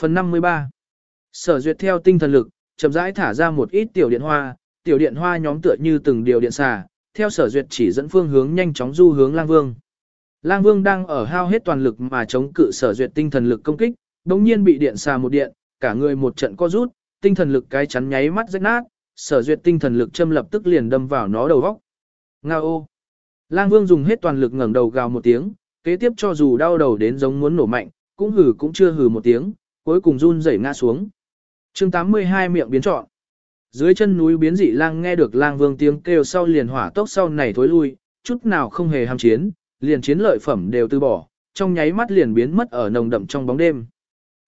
Phần 53 Sở duyệt theo tinh thần lực, chậm rãi thả ra một ít tiểu điện hoa, tiểu điện hoa nhóm tựa như từng điều điện xà, theo sở duyệt chỉ dẫn phương hướng nhanh chóng du hướng lang vương. Lang vương đang ở hao hết toàn lực mà chống cự sở duyệt tinh thần lực công kích, đồng nhiên bị điện xà một điện, cả người một trận co rút, tinh thần lực cái chắn nháy mắt rách nát, sở duyệt tinh thần lực châm lập tức liền đâm vào nó đầu góc. Nga ô! Lang vương dùng hết toàn lực ngẩng đầu gào một tiếng, kế tiếp cho dù đau đầu đến giống muốn nổ mạnh, cũng hừ cũng chưa hừ một tiếng, cuối cùng run rẩy ngã xuống. chương 82 miệng biến trọn. Dưới chân núi biến dị lang nghe được lang vương tiếng kêu sau liền hỏa tốc sau này thối lui, chút nào không hề ham chiến, liền chiến lợi phẩm đều từ bỏ, trong nháy mắt liền biến mất ở nồng đậm trong bóng đêm.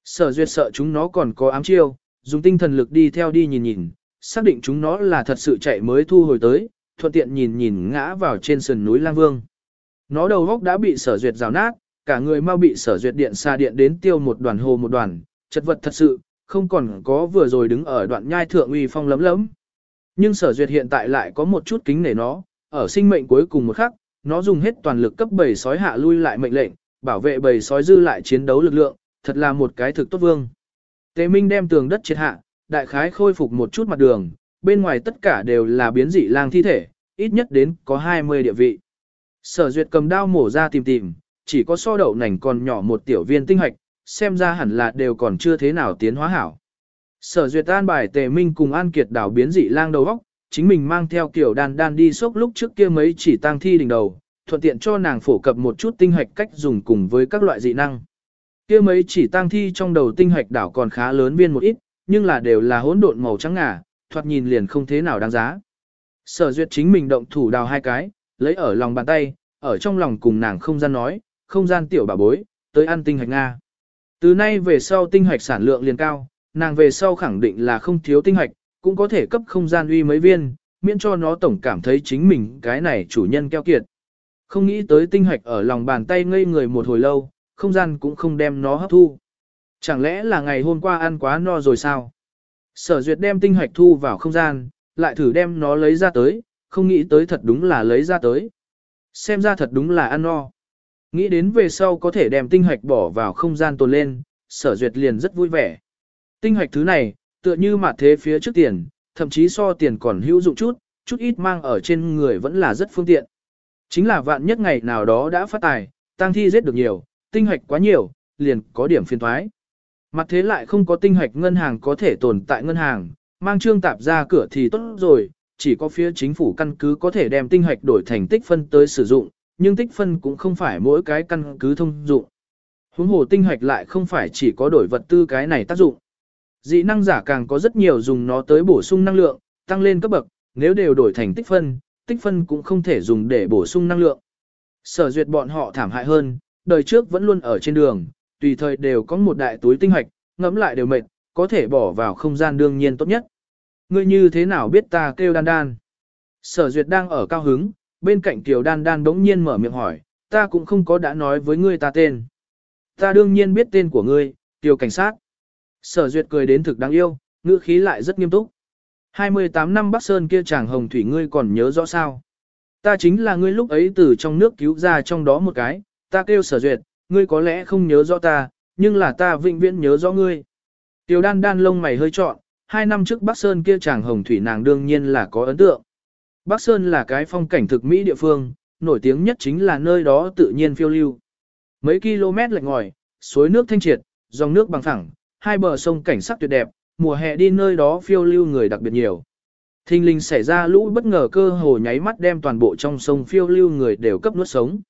Sở duyệt sợ chúng nó còn có ám chiêu, dùng tinh thần lực đi theo đi nhìn nhìn, xác định chúng nó là thật sự chạy mới thu hồi tới, thuận tiện nhìn nhìn ngã vào trên sườn núi lang vương. Nó đầu góc đã bị sở duyệt rào nát, cả người mau bị sở duyệt điện xa điện đến tiêu một đoàn hồ một đoàn, chật vật thật sự, không còn có vừa rồi đứng ở đoạn nhai thượng uy phong lấm lấm. Nhưng sở duyệt hiện tại lại có một chút kính nể nó, ở sinh mệnh cuối cùng một khắc, nó dùng hết toàn lực cấp bầy sói hạ lui lại mệnh lệnh, bảo vệ bầy sói dư lại chiến đấu lực lượng, thật là một cái thực tốt vương. Tề Minh đem tường đất triệt hạ, đại khái khôi phục một chút mặt đường, bên ngoài tất cả đều là biến dị lang thi thể, ít nhất đến có 20 địa vị. Sở duyệt cầm đao mổ ra tìm tìm, chỉ có so đậu nành còn nhỏ một tiểu viên tinh hạch, xem ra hẳn là đều còn chưa thế nào tiến hóa hảo. Sở duyệt an bài tề minh cùng an kiệt đảo biến dị lang đầu góc, chính mình mang theo kiểu đan đan đi sốc lúc trước kia mấy chỉ tang thi đỉnh đầu, thuận tiện cho nàng phổ cập một chút tinh hạch cách dùng cùng với các loại dị năng. Kia mấy chỉ tang thi trong đầu tinh hạch đảo còn khá lớn viên một ít, nhưng là đều là hỗn độn màu trắng ngà, thoạt nhìn liền không thế nào đáng giá. Sở duyệt chính mình động thủ đào hai cái, lấy ở lòng bàn tay, ở trong lòng cùng nàng không gian nói, không gian tiểu bà bối, tới ăn tinh hạch Nga. Từ nay về sau tinh hạch sản lượng liền cao, nàng về sau khẳng định là không thiếu tinh hạch, cũng có thể cấp không gian uy mấy viên, miễn cho nó tổng cảm thấy chính mình cái này chủ nhân keo kiệt. Không nghĩ tới tinh hạch ở lòng bàn tay ngây người một hồi lâu, không gian cũng không đem nó hấp thu. Chẳng lẽ là ngày hôm qua ăn quá no rồi sao? Sở duyệt đem tinh hạch thu vào không gian, lại thử đem nó lấy ra tới, không nghĩ tới thật đúng là lấy ra tới. Xem ra thật đúng là ăn no. Nghĩ đến về sau có thể đem tinh hạch bỏ vào không gian tồn lên, sở duyệt liền rất vui vẻ. Tinh hạch thứ này, tựa như mặt thế phía trước tiền, thậm chí so tiền còn hữu dụng chút, chút ít mang ở trên người vẫn là rất phương tiện. Chính là vạn nhất ngày nào đó đã phát tài, tăng thi giết được nhiều, tinh hạch quá nhiều, liền có điểm phiền thoái. Mặt thế lại không có tinh hạch ngân hàng có thể tồn tại ngân hàng, mang trương tạp ra cửa thì tốt rồi, chỉ có phía chính phủ căn cứ có thể đem tinh hạch đổi thành tích phân tới sử dụng, nhưng tích phân cũng không phải mỗi cái căn cứ thông dụng. Huống hồ tinh hạch lại không phải chỉ có đổi vật tư cái này tác dụng. Dị năng giả càng có rất nhiều dùng nó tới bổ sung năng lượng, tăng lên cấp bậc, nếu đều đổi thành tích phân, tích phân cũng không thể dùng để bổ sung năng lượng. Sở duyệt bọn họ thảm hại hơn, đời trước vẫn luôn ở trên đường, tùy thời đều có một đại túi tinh hạch, ngẫm lại đều mệt, có thể bỏ vào không gian đương nhiên tốt nhất. Ngươi như thế nào biết ta kêu đan đan? Sở duyệt đang ở cao hứng, bên cạnh tiểu đan đan đống nhiên mở miệng hỏi, ta cũng không có đã nói với ngươi ta tên. Ta đương nhiên biết tên của ngươi, tiểu cảnh sát. Sở duyệt cười đến thực đáng yêu, ngữ khí lại rất nghiêm túc. 28 năm Bắc Sơn kia chàng hồng thủy ngươi còn nhớ rõ sao? Ta chính là ngươi lúc ấy từ trong nước cứu ra trong đó một cái, ta kêu sở duyệt, ngươi có lẽ không nhớ rõ ta, nhưng là ta vĩnh viễn nhớ rõ ngươi. Tiểu đan đan lông mày hơi trọn, hai năm trước Bắc Sơn kia chàng hồng thủy nàng đương nhiên là có ấn tượng. Bắc Sơn là cái phong cảnh thực mỹ địa phương, nổi tiếng nhất chính là nơi đó tự nhiên phiêu lưu. Mấy km lệch ngòi, suối nước thanh triệt, dòng nước bằng phẳng, hai bờ sông cảnh sắc tuyệt đẹp, mùa hè đi nơi đó phiêu lưu người đặc biệt nhiều. Thinh linh xảy ra lũ bất ngờ cơ hồ nháy mắt đem toàn bộ trong sông phiêu lưu người đều cấp nuốt sống.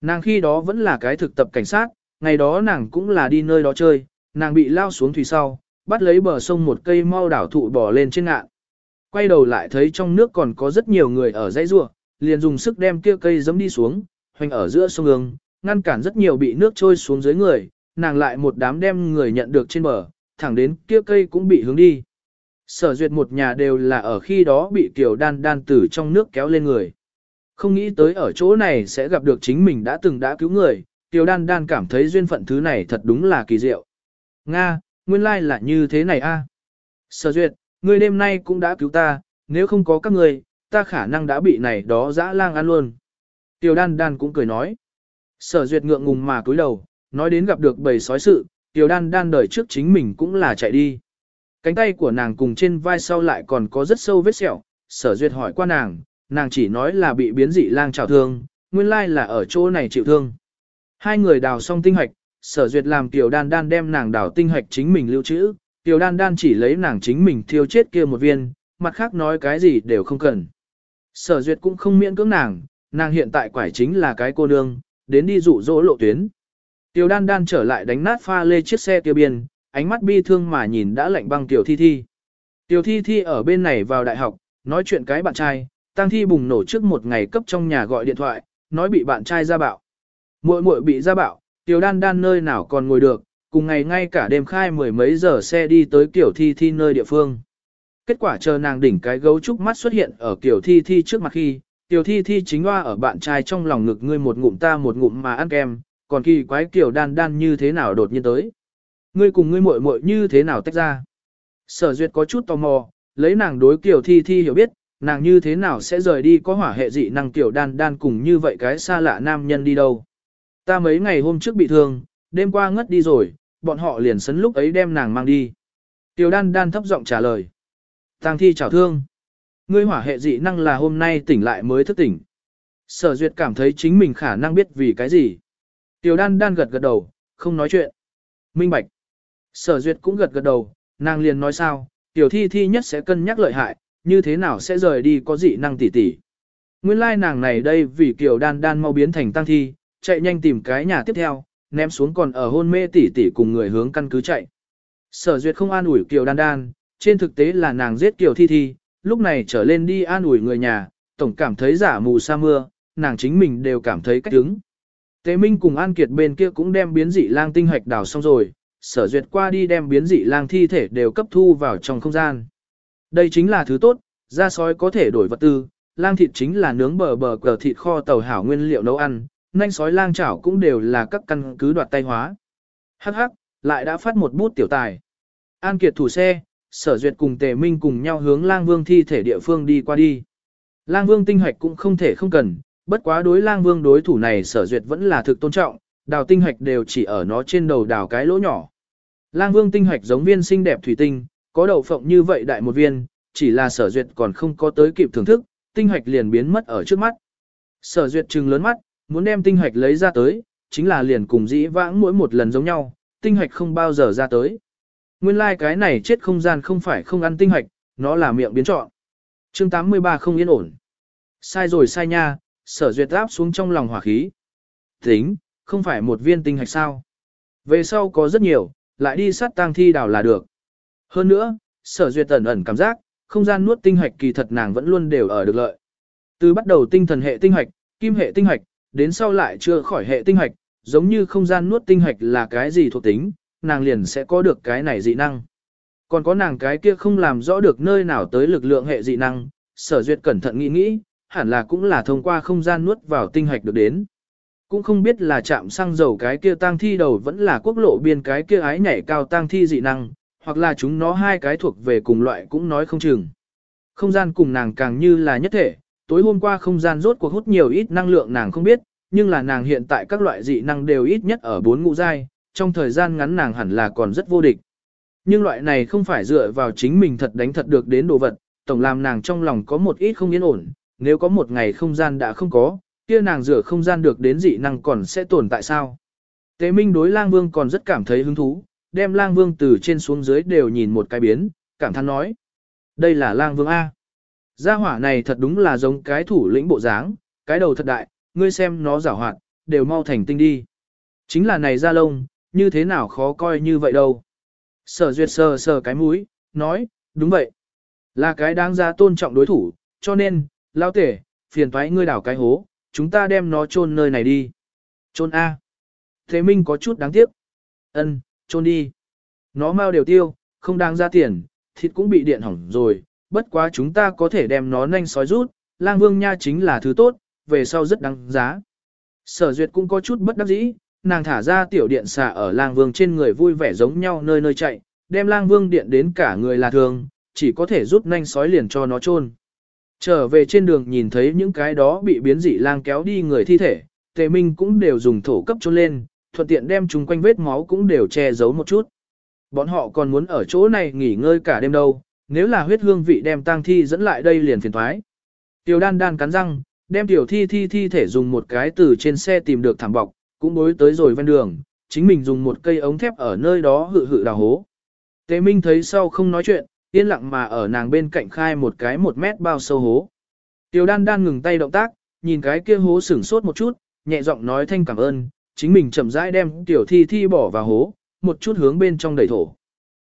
Nàng khi đó vẫn là cái thực tập cảnh sát, ngày đó nàng cũng là đi nơi đó chơi, nàng bị lao xuống thủy sau, bắt lấy bờ sông một cây mau đảo thụ bò lên trên ngạn. Quay đầu lại thấy trong nước còn có rất nhiều người ở dãy rua, liền dùng sức đem kia cây giẫm đi xuống, hoành ở giữa sông ương, ngăn cản rất nhiều bị nước trôi xuống dưới người, nàng lại một đám đem người nhận được trên bờ, thẳng đến kia cây cũng bị hướng đi. Sở duyệt một nhà đều là ở khi đó bị kiểu đan đan tử trong nước kéo lên người. Không nghĩ tới ở chỗ này sẽ gặp được chính mình đã từng đã cứu người, tiểu đan đan cảm thấy duyên phận thứ này thật đúng là kỳ diệu. Nga, nguyên lai là như thế này a. Sở duyệt, ngươi đêm nay cũng đã cứu ta, nếu không có các ngươi, ta khả năng đã bị này đó dã lang ăn luôn. Tiểu đan đan cũng cười nói. Sở duyệt ngượng ngùng mà cúi đầu, nói đến gặp được bầy sói sự, tiểu đan đan đời trước chính mình cũng là chạy đi. Cánh tay của nàng cùng trên vai sau lại còn có rất sâu vết sẹo, sở duyệt hỏi qua nàng, nàng chỉ nói là bị biến dị lang trào thương, nguyên lai là ở chỗ này chịu thương. Hai người đào xong tinh hoạch, sở duyệt làm tiểu đan đan đem nàng đào tinh hoạch chính mình lưu trữ, tiểu đan đan chỉ lấy nàng chính mình thiêu chết kia một viên, mặt khác nói cái gì đều không cần. Sở duyệt cũng không miễn cưỡng nàng, nàng hiện tại quải chính là cái cô nương, đến đi dụ dỗ lộ tuyến. Tiểu đan đan trở lại đánh nát pha lê chiếc xe kia biên, ánh mắt bi thương mà nhìn đã lạnh băng tiểu thi thi. Tiểu thi thi ở bên này vào đại học, nói chuyện cái bạn trai, tăng thi bùng nổ trước một ngày cấp trong nhà gọi điện thoại, nói bị bạn trai ra bạo. Muội muội bị ra bạo, tiểu đan đan nơi nào còn ngồi được, cùng ngày ngay cả đêm khai mười mấy giờ xe đi tới kiểu thi thi nơi địa phương. Kết quả chờ nàng đỉnh cái gấu trúc mắt xuất hiện ở kiểu thi thi trước mặt khi, tiểu thi thi chính hoa ở bạn trai trong lòng ngực ngươi một ngụm ta một ngụm mà ăn kem, còn kỳ quái kiểu đan đan như thế nào đột nhiên tới. Ngươi cùng ngươi muội muội như thế nào tách ra. Sở duyệt có chút tò mò, lấy nàng đối kiểu thi thi hiểu biết, nàng như thế nào sẽ rời đi có hỏa hệ dị năng tiểu đan đan cùng như vậy cái xa lạ nam nhân đi đâu. Ta mấy ngày hôm trước bị thương, đêm qua ngất đi rồi, bọn họ liền sấn lúc ấy đem nàng mang đi. Tiểu đan đan thấp giọng trả lời. Tang thi chào thương. Ngươi hỏa hệ dị năng là hôm nay tỉnh lại mới thức tỉnh. Sở duyệt cảm thấy chính mình khả năng biết vì cái gì. Tiểu đan đan gật gật đầu, không nói chuyện. Minh bạch. Sở duyệt cũng gật gật đầu, nàng liền nói sao, tiểu thi thi nhất sẽ cân nhắc lợi hại, như thế nào sẽ rời đi có dị năng tỷ tỷ. Nguyên lai nàng này đây vì kiểu đan đan mau biến thành tăng thi, chạy nhanh tìm cái nhà tiếp theo, ném xuống còn ở hôn mê tỷ tỷ cùng người hướng căn cứ chạy. Sở duyệt không an ủi Kiều Đan Đan, trên thực tế là nàng giết Kiều Thi Thi, lúc này trở lên đi an ủi người nhà, tổng cảm thấy giả mù sa mưa, nàng chính mình đều cảm thấy cách đứng. Tế Minh cùng An Kiệt bên kia cũng đem biến dị lang tinh hoạch đào xong rồi, sở duyệt qua đi đem biến dị lang thi thể đều cấp thu vào trong không gian. Đây chính là thứ tốt, da sói có thể đổi vật tư, lang thịt chính là nướng bờ bờ cờ thịt kho tàu hảo nguyên liệu nấu ăn, nanh sói lang chảo cũng đều là các căn cứ đoạt tay hóa. Hắc hắc, lại đã phát một bút tiểu tài. An Kiệt thủ xe, sở duyệt cùng tề minh cùng nhau hướng lang vương thi thể địa phương đi qua đi. Lang vương tinh hoạch cũng không thể không cần, bất quá đối lang vương đối thủ này sở duyệt vẫn là thực tôn trọng, đào tinh hoạch đều chỉ ở nó trên đầu đào cái lỗ nhỏ. Lang vương tinh hoạch giống viên xinh đẹp thủy tinh, có đậu phộng như vậy đại một viên, chỉ là sở duyệt còn không có tới kịp thưởng thức, tinh hoạch liền biến mất ở trước mắt. Sở duyệt trừng lớn mắt, muốn đem tinh hoạch lấy ra tới, chính là liền cùng dĩ vãng mỗi một lần giống nhau, tinh hoạch không bao giờ ra tới. Nguyên lai like cái này chết không gian không phải không ăn tinh hoạch, nó là miệng biến trọn. chương 83 không yên ổn. Sai rồi sai nha, sở duyệt áp xuống trong lòng hỏa khí. Tính, không phải một viên tinh hạch sao. Về sau có rất nhiều, lại đi sát tang thi đào là được. Hơn nữa, sở duyệt ẩn ẩn cảm giác, không gian nuốt tinh hạch kỳ thật nàng vẫn luôn đều ở được lợi. Từ bắt đầu tinh thần hệ tinh hạch, kim hệ tinh hạch, đến sau lại chưa khỏi hệ tinh hạch, giống như không gian nuốt tinh hạch là cái gì thuộc tính, nàng liền sẽ có được cái này dị năng. Còn có nàng cái kia không làm rõ được nơi nào tới lực lượng hệ dị năng, sở duyệt cẩn thận nghĩ nghĩ, hẳn là cũng là thông qua không gian nuốt vào tinh hạch được đến. Cũng không biết là chạm xăng dầu cái kia tang thi đầu vẫn là quốc lộ biên cái kia ái nhảy cao tang thi dị năng, hoặc là chúng nó hai cái thuộc về cùng loại cũng nói không chừng. Không gian cùng nàng càng như là nhất thể, tối hôm qua không gian rốt cuộc hút nhiều ít năng lượng nàng không biết, nhưng là nàng hiện tại các loại dị năng đều ít nhất ở bốn ngũ giai, trong thời gian ngắn nàng hẳn là còn rất vô địch. Nhưng loại này không phải dựa vào chính mình thật đánh thật được đến đồ vật, tổng làm nàng trong lòng có một ít không yên ổn, nếu có một ngày không gian đã không có, kia nàng dựa không gian được đến dị năng còn sẽ tồn tại sao. Tế Minh đối lang vương còn rất cảm thấy hứng thú, đem lang vương từ trên xuống dưới đều nhìn một cái biến, cảm thán nói. Đây là lang vương A. Gia hỏa này thật đúng là giống cái thủ lĩnh bộ dáng, cái đầu thật đại, ngươi xem nó giả hoạt, đều mau thành tinh đi. Chính là này ra lông, như thế nào khó coi như vậy đâu. Sở duyệt sờ sờ cái mũi, nói, đúng vậy. Là cái đáng ra tôn trọng đối thủ, cho nên, lao tể, phiền thoái ngươi đảo cái hố, chúng ta đem nó chôn nơi này đi. Chôn A. Thế Minh có chút đáng tiếc. Ân, chôn đi. Nó mau đều tiêu, không đáng ra tiền, thịt cũng bị điện hỏng rồi, bất quá chúng ta có thể đem nó nhanh sói rút, lang vương nha chính là thứ tốt, về sau rất đáng giá. Sở duyệt cũng có chút bất đắc dĩ, nàng thả ra tiểu điện xà ở lang vương trên người vui vẻ giống nhau nơi nơi chạy, đem lang vương điện đến cả người là thường, chỉ có thể rút nhanh sói liền cho nó chôn. Trở về trên đường nhìn thấy những cái đó bị biến dị lang kéo đi người thi thể, tề minh cũng đều dùng thổ cấp chôn lên, thuận tiện đem chúng quanh vết máu cũng đều che giấu một chút. Bọn họ còn muốn ở chỗ này nghỉ ngơi cả đêm đâu, nếu là huyết hương vị đem tang thi dẫn lại đây liền phiền thoái. Tiểu đan đan cắn răng, đem tiểu thi thi thi thể dùng một cái từ trên xe tìm được thảm bọc, cũng bối tới rồi ven đường, chính mình dùng một cây ống thép ở nơi đó hự hự đào hố. Tế Minh thấy sau không nói chuyện, yên lặng mà ở nàng bên cạnh khai một cái một mét bao sâu hố. Tiểu đan đan ngừng tay động tác, nhìn cái kia hố sửng sốt một chút, nhẹ giọng nói thanh cảm ơn, chính mình chậm rãi đem tiểu thi thi bỏ vào hố, một chút hướng bên trong đầy thổ.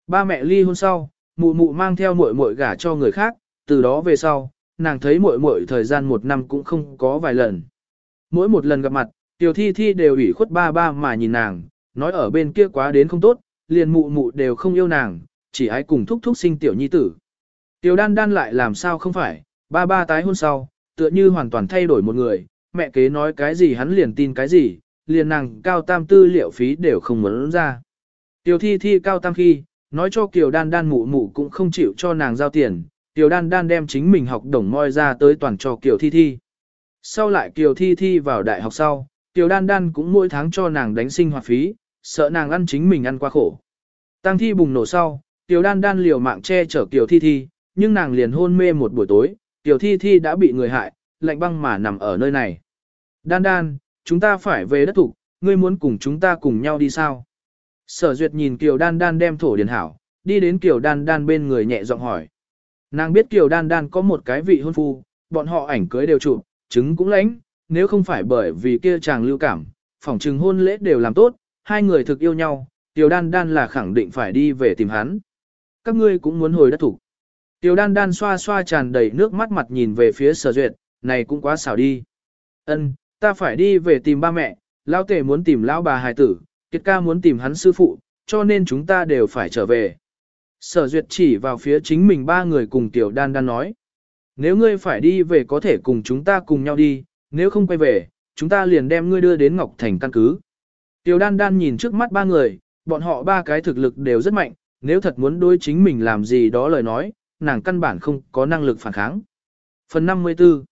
Ba mẹ ly hôn sau, mụ mụ mang theo muội muội gả cho người khác, từ đó về sau, nàng thấy muội muội thời gian một năm cũng không có vài lần. Mỗi một lần gặp mặt, tiểu thi thi đều ủy khuất ba ba mà nhìn nàng, nói ở bên kia quá đến không tốt, liền mụ mụ đều không yêu nàng, chỉ ai cùng thúc thúc sinh tiểu nhi tử. Tiểu đan đan lại làm sao không phải, ba ba tái hôn sau, tựa như hoàn toàn thay đổi một người, mẹ kế nói cái gì hắn liền tin cái gì, liền nàng cao tam tư liệu phí đều không muốn ra. Tiểu thi thi cao tam khi, nói cho Kiều Đan Đan mụ mụ cũng không chịu cho nàng giao tiền, Kiều Đan Đan đem chính mình học đồng moi ra tới toàn cho Kiều Thi Thi. Sau lại Kiều Thi Thi vào đại học sau, Kiều Đan Đan cũng mỗi tháng cho nàng đánh sinh hoạt phí, sợ nàng ăn chính mình ăn qua khổ. Tăng thi bùng nổ sau, Kiều Đan Đan liều mạng che chở Kiều Thi Thi, nhưng nàng liền hôn mê một buổi tối, Kiều Thi Thi đã bị người hại, lạnh băng mà nằm ở nơi này. Đan Đan, chúng ta phải về đất thủ, ngươi muốn cùng chúng ta cùng nhau đi sao? Sở duyệt nhìn Kiều Đan Đan đem thổ điền hảo, đi đến Kiều Đan Đan bên người nhẹ giọng hỏi. Nàng biết Kiều Đan Đan có một cái vị hôn phu, bọn họ ảnh cưới đều chụp, chứng cũng lãnh, nếu không phải bởi vì kia chàng lưu cảm, phỏng trừng hôn lễ đều làm tốt, hai người thực yêu nhau, Kiều Đan Đan là khẳng định phải đi về tìm hắn. Các ngươi cũng muốn hồi đất thủ. Kiều Đan Đan xoa xoa tràn đầy nước mắt mặt nhìn về phía sở duyệt, này cũng quá xảo đi. Ân, ta phải đi về tìm ba mẹ, lão tề muốn tìm lão bà hài tử, Kiệt ca muốn tìm hắn sư phụ, cho nên chúng ta đều phải trở về. Sở duyệt chỉ vào phía chính mình ba người cùng tiểu đan đan nói. Nếu ngươi phải đi về có thể cùng chúng ta cùng nhau đi, nếu không quay về, chúng ta liền đem ngươi đưa đến Ngọc Thành căn cứ. Tiểu đan đan nhìn trước mắt ba người, bọn họ ba cái thực lực đều rất mạnh, nếu thật muốn đối chính mình làm gì đó lời nói, nàng căn bản không có năng lực phản kháng. Phần 54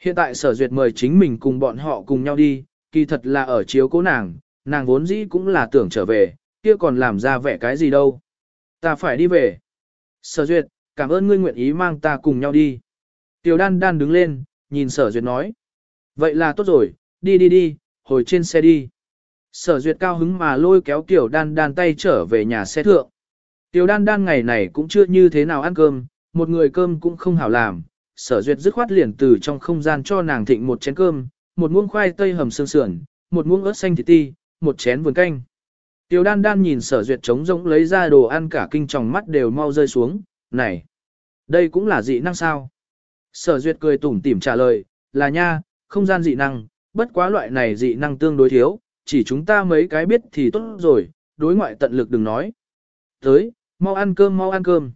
Hiện tại sở duyệt mời chính mình cùng bọn họ cùng nhau đi, kỳ thật là ở chiếu cố nàng, nàng vốn dĩ cũng là tưởng trở về, kia còn làm ra vẻ cái gì đâu. Ta phải đi về. Sở duyệt, cảm ơn ngươi nguyện ý mang ta cùng nhau đi. Tiểu đan đan đứng lên, nhìn sở duyệt nói. Vậy là tốt rồi, đi đi đi, hồi trên xe đi. Sở duyệt cao hứng mà lôi kéo tiểu đan đan tay trở về nhà xe thượng. Tiểu đan đan ngày này cũng chưa như thế nào ăn cơm, một người cơm cũng không hảo làm. Sở duyệt dứt khoát liền từ trong không gian cho nàng thịnh một chén cơm, một muỗng khoai tây hầm xương sườn, một muỗng ớt xanh thịt ti, một chén vườn canh. Tiểu đan đan nhìn sở duyệt trống rỗng lấy ra đồ ăn cả kinh tròng mắt đều mau rơi xuống, này, đây cũng là dị năng sao? Sở duyệt cười tủm tỉm trả lời, là nha, không gian dị năng, bất quá loại này dị năng tương đối thiếu, chỉ chúng ta mấy cái biết thì tốt rồi, đối ngoại tận lực đừng nói. Tới, mau ăn cơm mau ăn cơm.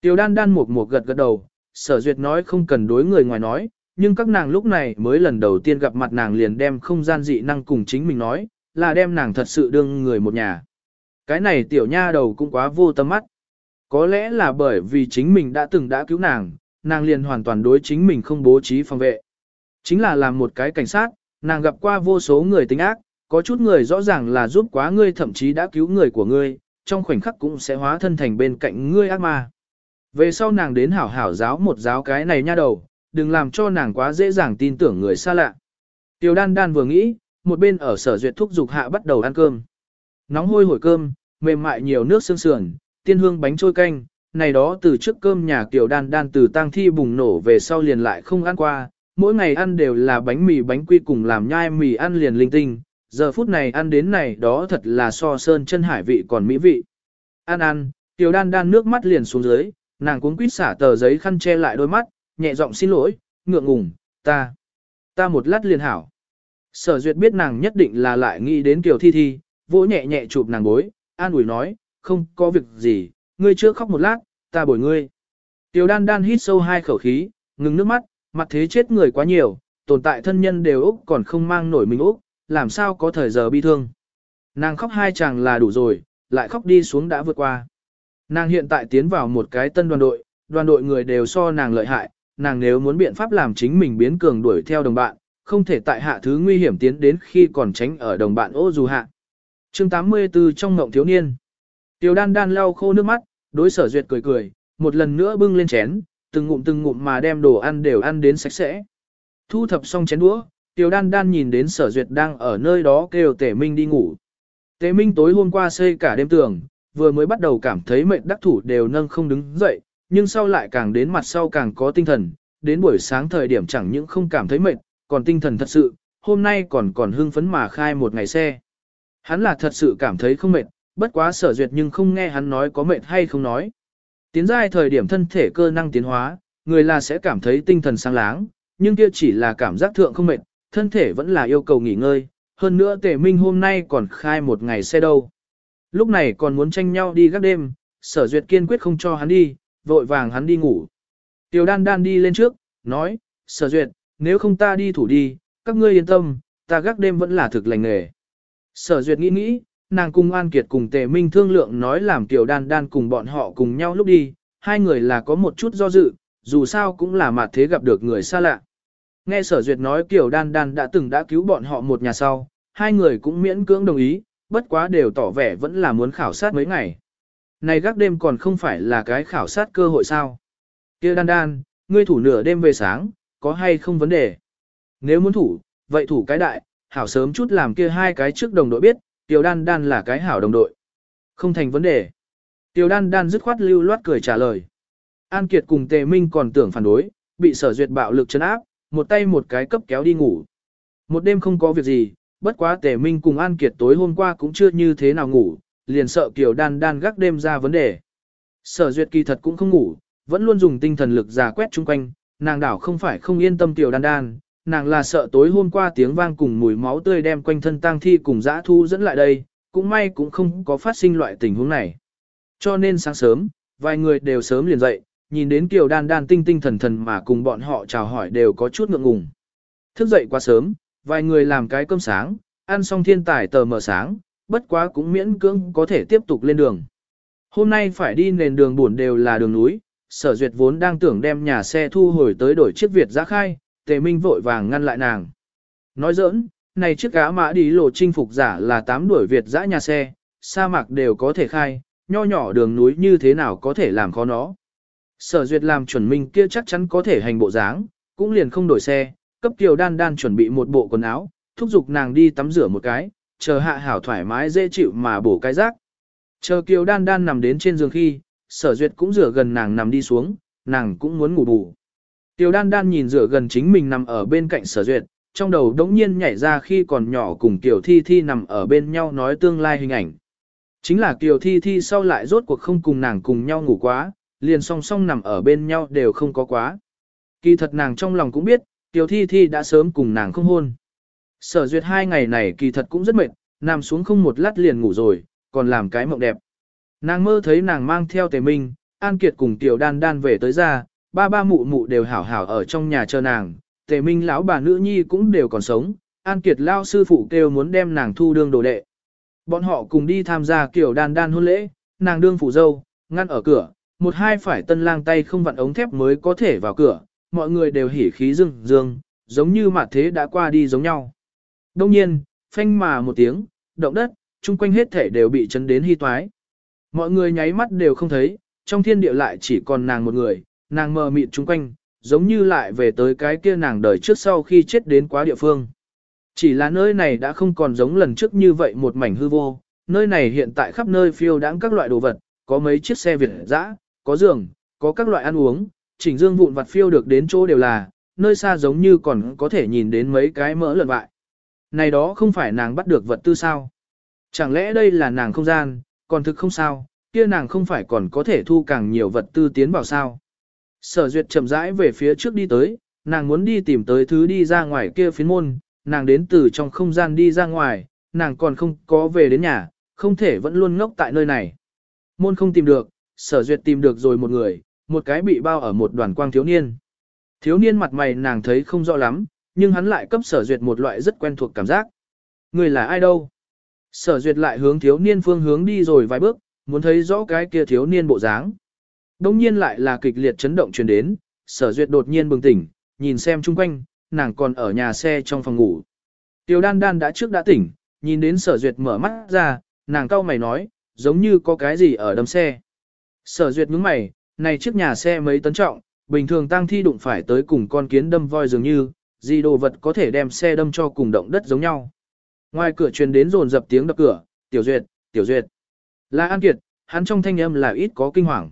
Tiểu đan đan một một gật gật đầu, sở duyệt nói không cần đối người ngoài nói, nhưng các nàng lúc này mới lần đầu tiên gặp mặt nàng liền đem không gian dị năng cùng chính mình nói, là đem nàng thật sự đương người một nhà. Cái này tiểu nha đầu cũng quá vô tâm mắt. Có lẽ là bởi vì chính mình đã từng đã cứu nàng, nàng liền hoàn toàn đối chính mình không bố trí phòng vệ. Chính là làm một cái cảnh sát, nàng gặp qua vô số người tính ác, có chút người rõ ràng là giúp quá ngươi thậm chí đã cứu người của ngươi, trong khoảnh khắc cũng sẽ hóa thân thành bên cạnh ngươi ác ma. Về sau nàng đến hảo hảo giáo một giáo cái này nha đầu, đừng làm cho nàng quá dễ dàng tin tưởng người xa lạ. Tiểu đan đan vừa nghĩ, một bên ở sở duyệt thúc dục hạ bắt đầu ăn cơm. Nóng hôi hổi cơm, mềm mại nhiều nước xương sườn, tiên hương bánh trôi canh, này đó từ trước cơm nhà kiểu đan đan từ tang thi bùng nổ về sau liền lại không ăn qua, mỗi ngày ăn đều là bánh mì bánh quy cùng làm nhai mì ăn liền linh tinh, giờ phút này ăn đến này đó thật là so sơn chân hải vị còn mỹ vị. Ăn ăn, tiểu đan đan nước mắt liền xuống dưới, nàng cuống quýt xả tờ giấy khăn che lại đôi mắt, nhẹ giọng xin lỗi, ngượng ngùng, ta, ta một lát liền hảo. Sở duyệt biết nàng nhất định là lại nghĩ đến Kiều Thi Thi, vỗ nhẹ nhẹ chụp nàng bối, an ủi nói, không có việc gì, ngươi chưa khóc một lát, ta bồi ngươi. Tiểu đan đan hít sâu hai khẩu khí, ngừng nước mắt, mặt thế chết người quá nhiều, tồn tại thân nhân đều Úc còn không mang nổi mình Úc, làm sao có thời giờ bi thương. Nàng khóc hai chàng là đủ rồi, lại khóc đi xuống đã vượt qua. Nàng hiện tại tiến vào một cái tân đoàn đội, đoàn đội người đều so nàng lợi hại, nàng nếu muốn biện pháp làm chính mình biến cường đuổi theo đồng bạn, không thể tại hạ thứ nguy hiểm tiến đến khi còn tránh ở đồng bạn ô dù hạ. chương 84 trong ngộng thiếu niên. Tiểu đan đan lau khô nước mắt, đối sở duyệt cười cười, một lần nữa bưng lên chén, từng ngụm từng ngụm mà đem đồ ăn đều ăn đến sạch sẽ. Thu thập xong chén đũa, tiểu đan đan nhìn đến sở duyệt đang ở nơi đó kêu tể minh đi ngủ. Tề minh tối hôm qua xây cả đêm tường, vừa mới bắt đầu cảm thấy mệt đắc thủ đều nâng không đứng dậy, nhưng sau lại càng đến mặt sau càng có tinh thần, đến buổi sáng thời điểm chẳng những không cảm thấy mệt, còn tinh thần thật sự, hôm nay còn còn hưng phấn mà khai một ngày xe. Hắn là thật sự cảm thấy không mệt, bất quá sở duyệt nhưng không nghe hắn nói có mệt hay không nói. Tiến giai thời điểm thân thể cơ năng tiến hóa, người là sẽ cảm thấy tinh thần sáng láng, nhưng kia chỉ là cảm giác thượng không mệt, thân thể vẫn là yêu cầu nghỉ ngơi, hơn nữa tề minh hôm nay còn khai một ngày xe đâu. Lúc này còn muốn tranh nhau đi gác đêm, sở duyệt kiên quyết không cho hắn đi, vội vàng hắn đi ngủ. Tiểu đan đan đi lên trước, nói, sở duyệt, nếu không ta đi thủ đi, các ngươi yên tâm, ta gác đêm vẫn là thực lành nghề. Sở duyệt nghĩ nghĩ, nàng cùng An Kiệt cùng Tề Minh thương lượng nói làm Tiểu Đan Đan cùng bọn họ cùng nhau lúc đi, hai người là có một chút do dự, dù sao cũng là mặt thế gặp được người xa lạ. Nghe Sở Duyệt nói Kiều Đan Đan đã từng đã cứu bọn họ một nhà sau, hai người cũng miễn cưỡng đồng ý, bất quá đều tỏ vẻ vẫn là muốn khảo sát mấy ngày. Này gác đêm còn không phải là cái khảo sát cơ hội sao. kia Đan Đan, ngươi thủ nửa đêm về sáng, có hay không vấn đề? Nếu muốn thủ, vậy thủ cái đại, hảo sớm chút làm kia hai cái trước đồng đội biết, Tiểu Đan Đan là cái hảo đồng đội. Không thành vấn đề. Tiểu Đan Đan dứt khoát lưu loát cười trả lời. An Kiệt cùng Tề Minh còn tưởng phản đối, bị sở duyệt bạo lực chấn áp, một tay một cái cấp kéo đi ngủ. Một đêm không có việc gì, bất quá Tề Minh cùng An Kiệt tối hôm qua cũng chưa như thế nào ngủ, liền sợ Kiều Đan Đan gác đêm ra vấn đề. Sở duyệt kỳ thật cũng không ngủ, vẫn luôn dùng tinh thần lực giả quét chung quanh, nàng đảo không phải không yên tâm tiểu Đan Đan, nàng là sợ tối hôm qua tiếng vang cùng mùi máu tươi đem quanh thân tang thi cùng dã thu dẫn lại đây, cũng may cũng không có phát sinh loại tình huống này. Cho nên sáng sớm, vài người đều sớm liền dậy, nhìn đến Kiều Đan Đan tinh tinh thần thần mà cùng bọn họ chào hỏi đều có chút ngượng ngùng. Thức dậy quá sớm, vài người làm cái cơm sáng, ăn xong thiên tài tờ mở sáng, bất quá cũng miễn cưỡng có thể tiếp tục lên đường. Hôm nay phải đi nền đường buồn đều là đường núi, sở duyệt vốn đang tưởng đem nhà xe thu hồi tới đổi chiếc Việt ra khai, tề minh vội vàng ngăn lại nàng. Nói giỡn, này chiếc gã mã đi lộ chinh phục giả là tám đuổi Việt dã nhà xe, sa mạc đều có thể khai, nho nhỏ đường núi như thế nào có thể làm khó nó. Sở duyệt làm chuẩn minh kia chắc chắn có thể hành bộ dáng, cũng liền không đổi xe, cấp kiều đan đan chuẩn bị một bộ quần áo, thúc giục nàng đi tắm rửa một cái, chờ hạ hảo thoải mái dễ chịu mà bổ cái rác. Chờ kiều đan đan nằm đến trên giường khi, sở duyệt cũng rửa gần nàng nằm đi xuống, nàng cũng muốn ngủ bù. Tiểu đan đan nhìn rửa gần chính mình nằm ở bên cạnh sở duyệt, trong đầu đống nhiên nhảy ra khi còn nhỏ cùng Kiều Thi Thi nằm ở bên nhau nói tương lai hình ảnh. Chính là Kiều Thi Thi sau lại rốt cuộc không cùng nàng cùng nhau ngủ quá, liền song song nằm ở bên nhau đều không có quá. Kỳ thật nàng trong lòng cũng biết, Kiều Thi Thi đã sớm cùng nàng không hôn. Sở duyệt hai ngày này kỳ thật cũng rất mệt, nằm xuống không một lát liền ngủ rồi, còn làm cái mộng đẹp. Nàng mơ thấy nàng mang theo tề minh, An Kiệt cùng Tiểu Đan Đan về tới ra, ba ba mụ mụ đều hảo hảo ở trong nhà chờ nàng, tề minh lão bà nữ nhi cũng đều còn sống, An Kiệt lao sư phụ kêu muốn đem nàng thu đương đồ đệ. Bọn họ cùng đi tham gia kiểu đàn đan hôn lễ, nàng đương phủ dâu, ngăn ở cửa, một hai phải tân lang tay không vặn ống thép mới có thể vào cửa, mọi người đều hỉ khí dương dương, giống như mặt thế đã qua đi giống nhau. Đông nhiên, phanh mà một tiếng, động đất, chung quanh hết thể đều bị chấn đến hy toái. Mọi người nháy mắt đều không thấy, trong thiên địa lại chỉ còn nàng một người, nàng mờ mịt chung quanh, giống như lại về tới cái kia nàng đời trước sau khi chết đến quá địa phương. Chỉ là nơi này đã không còn giống lần trước như vậy một mảnh hư vô, nơi này hiện tại khắp nơi phiêu đãng các loại đồ vật, có mấy chiếc xe Việt dã, có giường, có các loại ăn uống, chỉnh dương vụn vặt phiêu được đến chỗ đều là, nơi xa giống như còn có thể nhìn đến mấy cái mỡ lợn bại. Này đó không phải nàng bắt được vật tư sao? Chẳng lẽ đây là nàng không gian, còn thực không sao, kia nàng không phải còn có thể thu càng nhiều vật tư tiến vào sao? Sở duyệt chậm rãi về phía trước đi tới, nàng muốn đi tìm tới thứ đi ra ngoài kia phiến môn, nàng đến từ trong không gian đi ra ngoài, nàng còn không có về đến nhà, không thể vẫn luôn ngốc tại nơi này. Môn không tìm được, sở duyệt tìm được rồi một người, một cái bị bao ở một đoàn quang thiếu niên. Thiếu niên mặt mày nàng thấy không rõ lắm, nhưng hắn lại cấp sở duyệt một loại rất quen thuộc cảm giác. Người là ai đâu? Sở duyệt lại hướng thiếu niên phương hướng đi rồi vài bước, muốn thấy rõ cái kia thiếu niên bộ dáng. Đông nhiên lại là kịch liệt chấn động truyền đến, sở duyệt đột nhiên bừng tỉnh, nhìn xem chung quanh, nàng còn ở nhà xe trong phòng ngủ. Tiêu đan đan đã trước đã tỉnh, nhìn đến sở duyệt mở mắt ra, nàng cau mày nói, giống như có cái gì ở đâm xe. Sở duyệt nhướng mày, này chiếc nhà xe mấy tấn trọng, bình thường tăng thi đụng phải tới cùng con kiến đâm voi dường như, gì đồ vật có thể đem xe đâm cho cùng động đất giống nhau. Ngoài cửa truyền đến rồn dập tiếng đập cửa, tiểu duyệt, tiểu duyệt. Là An Kiệt, hắn trong thanh âm là ít có kinh hoàng.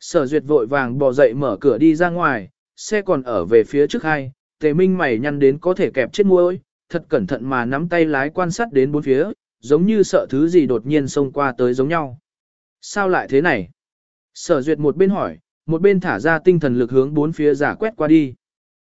Sở duyệt vội vàng bò dậy mở cửa đi ra ngoài, xe còn ở về phía trước hai, tề minh mày nhăn đến có thể kẹp chết môi, thật cẩn thận mà nắm tay lái quan sát đến bốn phía, giống như sợ thứ gì đột nhiên xông qua tới giống nhau. Sao lại thế này? Sở duyệt một bên hỏi, một bên thả ra tinh thần lực hướng bốn phía giả quét qua đi.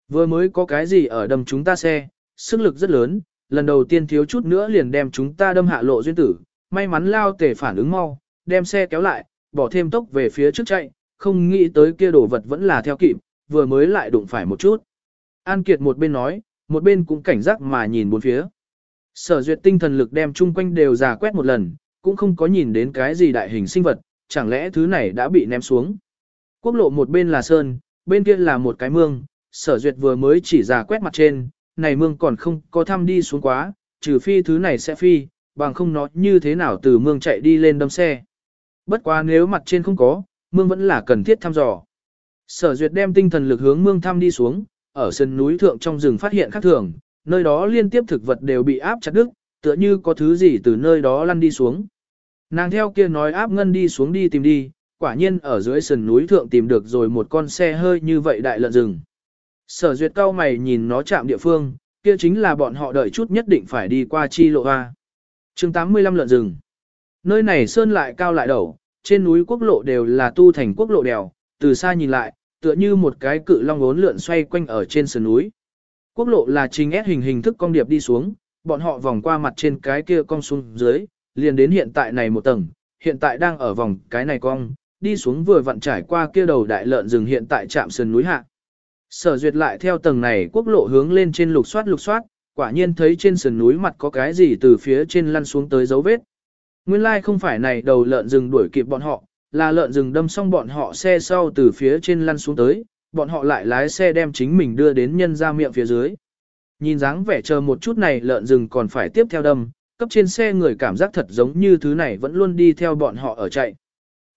Vừa mới có cái gì ở đầm chúng ta xe, sức lực rất lớn, lần đầu tiên thiếu chút nữa liền đem chúng ta đâm hạ lộ duyên tử, may mắn lao tề phản ứng mau, đem xe kéo lại, bỏ thêm tốc về phía trước chạy, không nghĩ tới kia đồ vật vẫn là theo kịp, vừa mới lại đụng phải một chút. An Kiệt một bên nói, một bên cũng cảnh giác mà nhìn bốn phía. Sở duyệt tinh thần lực đem chung quanh đều giả quét một lần, cũng không có nhìn đến cái gì đại hình sinh vật, chẳng lẽ thứ này đã bị ném xuống. Quốc lộ một bên là sơn, bên kia là một cái mương, sở duyệt vừa mới chỉ giả quét mặt trên, này mương còn không có thăm đi xuống quá, trừ phi thứ này sẽ phi, bằng không nó như thế nào từ mương chạy đi lên đâm xe. Bất quá nếu mặt trên không có, mương vẫn là cần thiết thăm dò. Sở duyệt đem tinh thần lực hướng mương thăm đi xuống, ở sân núi thượng trong rừng phát hiện khác thường, nơi đó liên tiếp thực vật đều bị áp chặt đứt, tựa như có thứ gì từ nơi đó lăn đi xuống. Nàng theo kia nói áp ngân đi xuống đi tìm đi, quả nhiên ở dưới sườn núi thượng tìm được rồi một con xe hơi như vậy đại lợn rừng. Sở duyệt cao mày nhìn nó chạm địa phương, kia chính là bọn họ đợi chút nhất định phải đi qua chi lộ hoa. chương 85 lợn rừng. Nơi này sơn lại cao lại đầu, trên núi quốc lộ đều là tu thành quốc lộ đèo, từ xa nhìn lại, tựa như một cái cự long ốn lượn xoay quanh ở trên sườn núi. Quốc lộ là trình ép hình hình thức cong điệp đi xuống, bọn họ vòng qua mặt trên cái kia cong xuống dưới, liền đến hiện tại này một tầng, hiện tại đang ở vòng cái này cong, đi xuống vừa vặn trải qua kia đầu đại lợn rừng hiện tại chạm sườn núi hạ. Sở duyệt lại theo tầng này quốc lộ hướng lên trên lục soát lục soát, quả nhiên thấy trên sườn núi mặt có cái gì từ phía trên lăn xuống tới dấu vết. Nguyên lai like không phải này đầu lợn rừng đuổi kịp bọn họ, là lợn rừng đâm xong bọn họ xe sau từ phía trên lăn xuống tới, bọn họ lại lái xe đem chính mình đưa đến nhân ra miệng phía dưới. Nhìn dáng vẻ chờ một chút này lợn rừng còn phải tiếp theo đâm, cấp trên xe người cảm giác thật giống như thứ này vẫn luôn đi theo bọn họ ở chạy.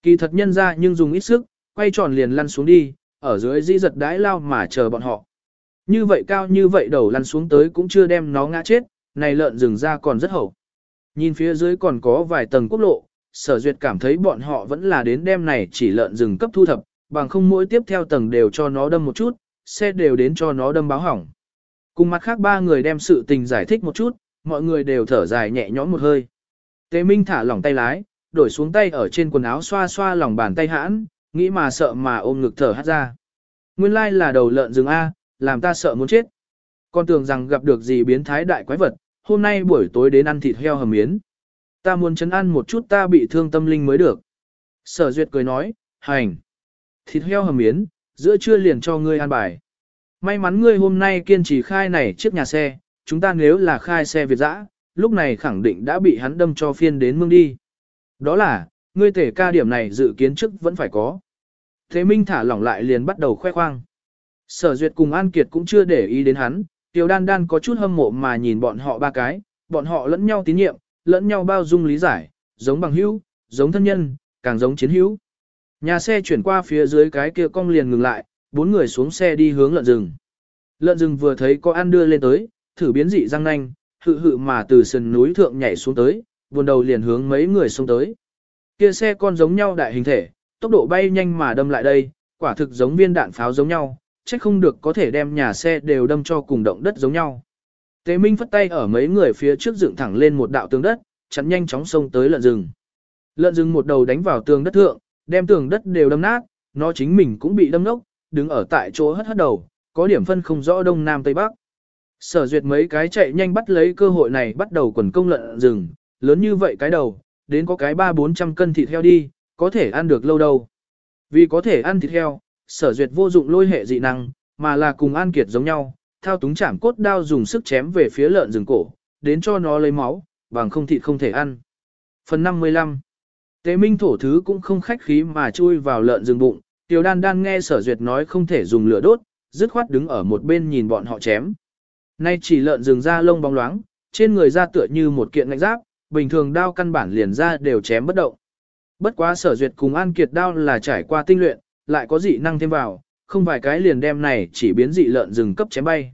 Kỳ thật nhân ra nhưng dùng ít sức, quay tròn liền lăn xuống đi, ở dưới di giật đái lao mà chờ bọn họ. Như vậy cao như vậy đầu lăn xuống tới cũng chưa đem nó ngã chết, này lợn rừng ra còn rất hậu. Nhìn phía dưới còn có vài tầng quốc lộ, sở duyệt cảm thấy bọn họ vẫn là đến đêm này chỉ lợn rừng cấp thu thập, bằng không mỗi tiếp theo tầng đều cho nó đâm một chút, xe đều đến cho nó đâm báo hỏng. Cùng mặt khác ba người đem sự tình giải thích một chút, mọi người đều thở dài nhẹ nhõm một hơi. Tế Minh thả lỏng tay lái, đổi xuống tay ở trên quần áo xoa xoa lòng bàn tay hãn, nghĩ mà sợ mà ôm ngực thở hát ra. Nguyên lai là đầu lợn rừng A, làm ta sợ muốn chết. Con tưởng rằng gặp được gì biến thái đại quái vật, hôm nay buổi tối đến ăn thịt heo hầm miến. Ta muốn chấn ăn một chút ta bị thương tâm linh mới được. Sở duyệt cười nói, hành. Thịt heo hầm miến, giữa trưa liền cho ngươi ăn bài. May mắn ngươi hôm nay kiên trì khai này chiếc nhà xe, chúng ta nếu là khai xe Việt dã, lúc này khẳng định đã bị hắn đâm cho phiên đến mương đi. Đó là, ngươi tể ca điểm này dự kiến trước vẫn phải có. Thế Minh thả lỏng lại liền bắt đầu khoe khoang. Sở Duyệt cùng An Kiệt cũng chưa để ý đến hắn, Tiêu Đan Đan có chút hâm mộ mà nhìn bọn họ ba cái, bọn họ lẫn nhau tín nhiệm, lẫn nhau bao dung lý giải, giống bằng hữu, giống thân nhân, càng giống chiến hữu. Nhà xe chuyển qua phía dưới cái kia cong liền ngừng lại, bốn người xuống xe đi hướng lợn rừng. Lợn rừng vừa thấy có ăn đưa lên tới, thử biến dị răng nanh, hự hự mà từ sườn núi thượng nhảy xuống tới, buồn đầu liền hướng mấy người xuống tới. Kia xe con giống nhau đại hình thể, tốc độ bay nhanh mà đâm lại đây, quả thực giống viên đạn pháo giống nhau, chắc không được có thể đem nhà xe đều đâm cho cùng động đất giống nhau. Tế Minh phất tay ở mấy người phía trước dựng thẳng lên một đạo tường đất, chắn nhanh chóng xông tới lợn rừng. Lợn rừng một đầu đánh vào tường đất thượng, đem tường đất đều đâm nát, nó chính mình cũng bị đâm nốc, đứng ở tại chỗ hất hất đầu, có điểm phân không rõ đông nam tây bắc. Sở duyệt mấy cái chạy nhanh bắt lấy cơ hội này bắt đầu quần công lợn rừng, lớn như vậy cái đầu, đến có cái ba bốn trăm cân thịt heo đi, có thể ăn được lâu đâu. Vì có thể ăn thịt heo, sở duyệt vô dụng lôi hệ dị năng, mà là cùng an kiệt giống nhau, thao túng chạm cốt đao dùng sức chém về phía lợn rừng cổ, đến cho nó lấy máu, bằng không thịt không thể ăn. Phần 55 Tế minh thổ thứ cũng không khách khí mà chui vào lợn rừng bụng, tiểu đan đan nghe sở duyệt nói không thể dùng lửa đốt, dứt khoát đứng ở một bên nhìn bọn họ chém. Nay chỉ lợn rừng da lông bóng loáng, trên người da tựa như một kiện ngạnh giáp, bình thường đao căn bản liền ra đều chém bất động. Bất quá sở duyệt cùng An Kiệt đao là trải qua tinh luyện, lại có dị năng thêm vào, không vài cái liền đem này chỉ biến dị lợn rừng cấp chém bay.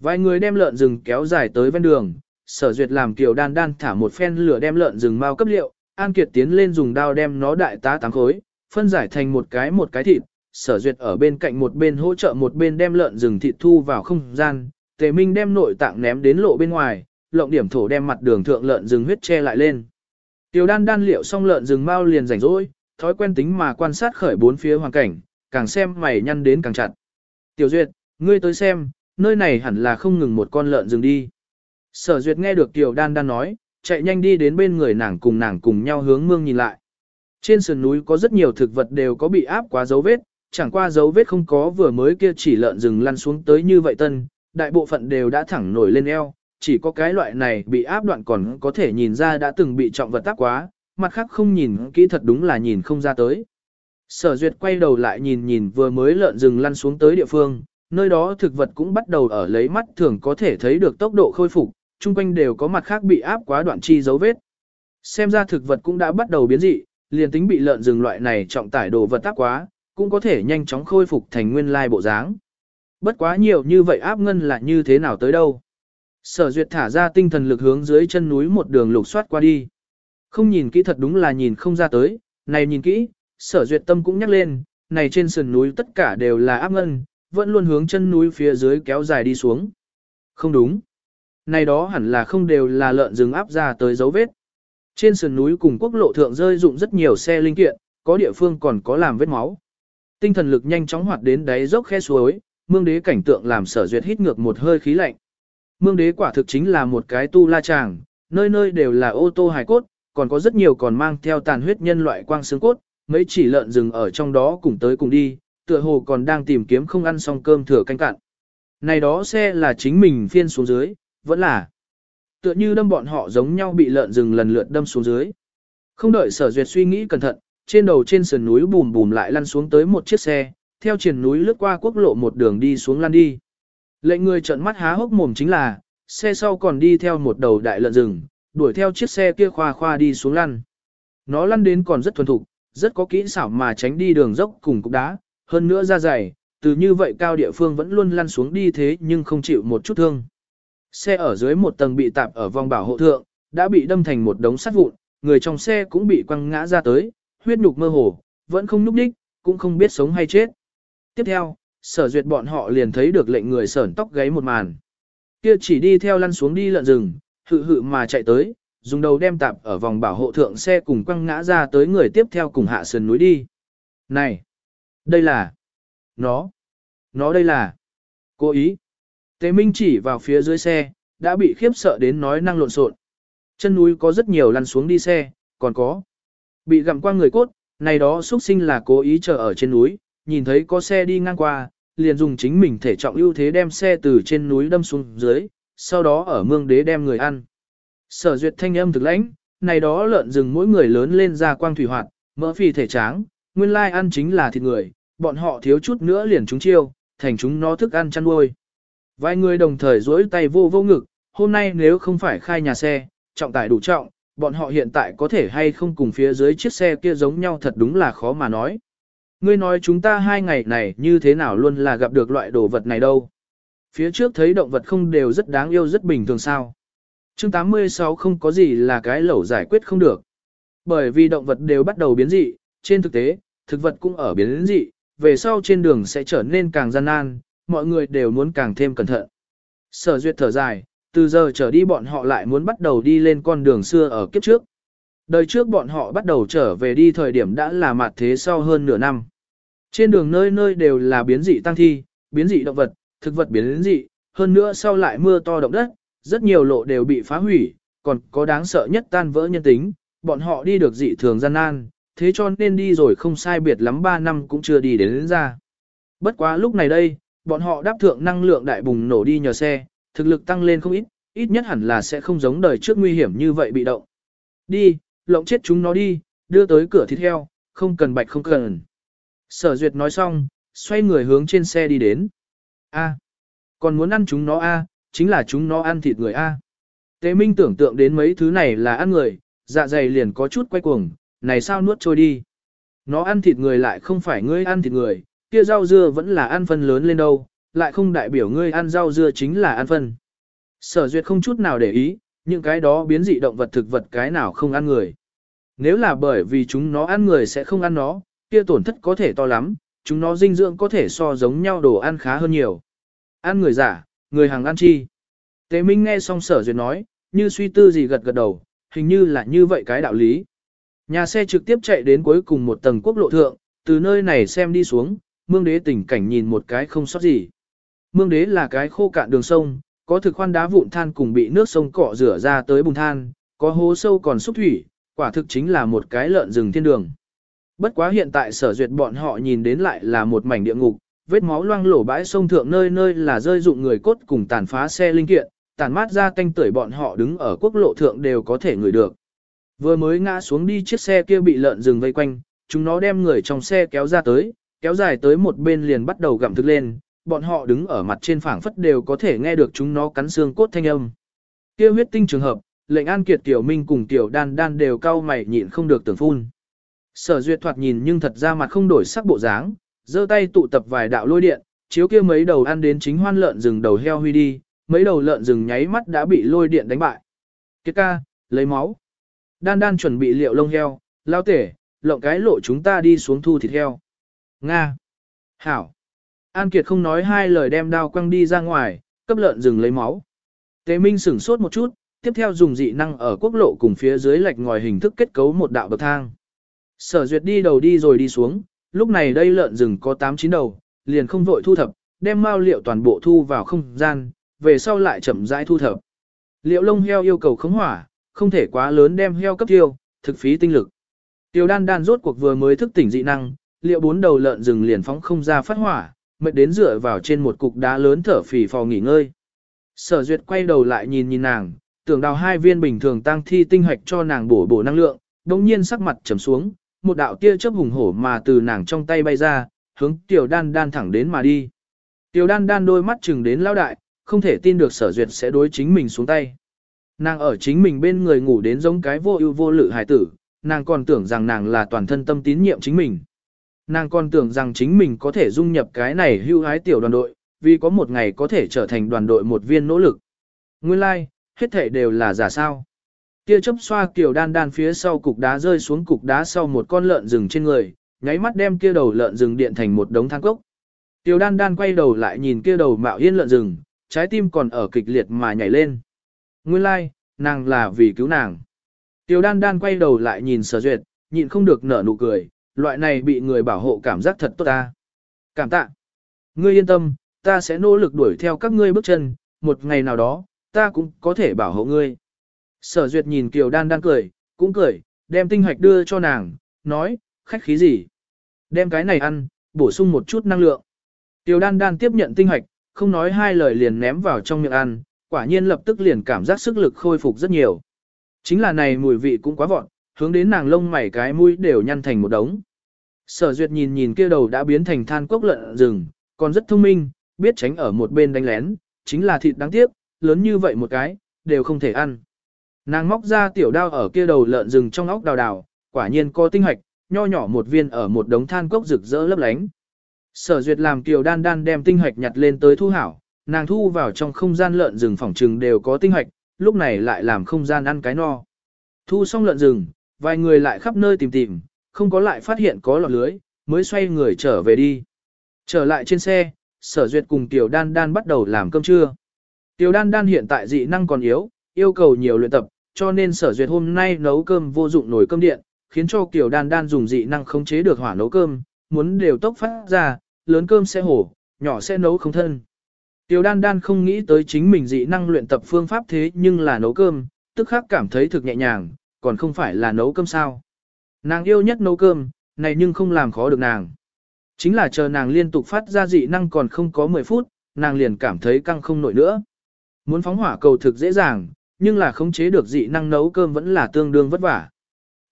Vài người đem lợn rừng kéo dài tới ven đường, sở duyệt làm kiều đan đan thả một phen lửa đem lợn rừng mau cấp liệu, An Kiệt tiến lên dùng đao đem nó đại tá tám khối, phân giải thành một cái một cái thịt, sở duyệt ở bên cạnh một bên hỗ trợ một bên đem lợn rừng thịt thu vào không gian, tề minh đem nội tạng ném đến lộ bên ngoài, lộng điểm thổ đem mặt đường thượng lợn rừng huyết che lại lên. Tiểu đan đan liệu xong lợn rừng mau liền rảnh rỗi, thói quen tính mà quan sát khởi bốn phía hoàn cảnh, càng xem mày nhăn đến càng chặt. Tiểu Duyệt, ngươi tới xem, nơi này hẳn là không ngừng một con lợn rừng đi. Sở Duyệt nghe được Tiểu đan đan nói, chạy nhanh đi đến bên người nàng cùng nàng cùng nhau hướng mương nhìn lại. Trên sườn núi có rất nhiều thực vật đều có bị áp quá dấu vết, chẳng qua dấu vết không có vừa mới kia chỉ lợn rừng lăn xuống tới như vậy tân, đại bộ phận đều đã thẳng nổi lên eo, chỉ có cái loại này bị áp đoạn còn có thể nhìn ra đã từng bị trọng vật tác quá, mặt khác không nhìn kỹ thật đúng là nhìn không ra tới. Sở duyệt quay đầu lại nhìn nhìn vừa mới lợn rừng lăn xuống tới địa phương, nơi đó thực vật cũng bắt đầu ở lấy mắt thường có thể thấy được tốc độ khôi phục, chung quanh đều có mặt khác bị áp quá đoạn chi dấu vết. Xem ra thực vật cũng đã bắt đầu biến dị, liền tính bị lợn rừng loại này trọng tải đồ vật tác quá, cũng có thể nhanh chóng khôi phục thành nguyên lai bộ dáng. Bất quá nhiều như vậy áp ngân là như thế nào tới đâu. Sở duyệt thả ra tinh thần lực hướng dưới chân núi một đường lục soát qua đi. Không nhìn kỹ thật đúng là nhìn không ra tới, này nhìn kỹ, sở duyệt tâm cũng nhắc lên, này trên sườn núi tất cả đều là áp ngân, vẫn luôn hướng chân núi phía dưới kéo dài đi xuống. Không đúng. Này đó hẳn là không đều là lợn rừng áp ra tới dấu vết. Trên sườn núi cùng quốc lộ thượng rơi dụng rất nhiều xe linh kiện, có địa phương còn có làm vết máu. Tinh thần lực nhanh chóng hoạt đến đáy dốc khe suối, mương đế cảnh tượng làm sở duyệt hít ngược một hơi khí lạnh. Mương đế quả thực chính là một cái tu la tràng, nơi nơi đều là ô tô hài cốt, còn có rất nhiều còn mang theo tàn huyết nhân loại quang xương cốt, mấy chỉ lợn rừng ở trong đó cùng tới cùng đi, tựa hồ còn đang tìm kiếm không ăn xong cơm thừa canh cạn. Này đó xe là chính mình phiên xuống dưới, vẫn là tựa như đâm bọn họ giống nhau bị lợn rừng lần lượt đâm xuống dưới. Không đợi sở duyệt suy nghĩ cẩn thận, trên đầu trên sườn núi bùm bùm lại lăn xuống tới một chiếc xe, theo triển núi lướt qua quốc lộ một đường đi xuống lăn đi. Lệnh người trợn mắt há hốc mồm chính là, xe sau còn đi theo một đầu đại lợn rừng, đuổi theo chiếc xe kia khoa khoa đi xuống lăn. Nó lăn đến còn rất thuần thục, rất có kỹ xảo mà tránh đi đường dốc cùng cục đá, hơn nữa ra dày, từ như vậy cao địa phương vẫn luôn lăn xuống đi thế nhưng không chịu một chút thương. Xe ở dưới một tầng bị tạp ở vòng bảo hộ thượng, đã bị đâm thành một đống sắt vụn, người trong xe cũng bị quăng ngã ra tới, huyết nhục mơ hồ, vẫn không núp đích, cũng không biết sống hay chết. Tiếp theo, sở duyệt bọn họ liền thấy được lệnh người sởn tóc gáy một màn. Kia chỉ đi theo lăn xuống đi lợn rừng, hự hự mà chạy tới, dùng đầu đem tạp ở vòng bảo hộ thượng xe cùng quăng ngã ra tới người tiếp theo cùng hạ sườn núi đi. Này! Đây là... Nó! Nó đây là... Cố ý! Tế Minh chỉ vào phía dưới xe, đã bị khiếp sợ đến nói năng lộn xộn. Chân núi có rất nhiều lăn xuống đi xe, còn có. Bị gặm qua người cốt, này đó xuất sinh là cố ý chờ ở trên núi, nhìn thấy có xe đi ngang qua, liền dùng chính mình thể trọng ưu thế đem xe từ trên núi đâm xuống dưới, sau đó ở mương đế đem người ăn. Sở duyệt thanh âm thực lãnh, này đó lợn rừng mỗi người lớn lên ra quang thủy hoạt, mỡ phì thể tráng, nguyên lai ăn chính là thịt người, bọn họ thiếu chút nữa liền chúng chiêu, thành chúng nó thức ăn chăn nuôi. Vài người đồng thời duỗi tay vô vô ngực, hôm nay nếu không phải khai nhà xe, trọng tải đủ trọng, bọn họ hiện tại có thể hay không cùng phía dưới chiếc xe kia giống nhau thật đúng là khó mà nói. Ngươi nói chúng ta hai ngày này như thế nào luôn là gặp được loại đồ vật này đâu. Phía trước thấy động vật không đều rất đáng yêu rất bình thường sao. Chương 86 không có gì là cái lẩu giải quyết không được. Bởi vì động vật đều bắt đầu biến dị, trên thực tế, thực vật cũng ở biến dị, về sau trên đường sẽ trở nên càng gian nan, mọi người đều muốn càng thêm cẩn thận. Sở duyệt thở dài, từ giờ trở đi bọn họ lại muốn bắt đầu đi lên con đường xưa ở kiếp trước. Đời trước bọn họ bắt đầu trở về đi thời điểm đã là mặt thế sau hơn nửa năm. Trên đường nơi nơi đều là biến dị tăng thi, biến dị động vật, thực vật biến dị, hơn nữa sau lại mưa to động đất, rất nhiều lộ đều bị phá hủy, còn có đáng sợ nhất tan vỡ nhân tính, bọn họ đi được dị thường gian nan, thế cho nên đi rồi không sai biệt lắm 3 năm cũng chưa đi đến, đến ra. Bất quá lúc này đây, bọn họ đáp thượng năng lượng đại bùng nổ đi nhờ xe, thực lực tăng lên không ít, ít nhất hẳn là sẽ không giống đời trước nguy hiểm như vậy bị động. Đi, lộng chết chúng nó đi, đưa tới cửa thịt heo, không cần bạch không cần. Sở duyệt nói xong, xoay người hướng trên xe đi đến. A, còn muốn ăn chúng nó A, chính là chúng nó ăn thịt người A. Tế Minh tưởng tượng đến mấy thứ này là ăn người, dạ dày liền có chút quay cuồng, này sao nuốt trôi đi. Nó ăn thịt người lại không phải ngươi ăn thịt người, kia rau dưa vẫn là ăn phân lớn lên đâu, lại không đại biểu ngươi ăn rau dưa chính là ăn phân. Sở duyệt không chút nào để ý, những cái đó biến dị động vật thực vật cái nào không ăn người. Nếu là bởi vì chúng nó ăn người sẽ không ăn nó, kia tổn thất có thể to lắm, chúng nó dinh dưỡng có thể so giống nhau đồ ăn khá hơn nhiều. Ăn người giả, người hàng ăn chi. Tế Minh nghe xong sở duyệt nói, như suy tư gì gật gật đầu, hình như là như vậy cái đạo lý. Nhà xe trực tiếp chạy đến cuối cùng một tầng quốc lộ thượng, từ nơi này xem đi xuống, mương đế tình cảnh nhìn một cái không sót gì. Mương đế là cái khô cạn đường sông, có thực khoan đá vụn than cùng bị nước sông cọ rửa ra tới bùn than, có hố sâu còn xúc thủy, quả thực chính là một cái lợn rừng thiên đường. Bất quá hiện tại sở duyệt bọn họ nhìn đến lại là một mảnh địa ngục, vết máu loang lổ bãi sông thượng nơi nơi là rơi dụng người cốt cùng tàn phá xe linh kiện, tàn mát ra tanh tưởi bọn họ đứng ở quốc lộ thượng đều có thể ngửi được. Vừa mới ngã xuống đi chiếc xe kia bị lợn rừng vây quanh, chúng nó đem người trong xe kéo ra tới, kéo dài tới một bên liền bắt đầu gặm thức lên, bọn họ đứng ở mặt trên phảng phất đều có thể nghe được chúng nó cắn xương cốt thanh âm. Kia huyết tinh trường hợp, lệnh an kiệt tiểu minh cùng tiểu đan đan đều cao mày nhịn không được tưởng phun. Sở duyệt thoạt nhìn nhưng thật ra mặt không đổi sắc bộ dáng, giơ tay tụ tập vài đạo lôi điện, chiếu kia mấy đầu ăn đến chính hoan lợn rừng đầu heo huy đi, mấy đầu lợn rừng nháy mắt đã bị lôi điện đánh bại. Kiệt ca, lấy máu. Đan đan chuẩn bị liệu lông heo, lao tể, lộng cái lộ chúng ta đi xuống thu thịt heo. Nga. Hảo. An Kiệt không nói hai lời đem đao quăng đi ra ngoài, cấp lợn rừng lấy máu. Tế Minh sửng sốt một chút, tiếp theo dùng dị năng ở quốc lộ cùng phía dưới lệch ngòi hình thức kết cấu một đạo bậc thang. Sở duyệt đi đầu đi rồi đi xuống, lúc này đây lợn rừng có 8-9 đầu, liền không vội thu thập, đem mao liệu toàn bộ thu vào không gian, về sau lại chậm rãi thu thập. Liệu lông heo yêu cầu khống hỏa, không thể quá lớn đem heo cấp tiêu, thực phí tinh lực. Tiêu đan đan rốt cuộc vừa mới thức tỉnh dị năng, liệu bốn đầu lợn rừng liền phóng không ra phát hỏa, mệt đến dựa vào trên một cục đá lớn thở phì phò nghỉ ngơi. Sở duyệt quay đầu lại nhìn nhìn nàng, tưởng đào hai viên bình thường tăng thi tinh hoạch cho nàng bổ bổ năng lượng, đồng nhiên sắc mặt trầm xuống, một đạo tia chớp hùng hổ mà từ nàng trong tay bay ra, hướng tiểu đan đan thẳng đến mà đi. Tiểu đan đan đôi mắt chừng đến lao đại, không thể tin được sở duyệt sẽ đối chính mình xuống tay. Nàng ở chính mình bên người ngủ đến giống cái vô ưu vô lự hải tử, nàng còn tưởng rằng nàng là toàn thân tâm tín nhiệm chính mình. Nàng còn tưởng rằng chính mình có thể dung nhập cái này hưu hái tiểu đoàn đội, vì có một ngày có thể trở thành đoàn đội một viên nỗ lực. Nguyên lai, like, hết thể đều là giả sao. Kia chấp xoa kiểu đan đan phía sau cục đá rơi xuống cục đá sau một con lợn rừng trên người, nháy mắt đem kia đầu lợn rừng điện thành một đống than cốc. Tiểu đan đan quay đầu lại nhìn kia đầu mạo yên lợn rừng, trái tim còn ở kịch liệt mà nhảy lên. Nguyên lai, like, nàng là vì cứu nàng. Tiểu đan đan quay đầu lại nhìn sở duyệt, nhịn không được nở nụ cười, loại này bị người bảo hộ cảm giác thật tốt ta. Cảm tạ. Ngươi yên tâm, ta sẽ nỗ lực đuổi theo các ngươi bước chân, một ngày nào đó, ta cũng có thể bảo hộ ngươi. Sở duyệt nhìn Kiều đan đan cười, cũng cười, đem tinh hoạch đưa cho nàng, nói, khách khí gì. Đem cái này ăn, bổ sung một chút năng lượng. Kiều đan đan tiếp nhận tinh hoạch, không nói hai lời liền ném vào trong miệng ăn, quả nhiên lập tức liền cảm giác sức lực khôi phục rất nhiều. Chính là này mùi vị cũng quá vọn, hướng đến nàng lông mày cái mũi đều nhăn thành một đống. Sở duyệt nhìn nhìn kia đầu đã biến thành than cốc lợn rừng, còn rất thông minh, biết tránh ở một bên đánh lén, chính là thịt đáng tiếc, lớn như vậy một cái, đều không thể ăn. Nàng móc ra tiểu đao ở kia đầu lợn rừng trong óc đào đào, quả nhiên có tinh hạch, nho nhỏ một viên ở một đống than cốc rực rỡ lấp lánh. Sở duyệt làm tiểu đan đan đem tinh hạch nhặt lên tới thu hảo, nàng thu vào trong không gian lợn rừng phòng trừng đều có tinh hạch, lúc này lại làm không gian ăn cái no. Thu xong lợn rừng, vài người lại khắp nơi tìm tìm, không có lại phát hiện có lọt lưới, mới xoay người trở về đi. Trở lại trên xe, sở duyệt cùng tiểu đan đan bắt đầu làm cơm trưa. Tiểu đan đan hiện tại dị năng còn yếu, yêu cầu nhiều luyện tập, cho nên sở duyệt hôm nay nấu cơm vô dụng nồi cơm điện, khiến cho tiểu đan đan dùng dị năng khống chế được hỏa nấu cơm, muốn đều tốc phát ra, lớn cơm sẽ hổ, nhỏ sẽ nấu không thân. Tiểu đan đan không nghĩ tới chính mình dị năng luyện tập phương pháp thế nhưng là nấu cơm, tức khắc cảm thấy thực nhẹ nhàng, còn không phải là nấu cơm sao. Nàng yêu nhất nấu cơm, này nhưng không làm khó được nàng. Chính là chờ nàng liên tục phát ra dị năng còn không có 10 phút, nàng liền cảm thấy căng không nổi nữa. Muốn phóng hỏa cầu thực dễ dàng, nhưng là khống chế được dị năng nấu cơm vẫn là tương đương vất vả.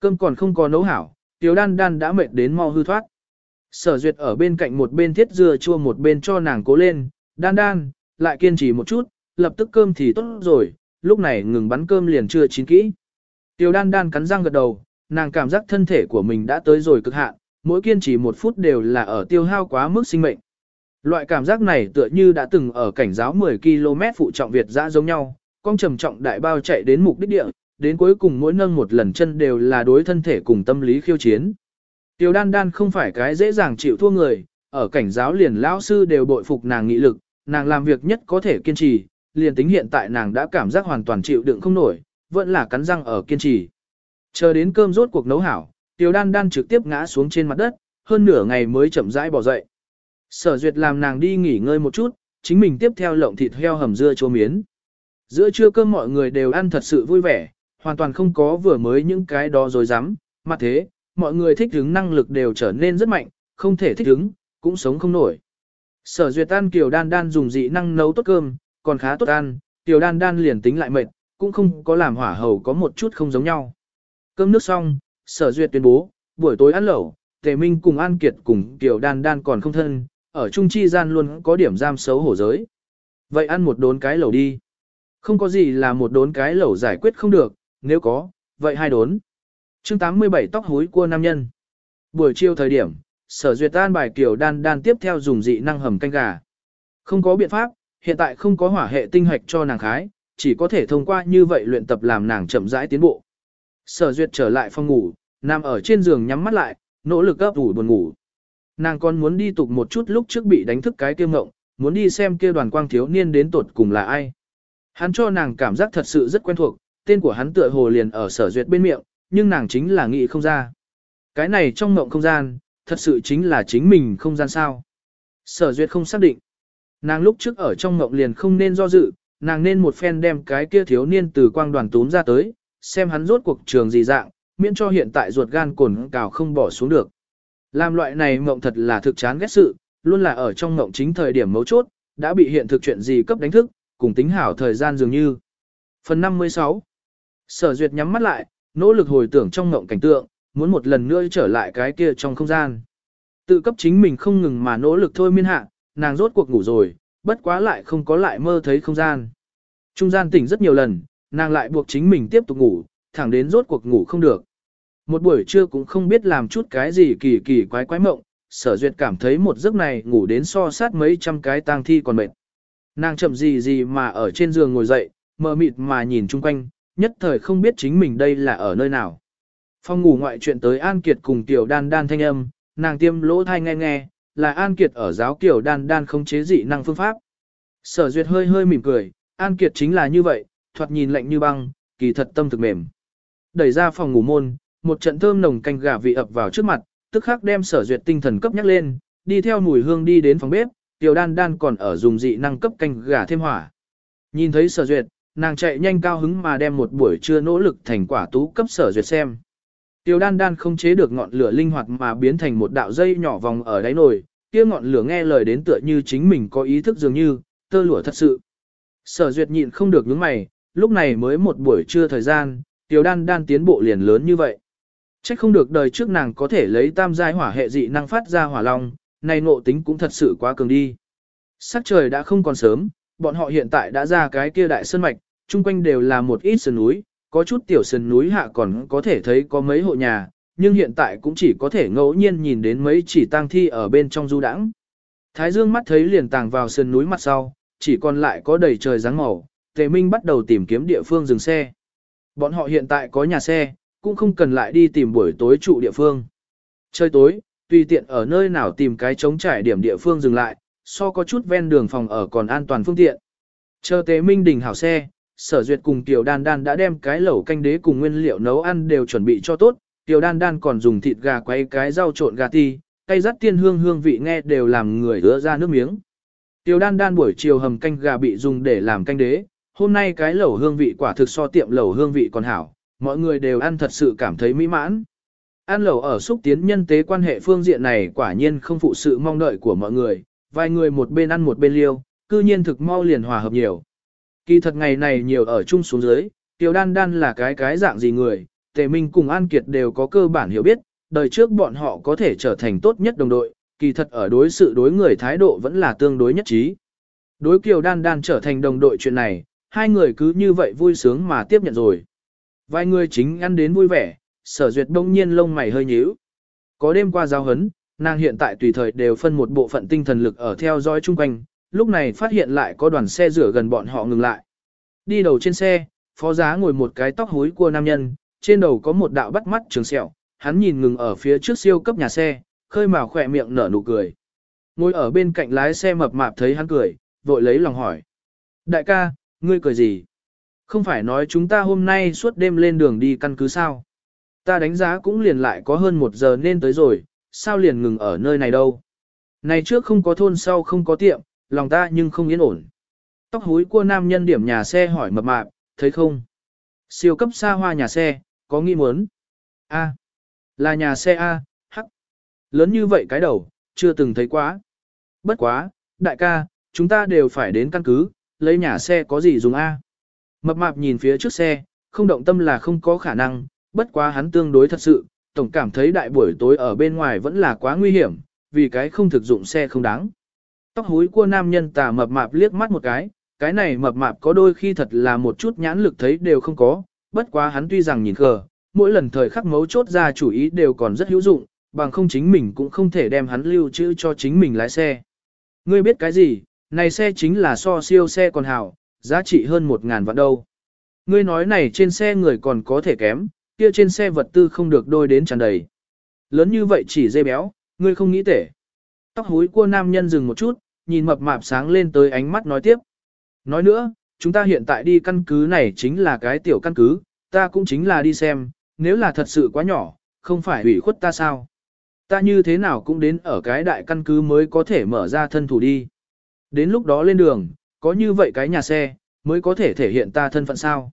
Cơm còn không có nấu hảo, tiểu đan đan đã mệt đến mau hư thoát. Sở duyệt ở bên cạnh một bên thiết dưa chua một bên cho nàng cố lên, đan đan, lại kiên trì một chút, lập tức cơm thì tốt rồi, lúc này ngừng bắn cơm liền chưa chín kỹ. Tiểu đan đan cắn răng gật đầu, nàng cảm giác thân thể của mình đã tới rồi cực hạn, mỗi kiên trì một phút đều là ở tiêu hao quá mức sinh mệnh. Loại cảm giác này tựa như đã từng ở cảnh giáo 10 km phụ trọng Việt dã giống nhau, con trầm trọng đại bao chạy đến mục đích địa, đến cuối cùng mỗi nâng một lần chân đều là đối thân thể cùng tâm lý khiêu chiến. Tiểu đan đan không phải cái dễ dàng chịu thua người, ở cảnh giáo liền lão sư đều bội phục nàng nghị lực, nàng làm việc nhất có thể kiên trì, liền tính hiện tại nàng đã cảm giác hoàn toàn chịu đựng không nổi, vẫn là cắn răng ở kiên trì. Chờ đến cơm rốt cuộc nấu hảo, tiểu đan đan trực tiếp ngã xuống trên mặt đất, hơn nửa ngày mới chậm rãi bỏ dậy. Sở duyệt làm nàng đi nghỉ ngơi một chút, chính mình tiếp theo lộng thịt heo hầm dưa chua miến. Giữa trưa cơm mọi người đều ăn thật sự vui vẻ, hoàn toàn không có vừa mới những cái đó rồi dám, mà thế, mọi người thích hứng năng lực đều trở nên rất mạnh, không thể thích hứng, cũng sống không nổi. Sở duyệt ăn kiều đan đan dùng dị năng nấu tốt cơm, còn khá tốt ăn, kiều đan đan liền tính lại mệt, cũng không có làm hỏa hầu có một chút không giống nhau. Cơm nước xong, sở duyệt tuyên bố, buổi tối ăn lẩu, tề minh cùng an kiệt cùng kiều đan đan còn không thân, ở trung chi gian luôn có điểm giam xấu hổ giới. Vậy ăn một đốn cái lẩu đi. Không có gì là một đốn cái lẩu giải quyết không được, nếu có, vậy hai đốn. chương 87 tóc hối của nam nhân. Buổi chiều thời điểm, sở duyệt tan bài kiểu đan đan tiếp theo dùng dị năng hầm canh gà. Không có biện pháp, hiện tại không có hỏa hệ tinh hoạch cho nàng khái, chỉ có thể thông qua như vậy luyện tập làm nàng chậm rãi tiến bộ. Sở duyệt trở lại phòng ngủ, nằm ở trên giường nhắm mắt lại, nỗ lực ấp ủ buồn ngủ. Nàng còn muốn đi tục một chút lúc trước bị đánh thức cái kiêu ngộng, muốn đi xem kia đoàn quang thiếu niên đến tột cùng là ai. Hắn cho nàng cảm giác thật sự rất quen thuộc, tên của hắn tựa hồ liền ở sở duyệt bên miệng, nhưng nàng chính là nghĩ không ra. Cái này trong ngộng không gian, thật sự chính là chính mình không gian sao. Sở duyệt không xác định. Nàng lúc trước ở trong ngộng liền không nên do dự, nàng nên một phen đem cái kia thiếu niên từ quang đoàn túm ra tới, xem hắn rốt cuộc trường gì dạng, miễn cho hiện tại ruột gan cồn cào không bỏ xuống được. Làm loại này mộng thật là thực chán ghét sự, luôn là ở trong mộng chính thời điểm mấu chốt, đã bị hiện thực chuyện gì cấp đánh thức, cùng tính hảo thời gian dường như. Phần 56 Sở Duyệt nhắm mắt lại, nỗ lực hồi tưởng trong ngộng cảnh tượng, muốn một lần nữa trở lại cái kia trong không gian. Tự cấp chính mình không ngừng mà nỗ lực thôi miên hạ, nàng rốt cuộc ngủ rồi, bất quá lại không có lại mơ thấy không gian. Trung gian tỉnh rất nhiều lần, nàng lại buộc chính mình tiếp tục ngủ, thẳng đến rốt cuộc ngủ không được. Một buổi trưa cũng không biết làm chút cái gì kỳ kỳ quái quái mộng, sở duyệt cảm thấy một giấc này ngủ đến so sát mấy trăm cái tang thi còn mệt. Nàng chậm gì gì mà ở trên giường ngồi dậy, mờ mịt mà nhìn chung quanh, nhất thời không biết chính mình đây là ở nơi nào. Phòng ngủ ngoại chuyện tới An Kiệt cùng Tiểu Đan Đan thanh âm, nàng tiêm lỗ thai nghe nghe, là An Kiệt ở giáo Tiểu Đan Đan không chế dị năng phương pháp. Sở duyệt hơi hơi mỉm cười, An Kiệt chính là như vậy, thoạt nhìn lạnh như băng, kỳ thật tâm thực mềm. Đẩy ra phòng ngủ môn, một trận thơm nồng canh gà vị ập vào trước mặt, tức khắc đem sở duyệt tinh thần cấp nhắc lên, đi theo mùi hương đi đến phòng bếp, tiểu đan đan còn ở dùng dị năng cấp canh gà thêm hỏa. Nhìn thấy sở duyệt, nàng chạy nhanh cao hứng mà đem một buổi trưa nỗ lực thành quả tú cấp sở duyệt xem. Tiểu đan đan không chế được ngọn lửa linh hoạt mà biến thành một đạo dây nhỏ vòng ở đáy nồi, kia ngọn lửa nghe lời đến tựa như chính mình có ý thức dường như, tơ lụa thật sự. Sở duyệt nhịn không được nhướng mày, lúc này mới một buổi trưa thời gian, tiểu đan đan tiến bộ liền lớn như vậy. Chắc không được đời trước nàng có thể lấy tam giai hỏa hệ dị năng phát ra hỏa long, này ngộ tính cũng thật sự quá cường đi. Sắc trời đã không còn sớm, bọn họ hiện tại đã ra cái kia đại sơn mạch, chung quanh đều là một ít sườn núi, có chút tiểu sườn núi hạ còn có thể thấy có mấy hộ nhà, nhưng hiện tại cũng chỉ có thể ngẫu nhiên nhìn đến mấy chỉ tang thi ở bên trong du đãng. Thái Dương mắt thấy liền tàng vào sườn núi mặt sau, chỉ còn lại có đầy trời dáng màu, Tề Minh bắt đầu tìm kiếm địa phương dừng xe. Bọn họ hiện tại có nhà xe, cũng không cần lại đi tìm buổi tối trụ địa phương. Chơi tối, tùy tiện ở nơi nào tìm cái trống trải điểm địa phương dừng lại, so có chút ven đường phòng ở còn an toàn phương tiện. Chờ tế minh đình hảo xe, sở duyệt cùng tiểu đan đan đã đem cái lẩu canh đế cùng nguyên liệu nấu ăn đều chuẩn bị cho tốt, tiểu đan đan còn dùng thịt gà quay cái rau trộn gà ti, cây rắt tiên hương hương vị nghe đều làm người ứa ra nước miếng. Tiểu đan đan buổi chiều hầm canh gà bị dùng để làm canh đế, hôm nay cái lẩu hương vị quả thực so tiệm lẩu hương vị còn hảo, mọi người đều ăn thật sự cảm thấy mỹ mãn. An lẩu ở xúc tiến nhân tế quan hệ phương diện này quả nhiên không phụ sự mong đợi của mọi người, vài người một bên ăn một bên liêu, cư nhiên thực mau liền hòa hợp nhiều. Kỳ thật ngày này nhiều ở chung xuống dưới, Tiểu Đan Đan là cái cái dạng gì người, Tề Minh cùng An Kiệt đều có cơ bản hiểu biết, đời trước bọn họ có thể trở thành tốt nhất đồng đội, kỳ thật ở đối sự đối người thái độ vẫn là tương đối nhất trí. Đối Kiều Đan Đan trở thành đồng đội chuyện này, hai người cứ như vậy vui sướng mà tiếp nhận rồi. Vài người chính ăn đến vui vẻ, sở duyệt đông nhiên lông mày hơi nhíu. Có đêm qua giao hấn, nàng hiện tại tùy thời đều phân một bộ phận tinh thần lực ở theo dõi chung quanh, lúc này phát hiện lại có đoàn xe rửa gần bọn họ ngừng lại. Đi đầu trên xe, phó giá ngồi một cái tóc hối của nam nhân, trên đầu có một đạo bắt mắt trường sẹo, hắn nhìn ngừng ở phía trước siêu cấp nhà xe, khơi mào khỏe miệng nở nụ cười. Ngồi ở bên cạnh lái xe mập mạp thấy hắn cười, vội lấy lòng hỏi. Đại ca, ngươi cười gì? Không phải nói chúng ta hôm nay suốt đêm lên đường đi căn cứ sao? Ta đánh giá cũng liền lại có hơn một giờ nên tới rồi, sao liền ngừng ở nơi này đâu? Này trước không có thôn sau không có tiệm, lòng ta nhưng không yên ổn. Tóc húi của nam nhân điểm nhà xe hỏi mập mạp, thấy không? Siêu cấp xa hoa nhà xe, có nghi muốn? A. Là nhà xe A, hắc. Lớn như vậy cái đầu, chưa từng thấy quá. Bất quá, đại ca, chúng ta đều phải đến căn cứ, lấy nhà xe có gì dùng A. Mập mạp nhìn phía trước xe, không động tâm là không có khả năng, bất quá hắn tương đối thật sự, tổng cảm thấy đại buổi tối ở bên ngoài vẫn là quá nguy hiểm, vì cái không thực dụng xe không đáng. Tóc húi của nam nhân tà mập mạp liếc mắt một cái, cái này mập mạp có đôi khi thật là một chút nhãn lực thấy đều không có, bất quá hắn tuy rằng nhìn khờ, mỗi lần thời khắc mấu chốt ra chủ ý đều còn rất hữu dụng, bằng không chính mình cũng không thể đem hắn lưu trữ cho chính mình lái xe. Ngươi biết cái gì, này xe chính là so siêu xe còn hảo, giá trị hơn một ngàn vạn đâu. Ngươi nói này trên xe người còn có thể kém, kia trên xe vật tư không được đôi đến tràn đầy. Lớn như vậy chỉ dây béo, ngươi không nghĩ tể. Tóc húi của nam nhân dừng một chút, nhìn mập mạp sáng lên tới ánh mắt nói tiếp. Nói nữa, chúng ta hiện tại đi căn cứ này chính là cái tiểu căn cứ, ta cũng chính là đi xem, nếu là thật sự quá nhỏ, không phải hủy khuất ta sao? Ta như thế nào cũng đến ở cái đại căn cứ mới có thể mở ra thân thủ đi. Đến lúc đó lên đường, có như vậy cái nhà xe, mới có thể thể hiện ta thân phận sao.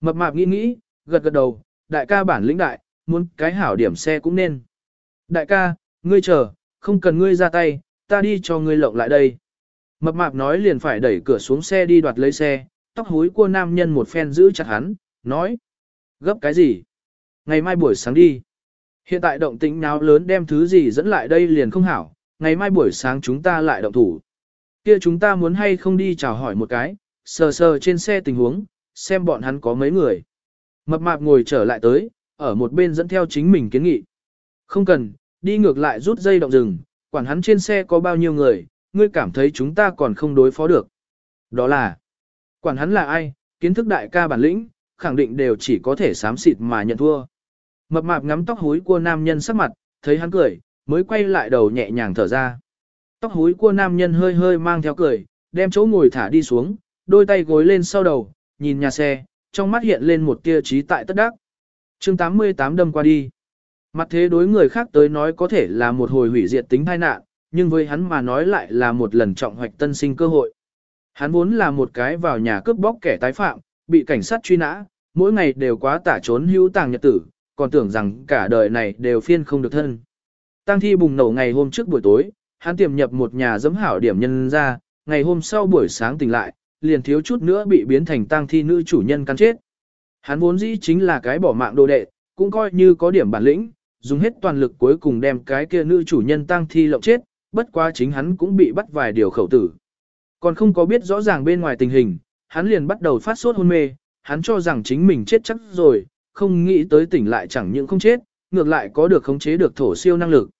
Mập mạp nghĩ nghĩ, gật gật đầu, đại ca bản lĩnh đại, muốn cái hảo điểm xe cũng nên. Đại ca, ngươi chờ, không cần ngươi ra tay, ta đi cho ngươi lộng lại đây. Mập mạp nói liền phải đẩy cửa xuống xe đi đoạt lấy xe, tóc húi của nam nhân một phen giữ chặt hắn, nói. Gấp cái gì? Ngày mai buổi sáng đi. Hiện tại động tĩnh nào lớn đem thứ gì dẫn lại đây liền không hảo, ngày mai buổi sáng chúng ta lại động thủ. Kia chúng ta muốn hay không đi chào hỏi một cái, sờ sờ trên xe tình huống, xem bọn hắn có mấy người. Mập mạp ngồi trở lại tới, ở một bên dẫn theo chính mình kiến nghị. Không cần, đi ngược lại rút dây động rừng, quản hắn trên xe có bao nhiêu người, ngươi cảm thấy chúng ta còn không đối phó được. Đó là, quản hắn là ai, kiến thức đại ca bản lĩnh, khẳng định đều chỉ có thể sám xịt mà nhận thua. Mập mạp ngắm tóc húi của nam nhân sắc mặt, thấy hắn cười, mới quay lại đầu nhẹ nhàng thở ra. Tóc húi của nam nhân hơi hơi mang theo cười, đem chỗ ngồi thả đi xuống, đôi tay gối lên sau đầu, nhìn nhà xe, trong mắt hiện lên một tia trí tại tất đắc. chương 88 đâm qua đi. Mặt thế đối người khác tới nói có thể là một hồi hủy diệt tính tai nạn, nhưng với hắn mà nói lại là một lần trọng hoạch tân sinh cơ hội. Hắn vốn là một cái vào nhà cướp bóc kẻ tái phạm, bị cảnh sát truy nã, mỗi ngày đều quá tả trốn hữu tàng nhật tử, còn tưởng rằng cả đời này đều phiên không được thân. Tăng thi bùng nổ ngày hôm trước buổi tối, hắn tiềm nhập một nhà giấm hảo điểm nhân ra, ngày hôm sau buổi sáng tỉnh lại, liền thiếu chút nữa bị biến thành tang thi nữ chủ nhân cắn chết. Hắn vốn dĩ chính là cái bỏ mạng đồ đệ, cũng coi như có điểm bản lĩnh, dùng hết toàn lực cuối cùng đem cái kia nữ chủ nhân tang thi lộng chết, bất quá chính hắn cũng bị bắt vài điều khẩu tử. Còn không có biết rõ ràng bên ngoài tình hình, hắn liền bắt đầu phát sốt hôn mê, hắn cho rằng chính mình chết chắc rồi, không nghĩ tới tỉnh lại chẳng những không chết, ngược lại có được khống chế được thổ siêu năng lực.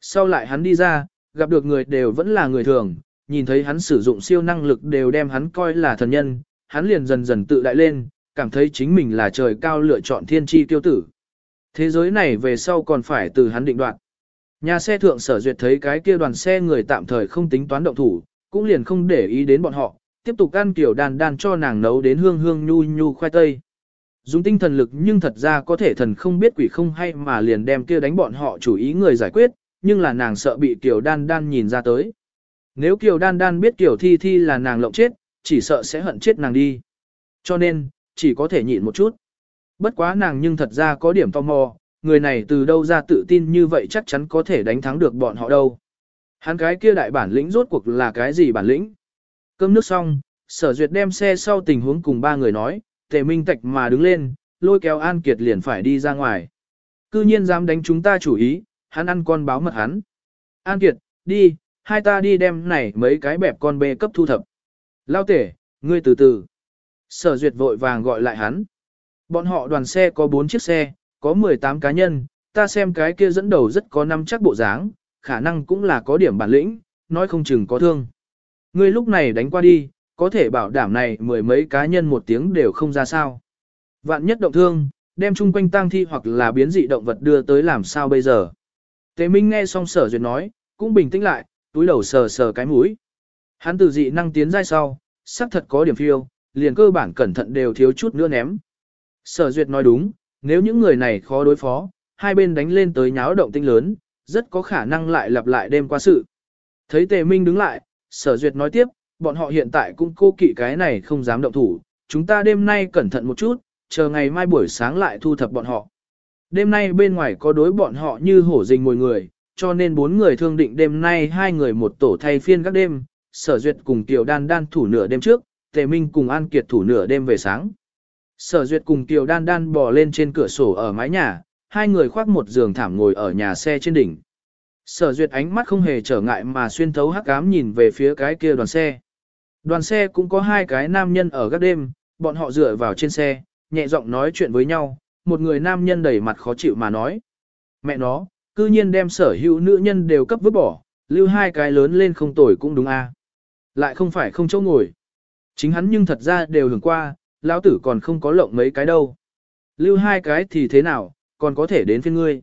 Sau lại hắn đi ra, gặp được người đều vẫn là người thường, nhìn thấy hắn sử dụng siêu năng lực đều đem hắn coi là thần nhân, hắn liền dần dần tự đại lên, cảm thấy chính mình là trời cao lựa chọn thiên tri tiêu tử. Thế giới này về sau còn phải từ hắn định đoạt. Nhà xe thượng sở duyệt thấy cái kia đoàn xe người tạm thời không tính toán động thủ, cũng liền không để ý đến bọn họ, tiếp tục ăn kiểu đàn đàn cho nàng nấu đến hương hương nhu nhu khoai tây. Dùng tinh thần lực nhưng thật ra có thể thần không biết quỷ không hay mà liền đem kia đánh bọn họ chủ ý người giải quyết, nhưng là nàng sợ bị Kiều Đan Đan nhìn ra tới. Nếu Kiều Đan Đan biết Kiều Thi Thi là nàng lộng chết, chỉ sợ sẽ hận chết nàng đi. Cho nên, chỉ có thể nhịn một chút. Bất quá nàng nhưng thật ra có điểm tò mò, người này từ đâu ra tự tin như vậy chắc chắn có thể đánh thắng được bọn họ đâu. Hắn cái kia đại bản lĩnh rốt cuộc là cái gì bản lĩnh? Cơm nước xong, sở duyệt đem xe sau tình huống cùng ba người nói, tề minh tạch mà đứng lên, lôi kéo An Kiệt liền phải đi ra ngoài. Cư nhiên dám đánh chúng ta chủ ý, hắn ăn con báo mật hắn. An Kiệt, đi, hai ta đi đem này mấy cái bẹp con bê cấp thu thập. Lao tể, ngươi từ từ. Sở duyệt vội vàng gọi lại hắn. Bọn họ đoàn xe có 4 chiếc xe, có 18 cá nhân, ta xem cái kia dẫn đầu rất có năm chắc bộ dáng, khả năng cũng là có điểm bản lĩnh, nói không chừng có thương. Ngươi lúc này đánh qua đi, có thể bảo đảm này mười mấy cá nhân một tiếng đều không ra sao. Vạn nhất động thương, đem chung quanh tang thi hoặc là biến dị động vật đưa tới làm sao bây giờ. Tế Minh nghe xong sở duyệt nói, cũng bình tĩnh lại, túi đầu sờ sờ cái mũi. Hắn từ dị năng tiến giai sau, xác thật có điểm phiêu, liền cơ bản cẩn thận đều thiếu chút nữa ném. Sở duyệt nói đúng, nếu những người này khó đối phó, hai bên đánh lên tới nháo động tinh lớn, rất có khả năng lại lặp lại đêm qua sự. Thấy Tề Minh đứng lại, sở duyệt nói tiếp, bọn họ hiện tại cũng cô kỵ cái này không dám động thủ, chúng ta đêm nay cẩn thận một chút, chờ ngày mai buổi sáng lại thu thập bọn họ. Đêm nay bên ngoài có đối bọn họ như hổ rình mồi người, cho nên bốn người thương định đêm nay hai người một tổ thay phiên các đêm, sở duyệt cùng tiểu đan đan thủ nửa đêm trước, tề minh cùng an kiệt thủ nửa đêm về sáng. Sở duyệt cùng tiểu đan đan bò lên trên cửa sổ ở mái nhà, hai người khoác một giường thảm ngồi ở nhà xe trên đỉnh. Sở duyệt ánh mắt không hề trở ngại mà xuyên thấu hắc ám nhìn về phía cái kia đoàn xe. Đoàn xe cũng có hai cái nam nhân ở các đêm, bọn họ dựa vào trên xe, nhẹ giọng nói chuyện với nhau, một người nam nhân đầy mặt khó chịu mà nói. Mẹ nó, cư nhiên đem sở hữu nữ nhân đều cấp vứt bỏ, lưu hai cái lớn lên không tồi cũng đúng a. Lại không phải không chỗ ngồi. Chính hắn nhưng thật ra đều hưởng qua, lão tử còn không có lộng mấy cái đâu. Lưu hai cái thì thế nào, còn có thể đến phiên ngươi.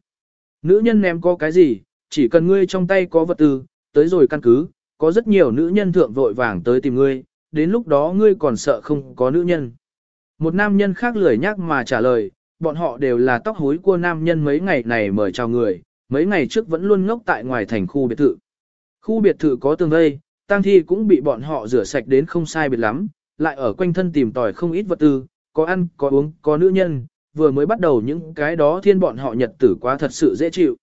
Nữ nhân ném có cái gì, chỉ cần ngươi trong tay có vật tư, tới rồi căn cứ, có rất nhiều nữ nhân thượng vội vàng tới tìm ngươi, đến lúc đó ngươi còn sợ không có nữ nhân. Một nam nhân khác lười nhắc mà trả lời, bọn họ đều là tóc hối của nam nhân mấy ngày này mời chào người, mấy ngày trước vẫn luôn ngốc tại ngoài thành khu biệt thự. Khu biệt thự có tường vây, tang thi cũng bị bọn họ rửa sạch đến không sai biệt lắm, lại ở quanh thân tìm tòi không ít vật tư, có ăn, có uống, có nữ nhân, vừa mới bắt đầu những cái đó thiên bọn họ nhật tử quá thật sự dễ chịu.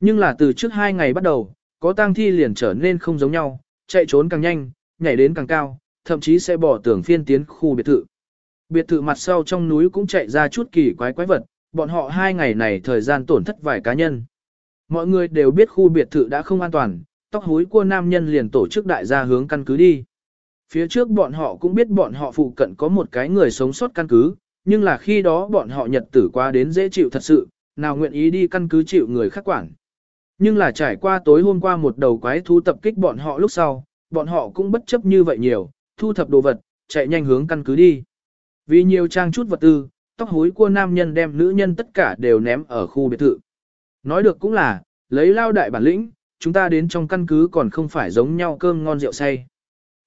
Nhưng là từ trước hai ngày bắt đầu, có tang thi liền trở nên không giống nhau, chạy trốn càng nhanh, nhảy đến càng cao, thậm chí sẽ bỏ tường phiên tiến khu biệt thự. Biệt thự mặt sau trong núi cũng chạy ra chút kỳ quái quái vật, bọn họ hai ngày này thời gian tổn thất vài cá nhân. Mọi người đều biết khu biệt thự đã không an toàn, tóc húi của nam nhân liền tổ chức đại gia hướng căn cứ đi. Phía trước bọn họ cũng biết bọn họ phụ cận có một cái người sống sót căn cứ, nhưng là khi đó bọn họ nhật tử qua đến dễ chịu thật sự, nào nguyện ý đi căn cứ chịu người khác quản. Nhưng là trải qua tối hôm qua một đầu quái thú tập kích bọn họ lúc sau, bọn họ cũng bất chấp như vậy nhiều, thu thập đồ vật, chạy nhanh hướng căn cứ đi. Vì nhiều trang chút vật tư, tóc hối của nam nhân đem nữ nhân tất cả đều ném ở khu biệt thự. Nói được cũng là, lấy lao đại bản lĩnh, chúng ta đến trong căn cứ còn không phải giống nhau cơm ngon rượu say.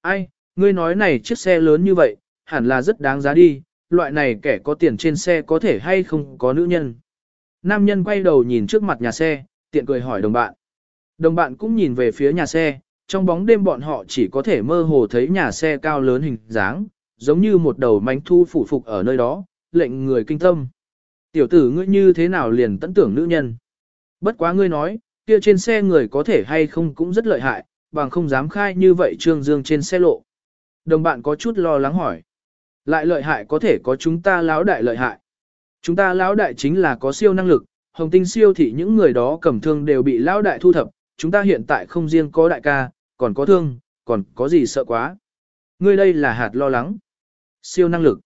Ai, ngươi nói này chiếc xe lớn như vậy, hẳn là rất đáng giá đi, loại này kẻ có tiền trên xe có thể hay không có nữ nhân. Nam nhân quay đầu nhìn trước mặt nhà xe, tiện cười hỏi đồng bạn. Đồng bạn cũng nhìn về phía nhà xe, trong bóng đêm bọn họ chỉ có thể mơ hồ thấy nhà xe cao lớn hình dáng, giống như một đầu mánh thu phủ phục ở nơi đó, lệnh người kinh tâm. Tiểu tử ngươi như thế nào liền tận tưởng nữ nhân. Bất quá ngươi nói, kia trên xe người có thể hay không cũng rất lợi hại, bằng không dám khai như vậy trương dương trên xe lộ. Đồng bạn có chút lo lắng hỏi. Lại lợi hại có thể có chúng ta lão đại lợi hại. Chúng ta lão đại chính là có siêu năng lực, hồng tinh siêu thị những người đó cầm thương đều bị lão đại thu thập, chúng ta hiện tại không riêng có đại ca, còn có thương, còn có gì sợ quá. Ngươi đây là hạt lo lắng. Siêu năng lực.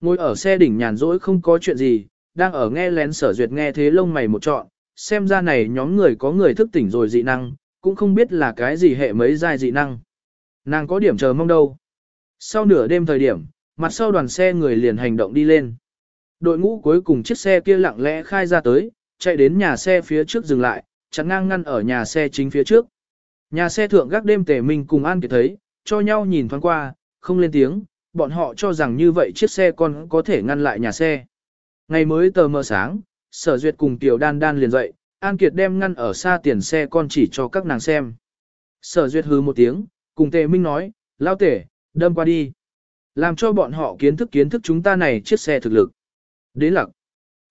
Ngồi ở xe đỉnh nhàn rỗi không có chuyện gì, đang ở nghe lén sở duyệt nghe thế lông mày một trọn, xem ra này nhóm người có người thức tỉnh rồi dị năng, cũng không biết là cái gì hệ mấy giai dị năng. Nàng có điểm chờ mong đâu. Sau nửa đêm thời điểm, mặt sau đoàn xe người liền hành động đi lên. Đội ngũ cuối cùng chiếc xe kia lặng lẽ khai ra tới, chạy đến nhà xe phía trước dừng lại, chắn ngang ngăn ở nhà xe chính phía trước. Nhà xe thượng gác đêm tề minh cùng An Kiệt thấy, cho nhau nhìn thoáng qua, không lên tiếng, bọn họ cho rằng như vậy chiếc xe con có thể ngăn lại nhà xe. Ngày mới tờ mờ sáng, sở duyệt cùng tiểu đan đan liền dậy, An Kiệt đem ngăn ở xa tiền xe con chỉ cho các nàng xem. Sở duyệt hứ một tiếng, cùng tề minh nói, lao tể, đâm qua đi. Làm cho bọn họ kiến thức kiến thức chúng ta này chiếc xe thực lực. Đến lặc.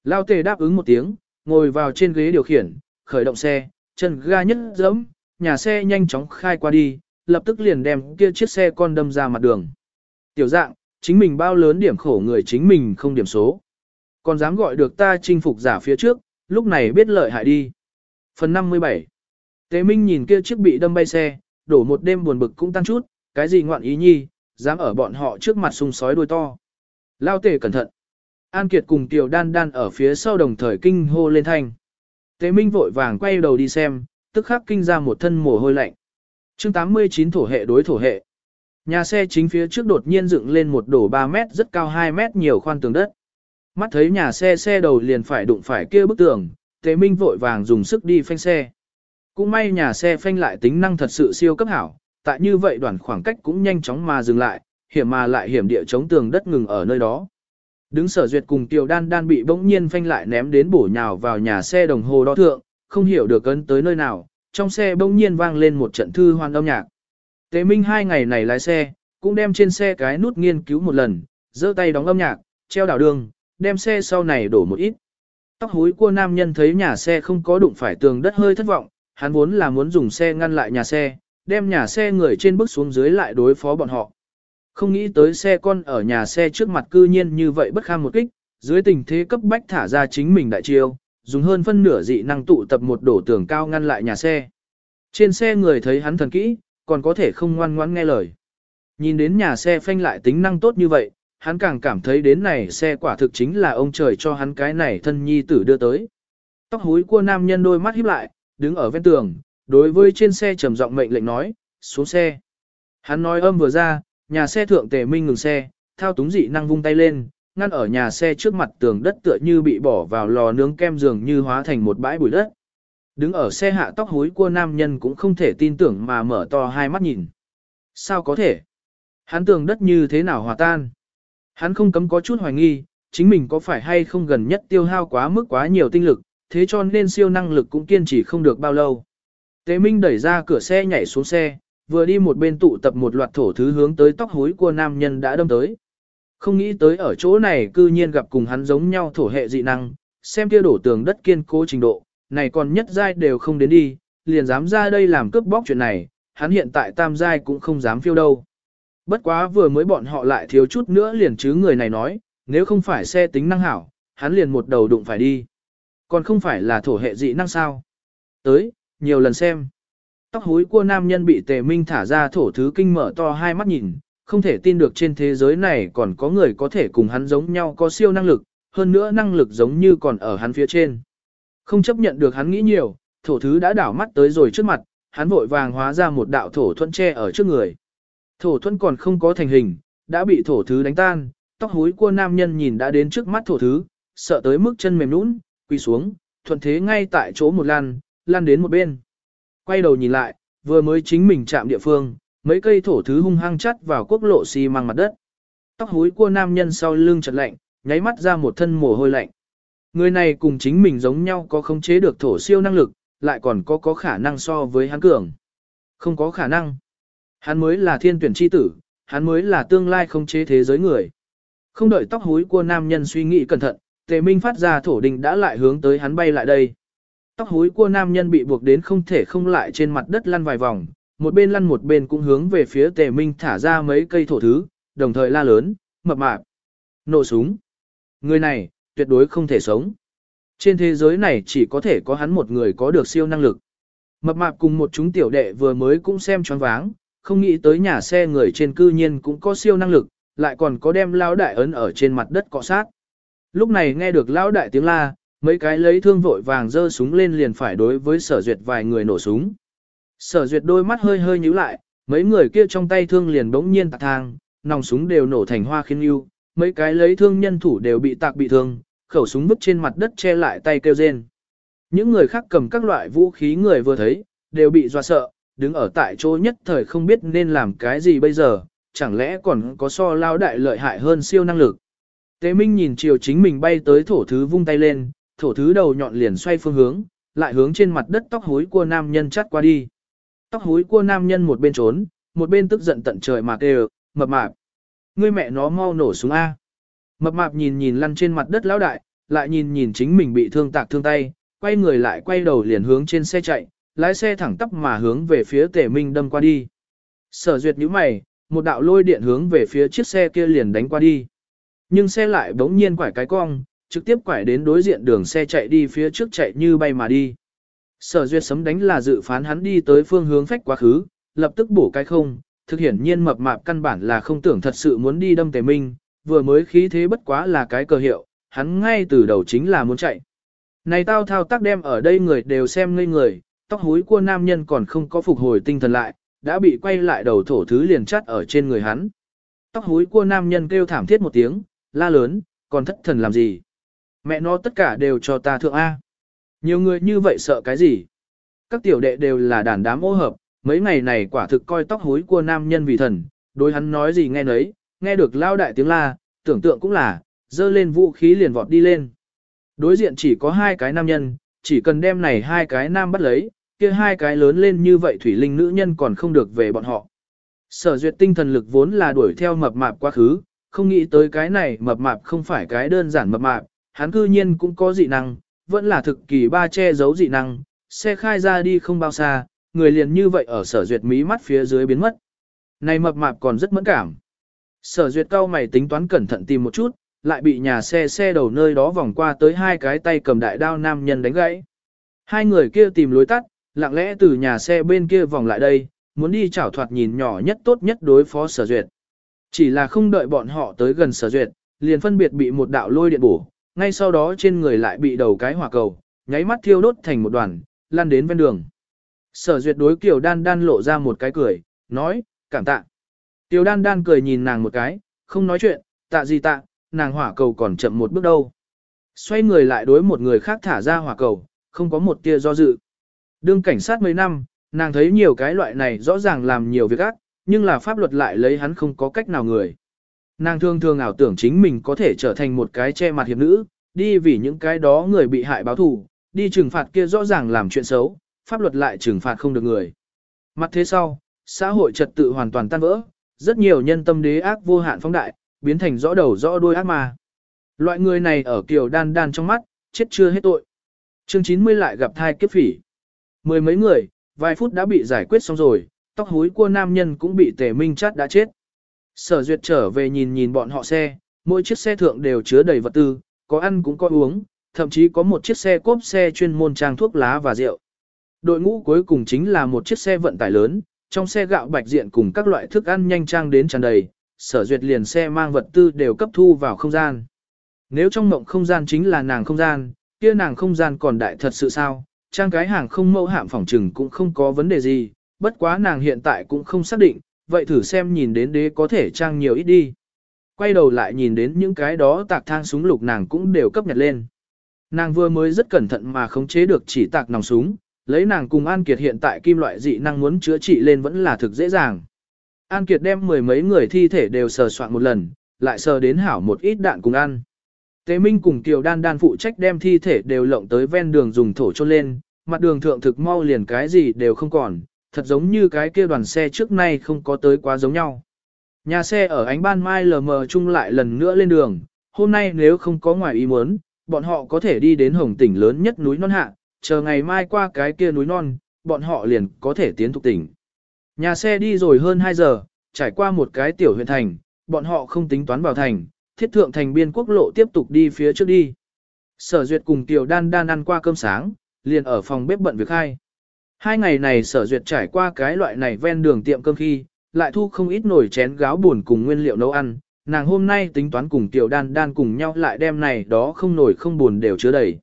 Lao tề đáp ứng một tiếng, ngồi vào trên ghế điều khiển, khởi động xe, chân ga nhất dẫm, nhà xe nhanh chóng khai qua đi, lập tức liền đem kia chiếc xe con đâm ra mặt đường. Tiểu dạng, chính mình bao lớn điểm khổ người chính mình không điểm số. Còn dám gọi được ta chinh phục giả phía trước, lúc này biết lợi hại đi. Phần 57 Tế Minh nhìn kia chiếc bị đâm bay xe, đổ một đêm buồn bực cũng tăng chút, cái gì ngoạn ý nhi, dám ở bọn họ trước mặt sung sói đuôi to. Lao tề cẩn thận. An Kiệt cùng Tiểu Đan Đan ở phía sau đồng thời kinh hô lên thanh. Tế Minh vội vàng quay đầu đi xem, tức khắc kinh ra một thân mồ hôi lạnh. chương 89 thổ hệ đối thổ hệ. Nhà xe chính phía trước đột nhiên dựng lên một đổ 3 mét rất cao 2 mét nhiều khoan tường đất. Mắt thấy nhà xe xe đầu liền phải đụng phải kia bức tường, Tế Minh vội vàng dùng sức đi phanh xe. Cũng may nhà xe phanh lại tính năng thật sự siêu cấp hảo, tại như vậy đoạn khoảng cách cũng nhanh chóng mà dừng lại, hiểm mà lại hiểm địa chống tường đất ngừng ở nơi đó. Đứng sở duyệt cùng Tiểu Đan Đan bị bỗng nhiên phanh lại ném đến bổ nhào vào nhà xe đồng hồ đo thượng, không hiểu được ấn tới nơi nào, trong xe bỗng nhiên vang lên một trận thư hoan âm nhạc. Tế Minh hai ngày này lái xe, cũng đem trên xe cái nút nghiên cứu một lần, giơ tay đóng âm nhạc, treo đảo đường, đem xe sau này đổ một ít. Tóc húi của nam nhân thấy nhà xe không có đụng phải tường đất hơi thất vọng, hắn vốn là muốn dùng xe ngăn lại nhà xe, đem nhà xe người trên bước xuống dưới lại đối phó bọn họ. Không nghĩ tới xe con ở nhà xe trước mặt cư nhiên như vậy bất kham một kích, dưới tình thế cấp bách thả ra chính mình đại chiêu, dùng hơn phân nửa dị năng tụ tập một đổ tường cao ngăn lại nhà xe. Trên xe người thấy hắn thần kỹ, còn có thể không ngoan ngoãn nghe lời. Nhìn đến nhà xe phanh lại tính năng tốt như vậy, hắn càng cảm thấy đến này xe quả thực chính là ông trời cho hắn cái này thân nhi tử đưa tới. Tóc húi của nam nhân đôi mắt híp lại, đứng ở ven tường, đối với trên xe trầm giọng mệnh lệnh nói, xuống xe. Hắn nói âm vừa ra, nhà xe thượng tề minh ngừng xe, thao túng dị năng vung tay lên, ngăn ở nhà xe trước mặt tường đất tựa như bị bỏ vào lò nướng kem dường như hóa thành một bãi bụi đất. Đứng ở xe hạ tóc hối của nam nhân cũng không thể tin tưởng mà mở to hai mắt nhìn. Sao có thể? Hắn tường đất như thế nào hòa tan? Hắn không cấm có chút hoài nghi, chính mình có phải hay không gần nhất tiêu hao quá mức quá nhiều tinh lực, thế cho nên siêu năng lực cũng kiên trì không được bao lâu. Tế Minh đẩy ra cửa xe nhảy xuống xe, vừa đi một bên tụ tập một loạt thổ thứ hướng tới tóc hối của nam nhân đã đâm tới. Không nghĩ tới ở chỗ này cư nhiên gặp cùng hắn giống nhau thổ hệ dị năng, xem kia đổ tường đất kiên cố trình độ, này còn nhất giai đều không đến đi, liền dám ra đây làm cướp bóc chuyện này, hắn hiện tại tam giai cũng không dám phiêu đâu. Bất quá vừa mới bọn họ lại thiếu chút nữa liền chứ người này nói, nếu không phải xe tính năng hảo, hắn liền một đầu đụng phải đi. Còn không phải là thổ hệ dị năng sao. Tới, nhiều lần xem. Tóc húi của nam nhân bị tề minh thả ra thổ thứ kinh mở to hai mắt nhìn, không thể tin được trên thế giới này còn có người có thể cùng hắn giống nhau có siêu năng lực, hơn nữa năng lực giống như còn ở hắn phía trên. Không chấp nhận được hắn nghĩ nhiều, thổ thứ đã đảo mắt tới rồi trước mặt, hắn vội vàng hóa ra một đạo thổ thuẫn tre ở trước người. Thổ thuẫn còn không có thành hình, đã bị thổ thứ đánh tan, tóc hối của nam nhân nhìn đã đến trước mắt thổ thứ, sợ tới mức chân mềm nũng, quỳ xuống, thuận thế ngay tại chỗ một lan, lan đến một bên. Quay đầu nhìn lại, vừa mới chính mình chạm địa phương, mấy cây thổ thứ hung hăng chắt vào quốc lộ xi măng mặt đất. Tóc hối của nam nhân sau lưng chật lạnh, nháy mắt ra một thân mồ hôi lạnh. Người này cùng chính mình giống nhau có khống chế được thổ siêu năng lực, lại còn có có khả năng so với hắn cường. Không có khả năng. Hắn mới là thiên tuyển chi tử, hắn mới là tương lai không chế thế giới người. Không đợi tóc húi của nam nhân suy nghĩ cẩn thận, tề minh phát ra thổ đình đã lại hướng tới hắn bay lại đây. Tóc húi của nam nhân bị buộc đến không thể không lại trên mặt đất lăn vài vòng, một bên lăn một bên cũng hướng về phía tề minh thả ra mấy cây thổ thứ, đồng thời la lớn, mập mạp, nổ súng. Người này, tuyệt đối không thể sống. Trên thế giới này chỉ có thể có hắn một người có được siêu năng lực. Mập mạp cùng một chúng tiểu đệ vừa mới cũng xem choáng váng, không nghĩ tới nhà xe người trên cư nhiên cũng có siêu năng lực, lại còn có đem lão đại ấn ở trên mặt đất cọ sát. Lúc này nghe được lão đại tiếng la, mấy cái lấy thương vội vàng giơ súng lên liền phải đối với sở duyệt vài người nổ súng. Sở duyệt đôi mắt hơi hơi nhíu lại, mấy người kia trong tay thương liền bỗng nhiên tạc thang, nòng súng đều nổ thành hoa khiên yêu, mấy cái lấy thương nhân thủ đều bị tạc bị thương, khẩu súng vứt trên mặt đất che lại tay kêu rên. Những người khác cầm các loại vũ khí người vừa thấy, đều bị dọa sợ, đứng ở tại chỗ nhất thời không biết nên làm cái gì bây giờ, chẳng lẽ còn có so lao đại lợi hại hơn siêu năng lực. Tế Minh nhìn chiều chính mình bay tới thổ thứ vung tay lên, thổ thứ đầu nhọn liền xoay phương hướng, lại hướng trên mặt đất tóc hối của nam nhân chắt qua đi. Tóc hối của nam nhân một bên trốn, một bên tức giận tận trời mà kêu, mập mạp. Ngươi mẹ nó mau nổ súng A. Mập mạp nhìn nhìn lăn trên mặt đất lão đại, lại nhìn nhìn chính mình bị thương tạc thương tay, quay người lại quay đầu liền hướng trên xe chạy, lái xe thẳng tắp mà hướng về phía tề minh đâm qua đi. Sở duyệt nhíu mày, một đạo lôi điện hướng về phía chiếc xe kia liền đánh qua đi. Nhưng xe lại bỗng nhiên quải cái cong, trực tiếp quải đến đối diện đường xe chạy đi phía trước chạy như bay mà đi. Sở duyệt sấm đánh là dự phán hắn đi tới phương hướng phách quá khứ, lập tức bổ cái không, thực hiển nhiên mập mạp căn bản là không tưởng thật sự muốn đi đâm tề minh, vừa mới khí thế bất quá là cái cờ hiệu, hắn ngay từ đầu chính là muốn chạy. Này tao thao tác đem ở đây người đều xem ngây người, tóc hối của nam nhân còn không có phục hồi tinh thần lại, đã bị quay lại đầu thổ thứ liền chắt ở trên người hắn. Tóc hối của nam nhân kêu thảm thiết một tiếng, la lớn, còn thất thần làm gì? Mẹ nó tất cả đều cho ta thượng A. Nhiều người như vậy sợ cái gì? Các tiểu đệ đều là đàn đám ô hợp, mấy ngày này quả thực coi tóc hối của nam nhân vì thần, đối hắn nói gì nghe nấy, nghe được lao đại tiếng la, tưởng tượng cũng là, dơ lên vũ khí liền vọt đi lên. Đối diện chỉ có hai cái nam nhân, chỉ cần đem này hai cái nam bắt lấy, kia hai cái lớn lên như vậy thủy linh nữ nhân còn không được về bọn họ. Sở duyệt tinh thần lực vốn là đuổi theo mập mạp quá khứ, không nghĩ tới cái này mập mạp không phải cái đơn giản mập mạp, hắn cư nhiên cũng có dị năng, vẫn là thực kỳ ba che giấu dị năng, xe khai ra đi không bao xa, người liền như vậy ở sở duyệt mí mắt phía dưới biến mất. Này mập mạp còn rất mẫn cảm. Sở duyệt cao mày tính toán cẩn thận tìm một chút, lại bị nhà xe xe đầu nơi đó vòng qua tới hai cái tay cầm đại đao nam nhân đánh gãy. Hai người kia tìm lối tắt, lặng lẽ từ nhà xe bên kia vòng lại đây, muốn đi chảo thoạt nhìn nhỏ nhất tốt nhất đối phó sở duyệt. Chỉ là không đợi bọn họ tới gần sở duyệt, liền phân biệt bị một đạo lôi điện bổ, ngay sau đó trên người lại bị đầu cái hỏa cầu, nháy mắt thiêu đốt thành một đoàn, lan đến ven đường. Sở duyệt đối Kiều Đan Đan lộ ra một cái cười, nói, cảm tạ. Kiều Đan Đan cười nhìn nàng một cái, không nói chuyện, tạ gì tạ, nàng hỏa cầu còn chậm một bước đâu. Xoay người lại đối một người khác thả ra hỏa cầu, không có một tia do dự. Đương cảnh sát mấy năm, nàng thấy nhiều cái loại này rõ ràng làm nhiều việc ác, nhưng là pháp luật lại lấy hắn không có cách nào người. Nàng thương thương ảo tưởng chính mình có thể trở thành một cái che mặt hiệp nữ, đi vì những cái đó người bị hại báo thù, đi trừng phạt kia rõ ràng làm chuyện xấu, pháp luật lại trừng phạt không được người. Mặt thế sau, xã hội trật tự hoàn toàn tan vỡ, rất nhiều nhân tâm đế ác vô hạn phóng đại, biến thành rõ đầu rõ đuôi ác ma. Loại người này ở kiều đan đan trong mắt, chết chưa hết tội. Chương 90 lại gặp thai kiếp phỉ. Mười mấy người, vài phút đã bị giải quyết xong rồi, tóc húi của nam nhân cũng bị tề minh chát đã chết. Sở duyệt trở về nhìn nhìn bọn họ xe, mỗi chiếc xe thượng đều chứa đầy vật tư, có ăn cũng có uống, thậm chí có một chiếc xe cốp xe chuyên môn trang thuốc lá và rượu. Đội ngũ cuối cùng chính là một chiếc xe vận tải lớn, trong xe gạo bạch diện cùng các loại thức ăn nhanh trang đến tràn đầy, sở duyệt liền xe mang vật tư đều cấp thu vào không gian. Nếu trong mộng không gian chính là nàng không gian, kia nàng không gian còn đại thật sự sao, trang cái hàng không mẫu hạm phòng trừng cũng không có vấn đề gì, bất quá nàng hiện tại cũng không xác định, vậy thử xem nhìn đến đế có thể trang nhiều ít đi. Quay đầu lại nhìn đến những cái đó tạc thang súng lục nàng cũng đều cấp nhật lên. Nàng vừa mới rất cẩn thận mà khống chế được chỉ tạc nòng súng, lấy nàng cùng An Kiệt hiện tại kim loại dị năng muốn chữa trị lên vẫn là thực dễ dàng. An Kiệt đem mười mấy người thi thể đều sờ soạn một lần, lại sờ đến hảo một ít đạn cùng ăn. Tế Minh cùng Kiều Đan Đan phụ trách đem thi thể đều lộng tới ven đường dùng thổ chôn lên, mặt đường thượng thực mau liền cái gì đều không còn, thật giống như cái kia đoàn xe trước nay không có tới quá giống nhau. Nhà xe ở ánh ban mai lờ mờ chung lại lần nữa lên đường, hôm nay nếu không có ngoài ý muốn, bọn họ có thể đi đến hồng tỉnh lớn nhất núi non hạ, chờ ngày mai qua cái kia núi non, bọn họ liền có thể tiến thuộc tỉnh. Nhà xe đi rồi hơn 2 giờ, trải qua một cái tiểu huyện thành, bọn họ không tính toán vào thành, thiết thượng thành biên quốc lộ tiếp tục đi phía trước đi. Sở duyệt cùng tiểu đan đan ăn qua cơm sáng, liền ở phòng bếp bận việc hai. Hai ngày này sở duyệt trải qua cái loại này ven đường tiệm cơm khi, lại thu không ít nổi chén gáo buồn cùng nguyên liệu nấu ăn. Nàng hôm nay tính toán cùng tiểu đan đan cùng nhau lại đem này đó không nổi không buồn đều chứa đầy.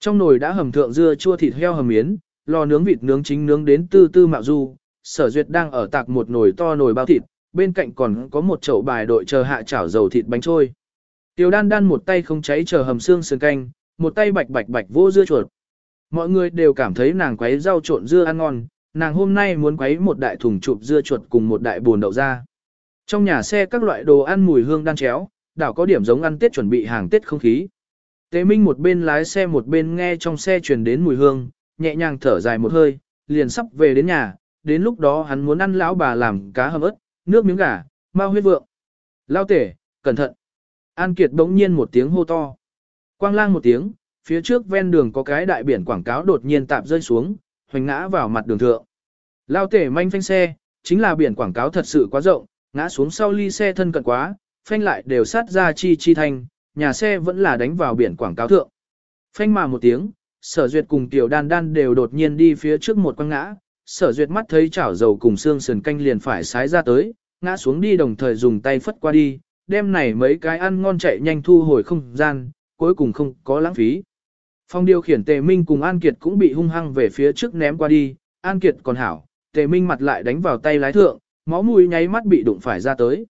Trong nồi đã hầm thượng dưa chua thịt heo hầm miến, lò nướng vịt nướng chính nướng đến tư tư mạo du, sở duyệt đang ở tạc một nồi to nồi bao thịt, bên cạnh còn có một chậu bài đội chờ hạ chảo dầu thịt bánh trôi. Tiểu đan đan một tay không cháy chờ hầm xương sườn canh, một tay bạch bạch bạch vô dưa chuột. Mọi người đều cảm thấy nàng quấy rau trộn dưa ăn ngon, nàng hôm nay muốn quấy một đại thùng chụp dưa chuột cùng một đại buồn đậu ra. Trong nhà xe các loại đồ ăn mùi hương đang chéo, đảo có điểm giống ăn Tết chuẩn bị hàng Tết không khí. Tế Minh một bên lái xe một bên nghe trong xe truyền đến mùi hương, nhẹ nhàng thở dài một hơi, liền sắp về đến nhà, đến lúc đó hắn muốn ăn lão bà làm cá hầm ớt, nước miếng gà, ma huyết vượng. Lao tể, cẩn thận. An Kiệt bỗng nhiên một tiếng hô to. Quang lang một tiếng, phía trước ven đường có cái đại biển quảng cáo đột nhiên tạp rơi xuống, hoành ngã vào mặt đường thượng. Lao tể manh phanh xe, chính là biển quảng cáo thật sự quá rộng, ngã xuống sau ly xe thân cận quá, phanh lại đều sát ra chi chi thanh, nhà xe vẫn là đánh vào biển quảng cáo thượng. Phanh mà một tiếng, sở duyệt cùng tiểu đan đan đều đột nhiên đi phía trước một quăng ngã, sở duyệt mắt thấy chảo dầu cùng xương sườn canh liền phải sái ra tới, ngã xuống đi đồng thời dùng tay phất qua đi, đem này mấy cái ăn ngon chạy nhanh thu hồi không gian, cuối cùng không có lãng phí. Phong điều khiển Tề Minh cùng An Kiệt cũng bị hung hăng về phía trước ném qua đi, An Kiệt còn hảo, Tề Minh mặt lại đánh vào tay lái thượng, máu mũi nháy mắt bị đụng phải ra tới.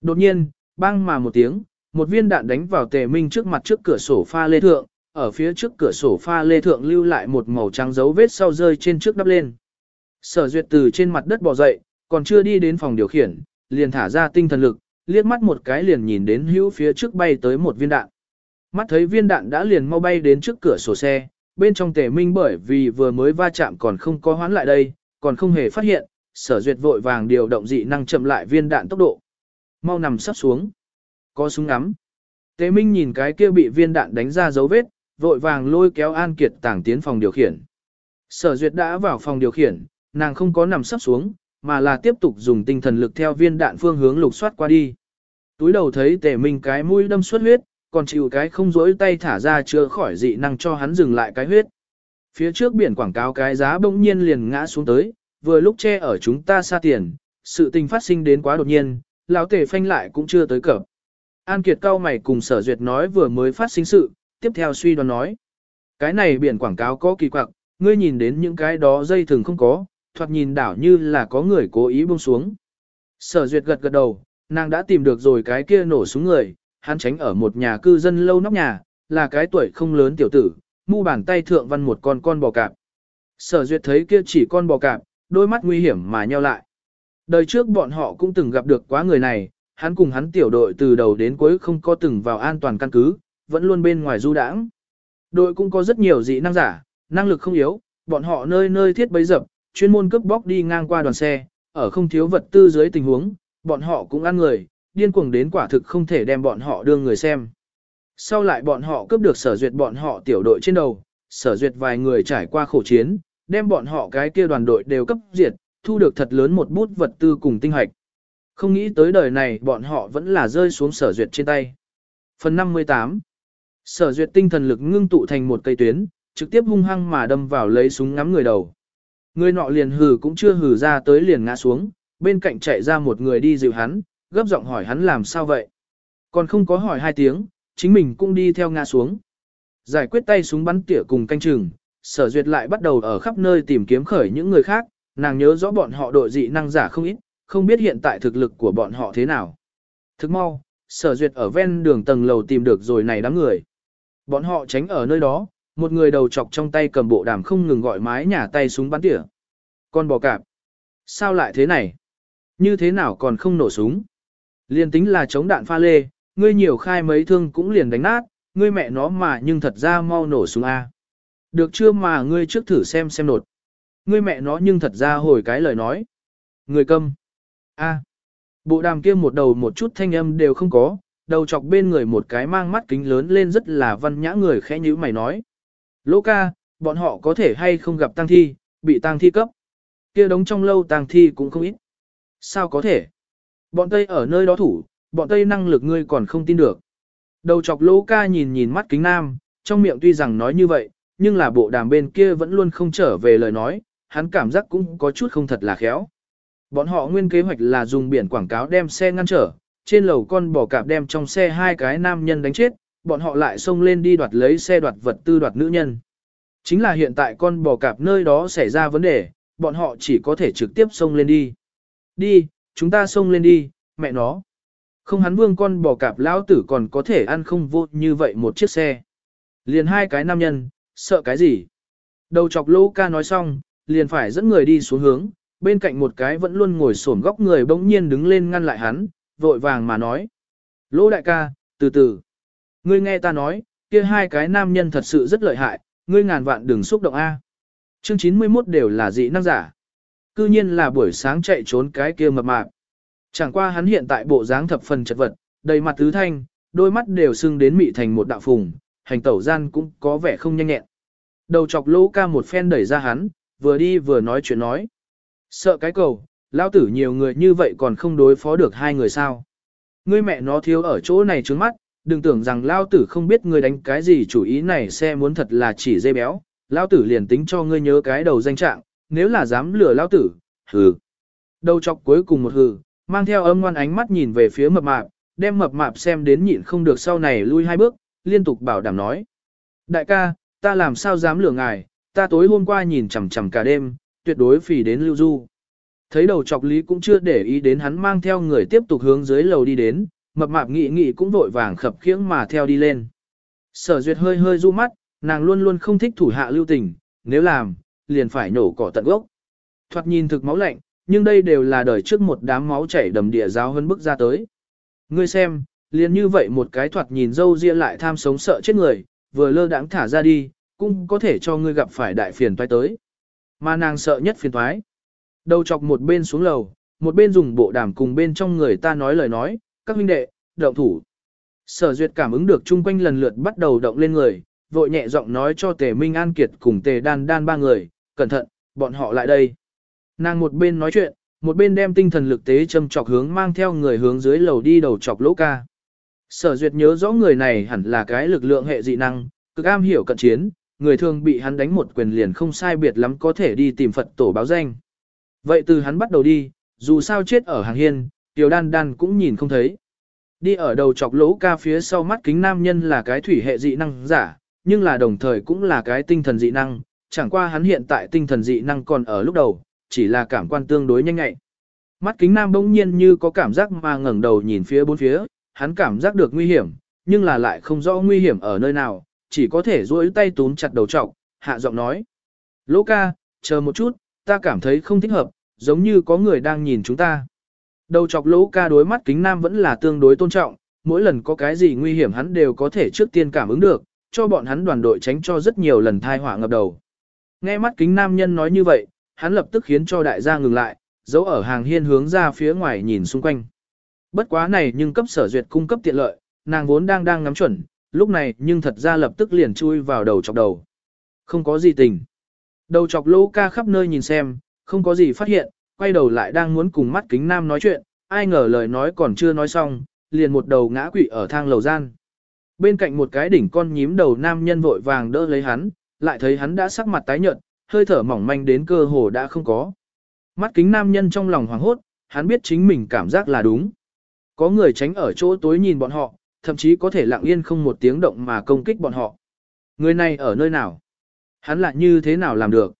Đột nhiên, bang mà một tiếng, một viên đạn đánh vào Tề Minh trước mặt trước cửa sổ pha lê thượng, ở phía trước cửa sổ pha lê thượng lưu lại một màu trắng dấu vết sau rơi trên trước đắp lên. Sở Duyệt từ trên mặt đất bò dậy, còn chưa đi đến phòng điều khiển, liền thả ra tinh thần lực, liếc mắt một cái liền nhìn đến hữu phía trước bay tới một viên đạn. Mắt thấy viên đạn đã liền mau bay đến trước cửa sổ xe, bên trong tề minh bởi vì vừa mới va chạm còn không có hoán lại đây, còn không hề phát hiện, sở duyệt vội vàng điều động dị năng chậm lại viên đạn tốc độ. Mau nằm sắp xuống. Có súng ngắm. Tề minh nhìn cái kia bị viên đạn đánh ra dấu vết, vội vàng lôi kéo An Kiệt tàng tiến phòng điều khiển. Sở duyệt đã vào phòng điều khiển, nàng không có nằm sắp xuống, mà là tiếp tục dùng tinh thần lực theo viên đạn phương hướng lục soát qua đi. Túi đầu thấy tề minh cái mũi đâm suốt huyết, còn chịu cái không rỗi tay thả ra chưa khỏi dị năng cho hắn dừng lại cái huyết. Phía trước biển quảng cáo cái giá bỗng nhiên liền ngã xuống tới, vừa lúc che ở chúng ta xa tiền, sự tình phát sinh đến quá đột nhiên, lão tề phanh lại cũng chưa tới cập. An Kiệt cao mày cùng sở duyệt nói vừa mới phát sinh sự, tiếp theo suy đoán nói. Cái này biển quảng cáo có kỳ quặc, ngươi nhìn đến những cái đó dây thường không có, thoạt nhìn đảo như là có người cố ý buông xuống. Sở duyệt gật gật đầu, nàng đã tìm được rồi cái kia nổ súng người, hắn tránh ở một nhà cư dân lâu nóc nhà, là cái tuổi không lớn tiểu tử, mu bàn tay thượng văn một con con bò cạp. Sở duyệt thấy kia chỉ con bò cạp, đôi mắt nguy hiểm mà nheo lại. Đời trước bọn họ cũng từng gặp được quá người này, hắn cùng hắn tiểu đội từ đầu đến cuối không có từng vào an toàn căn cứ, vẫn luôn bên ngoài du đãng. Đội cũng có rất nhiều dị năng giả, năng lực không yếu, bọn họ nơi nơi thiết bấy dập, chuyên môn cướp bóc đi ngang qua đoàn xe, ở không thiếu vật tư dưới tình huống, bọn họ cũng ăn người, điên cuồng đến quả thực không thể đem bọn họ đưa người xem. Sau lại bọn họ cướp được sở duyệt bọn họ tiểu đội trên đầu, sở duyệt vài người trải qua khổ chiến, đem bọn họ cái kia đoàn đội đều cấp diệt, thu được thật lớn một bút vật tư cùng tinh hạch. Không nghĩ tới đời này bọn họ vẫn là rơi xuống sở duyệt trên tay. Phần 58 Sở duyệt tinh thần lực ngưng tụ thành một cây tuyến, trực tiếp hung hăng mà đâm vào lấy súng ngắm người đầu. Người nọ liền hừ cũng chưa hừ ra tới liền ngã xuống, bên cạnh chạy ra một người đi dịu hắn, gấp giọng hỏi hắn làm sao vậy. Còn không có hỏi hai tiếng, chính mình cũng đi theo ngã xuống. Giải quyết tay súng bắn tỉa cùng canh chừng, sở duyệt lại bắt đầu ở khắp nơi tìm kiếm khởi những người khác, nàng nhớ rõ bọn họ đội dị năng giả không ít, không biết hiện tại thực lực của bọn họ thế nào. Thức mau, sở duyệt ở ven đường tầng lầu tìm được rồi này đám người. Bọn họ tránh ở nơi đó, một người đầu chọc trong tay cầm bộ đàm không ngừng gọi mái nhà tay súng bắn tỉa. Con bò cạp. Sao lại thế này? Như thế nào còn không nổ súng? Liên tính là chống đạn pha lê, ngươi nhiều khai mấy thương cũng liền đánh nát, ngươi mẹ nó mà nhưng thật ra mau nổ súng A. Được chưa mà ngươi trước thử xem xem nột. Ngươi mẹ nó nhưng thật ra hồi cái lời nói. Người câm. A. Bộ đàm kia một đầu một chút thanh âm đều không có, đầu chọc bên người một cái mang mắt kính lớn lên rất là văn nhã người khẽ như mày nói. Lỗ ca, bọn họ có thể hay không gặp tang thi, bị tang thi cấp. kia đống trong lâu tang thi cũng không ít. Sao có thể? Bọn Tây ở nơi đó thủ, bọn Tây năng lực ngươi còn không tin được. Đầu chọc lỗ ca nhìn nhìn mắt kính nam, trong miệng tuy rằng nói như vậy, nhưng là bộ đàm bên kia vẫn luôn không trở về lời nói, hắn cảm giác cũng có chút không thật là khéo. Bọn họ nguyên kế hoạch là dùng biển quảng cáo đem xe ngăn trở, trên lầu con bò cạp đem trong xe hai cái nam nhân đánh chết, bọn họ lại xông lên đi đoạt lấy xe đoạt vật tư đoạt nữ nhân. Chính là hiện tại con bò cạp nơi đó xảy ra vấn đề, bọn họ chỉ có thể trực tiếp xông lên đi. Đi, chúng ta xông lên đi, mẹ nó. Không hắn vương con bò cạp lão tử còn có thể ăn không vô như vậy một chiếc xe. Liền hai cái nam nhân, sợ cái gì? Đầu chọc lô ca nói xong, liền phải dẫn người đi xuống hướng, bên cạnh một cái vẫn luôn ngồi xổm góc người bỗng nhiên đứng lên ngăn lại hắn, vội vàng mà nói. Lô đại ca, từ từ. Ngươi nghe ta nói, kia hai cái nam nhân thật sự rất lợi hại, ngươi ngàn vạn đừng xúc động A. Chương 91 đều là dị năng giả. Cư nhiên là buổi sáng chạy trốn cái kia mập mạp. Chẳng qua hắn hiện tại bộ dáng thập phần chật vật, đầy mặt tứ thanh, đôi mắt đều sưng đến mị thành một đạo phùng, hành tẩu gian cũng có vẻ không nhanh nhẹn. Đầu chọc lỗ ca một phen đẩy ra hắn, vừa đi vừa nói chuyện nói. Sợ cái cầu, lao tử nhiều người như vậy còn không đối phó được hai người sao. Ngươi mẹ nó thiếu ở chỗ này trướng mắt, đừng tưởng rằng lao tử không biết ngươi đánh cái gì chủ ý này xe muốn thật là chỉ dây béo, lao tử liền tính cho ngươi nhớ cái đầu danh trạng, nếu là dám lừa lao tử, hừ. Đầu chọc cuối cùng một hừ, mang theo âm ngoan ánh mắt nhìn về phía mập mạp, đem mập mạp xem đến nhịn không được sau này lui hai bước, liên tục bảo đảm nói. Đại ca, ta làm sao dám lừa ngài, ta tối hôm qua nhìn chằm chằm cả đêm, tuyệt đối phỉ đến lưu du. Thấy đầu chọc lý cũng chưa để ý đến hắn mang theo người tiếp tục hướng dưới lầu đi đến, mập mạp nghị nghị cũng vội vàng khập khiễng mà theo đi lên. Sở duyệt hơi hơi du mắt, nàng luôn luôn không thích thủ hạ lưu tình, nếu làm, liền phải nổ cỏ tận gốc. Thoạt nhìn thực máu lạnh, nhưng đây đều là đời trước một đám máu chảy đầm địa giáo hơn bức ra tới. Ngươi xem, liền như vậy một cái thoạt nhìn dâu ria lại tham sống sợ chết người, vừa lơ đãng thả ra đi, cũng có thể cho ngươi gặp phải đại phiền toái tới. Mà nàng sợ nhất phiền toái. Đầu chọc một bên xuống lầu, một bên dùng bộ đàm cùng bên trong người ta nói lời nói, các huynh đệ, động thủ. Sở duyệt cảm ứng được chung quanh lần lượt bắt đầu động lên người, vội nhẹ giọng nói cho tề Minh An Kiệt cùng tề đan đan ba người, cẩn thận, bọn họ lại đây. Nàng một bên nói chuyện, một bên đem tinh thần lực tế châm chọc hướng mang theo người hướng dưới lầu đi đầu chọc lỗ ca. Sở duyệt nhớ rõ người này hẳn là cái lực lượng hệ dị năng, cực am hiểu cận chiến, người thường bị hắn đánh một quyền liền không sai biệt lắm có thể đi tìm Phật tổ báo danh. Vậy từ hắn bắt đầu đi, dù sao chết ở hàng hiên, tiểu đan đan cũng nhìn không thấy. Đi ở đầu chọc lỗ ca phía sau mắt kính nam nhân là cái thủy hệ dị năng giả, nhưng là đồng thời cũng là cái tinh thần dị năng, chẳng qua hắn hiện tại tinh thần dị năng còn ở lúc đầu, chỉ là cảm quan tương đối nhanh nhạy. Mắt kính nam bỗng nhiên như có cảm giác mà ngẩng đầu nhìn phía bốn phía, hắn cảm giác được nguy hiểm, nhưng là lại không rõ nguy hiểm ở nơi nào, chỉ có thể duỗi tay túm chặt đầu trọc, hạ giọng nói. Lỗ ca, chờ một chút, ta cảm thấy không thích hợp, giống như có người đang nhìn chúng ta. Đầu chọc lỗ ca đối mắt kính nam vẫn là tương đối tôn trọng, mỗi lần có cái gì nguy hiểm hắn đều có thể trước tiên cảm ứng được, cho bọn hắn đoàn đội tránh cho rất nhiều lần thai họa ngập đầu. Nghe mắt kính nam nhân nói như vậy, hắn lập tức khiến cho đại gia ngừng lại, giấu ở hàng hiên hướng ra phía ngoài nhìn xung quanh. Bất quá này nhưng cấp sở duyệt cung cấp tiện lợi, nàng vốn đang đang ngắm chuẩn, lúc này nhưng thật ra lập tức liền chui vào đầu chọc đầu. Không có gì tình. Đầu chọc lỗ ca khắp nơi nhìn xem, không có gì phát hiện, quay đầu lại đang muốn cùng mắt kính nam nói chuyện, ai ngờ lời nói còn chưa nói xong, liền một đầu ngã quỵ ở thang lầu gian. Bên cạnh một cái đỉnh con nhím đầu nam nhân vội vàng đỡ lấy hắn, lại thấy hắn đã sắc mặt tái nhợt, hơi thở mỏng manh đến cơ hồ đã không có. Mắt kính nam nhân trong lòng hoảng hốt, hắn biết chính mình cảm giác là đúng. Có người tránh ở chỗ tối nhìn bọn họ, thậm chí có thể lặng yên không một tiếng động mà công kích bọn họ. Người này ở nơi nào? Hắn lại như thế nào làm được?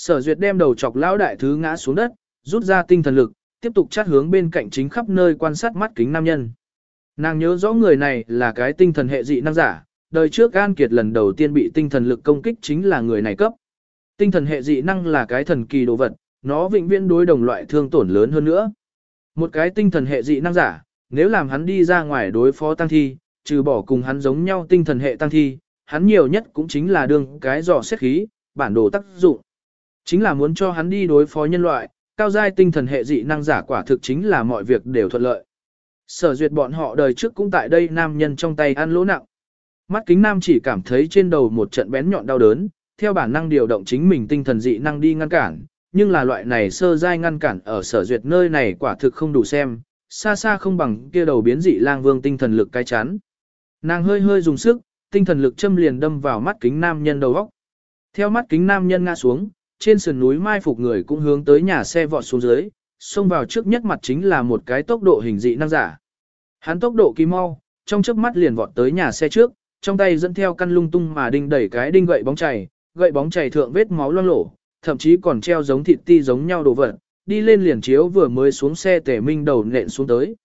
Sở duyệt đem đầu chọc lão đại thứ ngã xuống đất, rút ra tinh thần lực, tiếp tục chát hướng bên cạnh chính khắp nơi quan sát mắt kính nam nhân. Nàng nhớ rõ người này là cái tinh thần hệ dị năng giả, đời trước An Kiệt lần đầu tiên bị tinh thần lực công kích chính là người này cấp. Tinh thần hệ dị năng là cái thần kỳ đồ vật, nó vĩnh viễn đối đồng loại thương tổn lớn hơn nữa. Một cái tinh thần hệ dị năng giả, nếu làm hắn đi ra ngoài đối phó tăng thi, trừ bỏ cùng hắn giống nhau tinh thần hệ tăng thi, hắn nhiều nhất cũng chính là đương cái dò xét khí, bản đồ tác dụng. Chính là muốn cho hắn đi đối phó nhân loại, cao giai tinh thần hệ dị năng giả quả thực chính là mọi việc đều thuận lợi. Sở duyệt bọn họ đời trước cũng tại đây nam nhân trong tay ăn lỗ nặng. Mắt kính nam chỉ cảm thấy trên đầu một trận bén nhọn đau đớn, theo bản năng điều động chính mình tinh thần dị năng đi ngăn cản, nhưng là loại này sơ giai ngăn cản ở sở duyệt nơi này quả thực không đủ xem, xa xa không bằng kia đầu biến dị lang vương tinh thần lực cái chán Nàng hơi hơi dùng sức, tinh thần lực châm liền đâm vào mắt kính nam nhân đầu góc. Theo mắt kính nam nhân ngã xuống, trên sườn núi mai phục người cũng hướng tới nhà xe vọt xuống dưới, xông vào trước nhất mặt chính là một cái tốc độ hình dị năng giả. Hắn tốc độ kỳ mau, trong chớp mắt liền vọt tới nhà xe trước, trong tay dẫn theo căn lung tung mà đinh đẩy cái đinh gậy bóng chảy, gậy bóng chảy thượng vết máu loang lổ, thậm chí còn treo giống thịt ti giống nhau đồ vật, đi lên liền chiếu vừa mới xuống xe Tề Minh đầu nện xuống tới.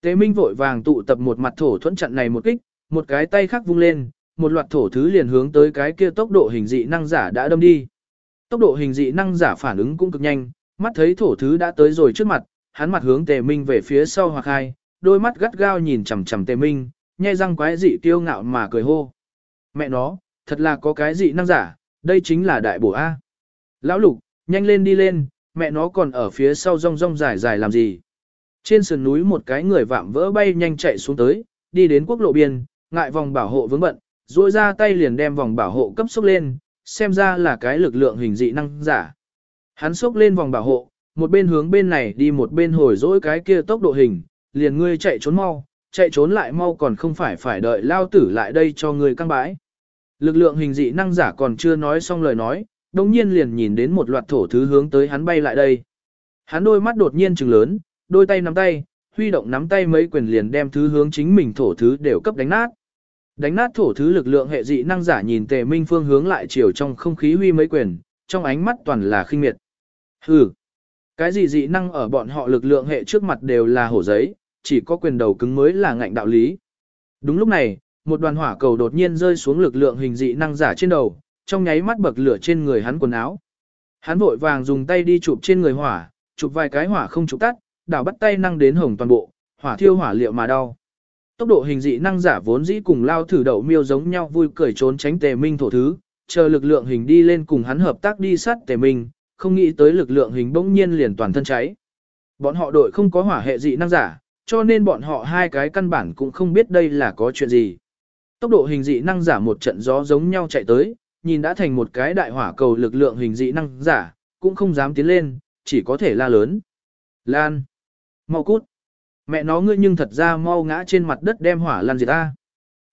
Tề Minh vội vàng tụ tập một mặt thổ thuẫn chặn này một kích, một cái tay khác vung lên, một loạt thổ thứ liền hướng tới cái kia tốc độ hình dị năng giả đã đâm đi. Tốc độ hình dị năng giả phản ứng cũng cực nhanh, mắt thấy thổ thứ đã tới rồi trước mặt, hắn mặt hướng Tề Minh về phía sau hoặc hai, đôi mắt gắt gao nhìn chằm chằm Tề Minh, nhai răng quái dị kiêu ngạo mà cười hô. Mẹ nó, thật là có cái dị năng giả, đây chính là đại bổ A. Lão lục, nhanh lên đi lên, mẹ nó còn ở phía sau rong rong dài dài làm gì. Trên sườn núi một cái người vạm vỡ bay nhanh chạy xuống tới, đi đến quốc lộ biên, ngại vòng bảo hộ vướng bận, duỗi ra tay liền đem vòng bảo hộ cấp sốc lên, xem ra là cái lực lượng hình dị năng giả. Hắn xốc lên vòng bảo hộ, một bên hướng bên này đi một bên hồi dỗi cái kia tốc độ hình, liền ngươi chạy trốn mau, chạy trốn lại mau còn không phải phải đợi lao tử lại đây cho ngươi căng bãi. Lực lượng hình dị năng giả còn chưa nói xong lời nói, đồng nhiên liền nhìn đến một loạt thổ thứ hướng tới hắn bay lại đây. Hắn đôi mắt đột nhiên trừng lớn, đôi tay nắm tay, huy động nắm tay mấy quyền liền đem thứ hướng chính mình thổ thứ đều cấp đánh nát. Đánh nát thổ thứ lực lượng hệ dị năng giả nhìn Tề Minh phương hướng lại chiều trong không khí huy mấy quyền, trong ánh mắt toàn là khinh miệt. Hừ, cái gì dị năng ở bọn họ lực lượng hệ trước mặt đều là hổ giấy, chỉ có quyền đầu cứng mới là ngạnh đạo lý. Đúng lúc này, một đoàn hỏa cầu đột nhiên rơi xuống lực lượng hình dị năng giả trên đầu, trong nháy mắt bậc lửa trên người hắn quần áo. Hắn vội vàng dùng tay đi chụp trên người hỏa, chụp vài cái hỏa không chụp tắt, đảo bắt tay năng đến hồng toàn bộ, hỏa thiêu hỏa liệu mà đau. Tốc độ hình dị năng giả vốn dĩ cùng lao thử đậu miêu giống nhau vui cười trốn tránh tề minh thổ thứ, chờ lực lượng hình đi lên cùng hắn hợp tác đi sát tề minh, không nghĩ tới lực lượng hình bỗng nhiên liền toàn thân cháy. Bọn họ đội không có hỏa hệ dị năng giả, cho nên bọn họ hai cái căn bản cũng không biết đây là có chuyện gì. Tốc độ hình dị năng giả một trận gió giống nhau chạy tới, nhìn đã thành một cái đại hỏa cầu lực lượng hình dị năng giả, cũng không dám tiến lên, chỉ có thể la lớn. Lan! Mau cút! Mẹ nó ngươi nhưng thật ra mau ngã trên mặt đất đem hỏa lan diệt ta.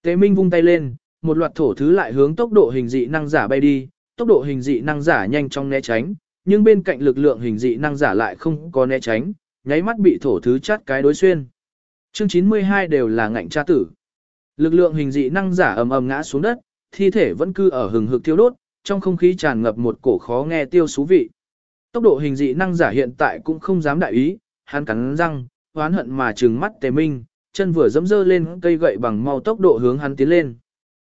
Tế Minh vung tay lên, một loạt thổ thứ lại hướng tốc độ hình dị năng giả bay đi, tốc độ hình dị năng giả nhanh trong né tránh, nhưng bên cạnh lực lượng hình dị năng giả lại không có né tránh, nháy mắt bị thổ thứ chát cái đối xuyên. Chương 92 đều là ngạnh tra tử. Lực lượng hình dị năng giả ầm ầm ngã xuống đất, thi thể vẫn cư ở hừng hực thiêu đốt, trong không khí tràn ngập một cổ khó nghe tiêu xú vị. Tốc độ hình dị năng giả hiện tại cũng không dám đại ý, hắn cắn răng, hoán hận mà trừng mắt Tề Minh, chân vừa dẫm dơ lên cây gậy bằng mau tốc độ hướng hắn tiến lên.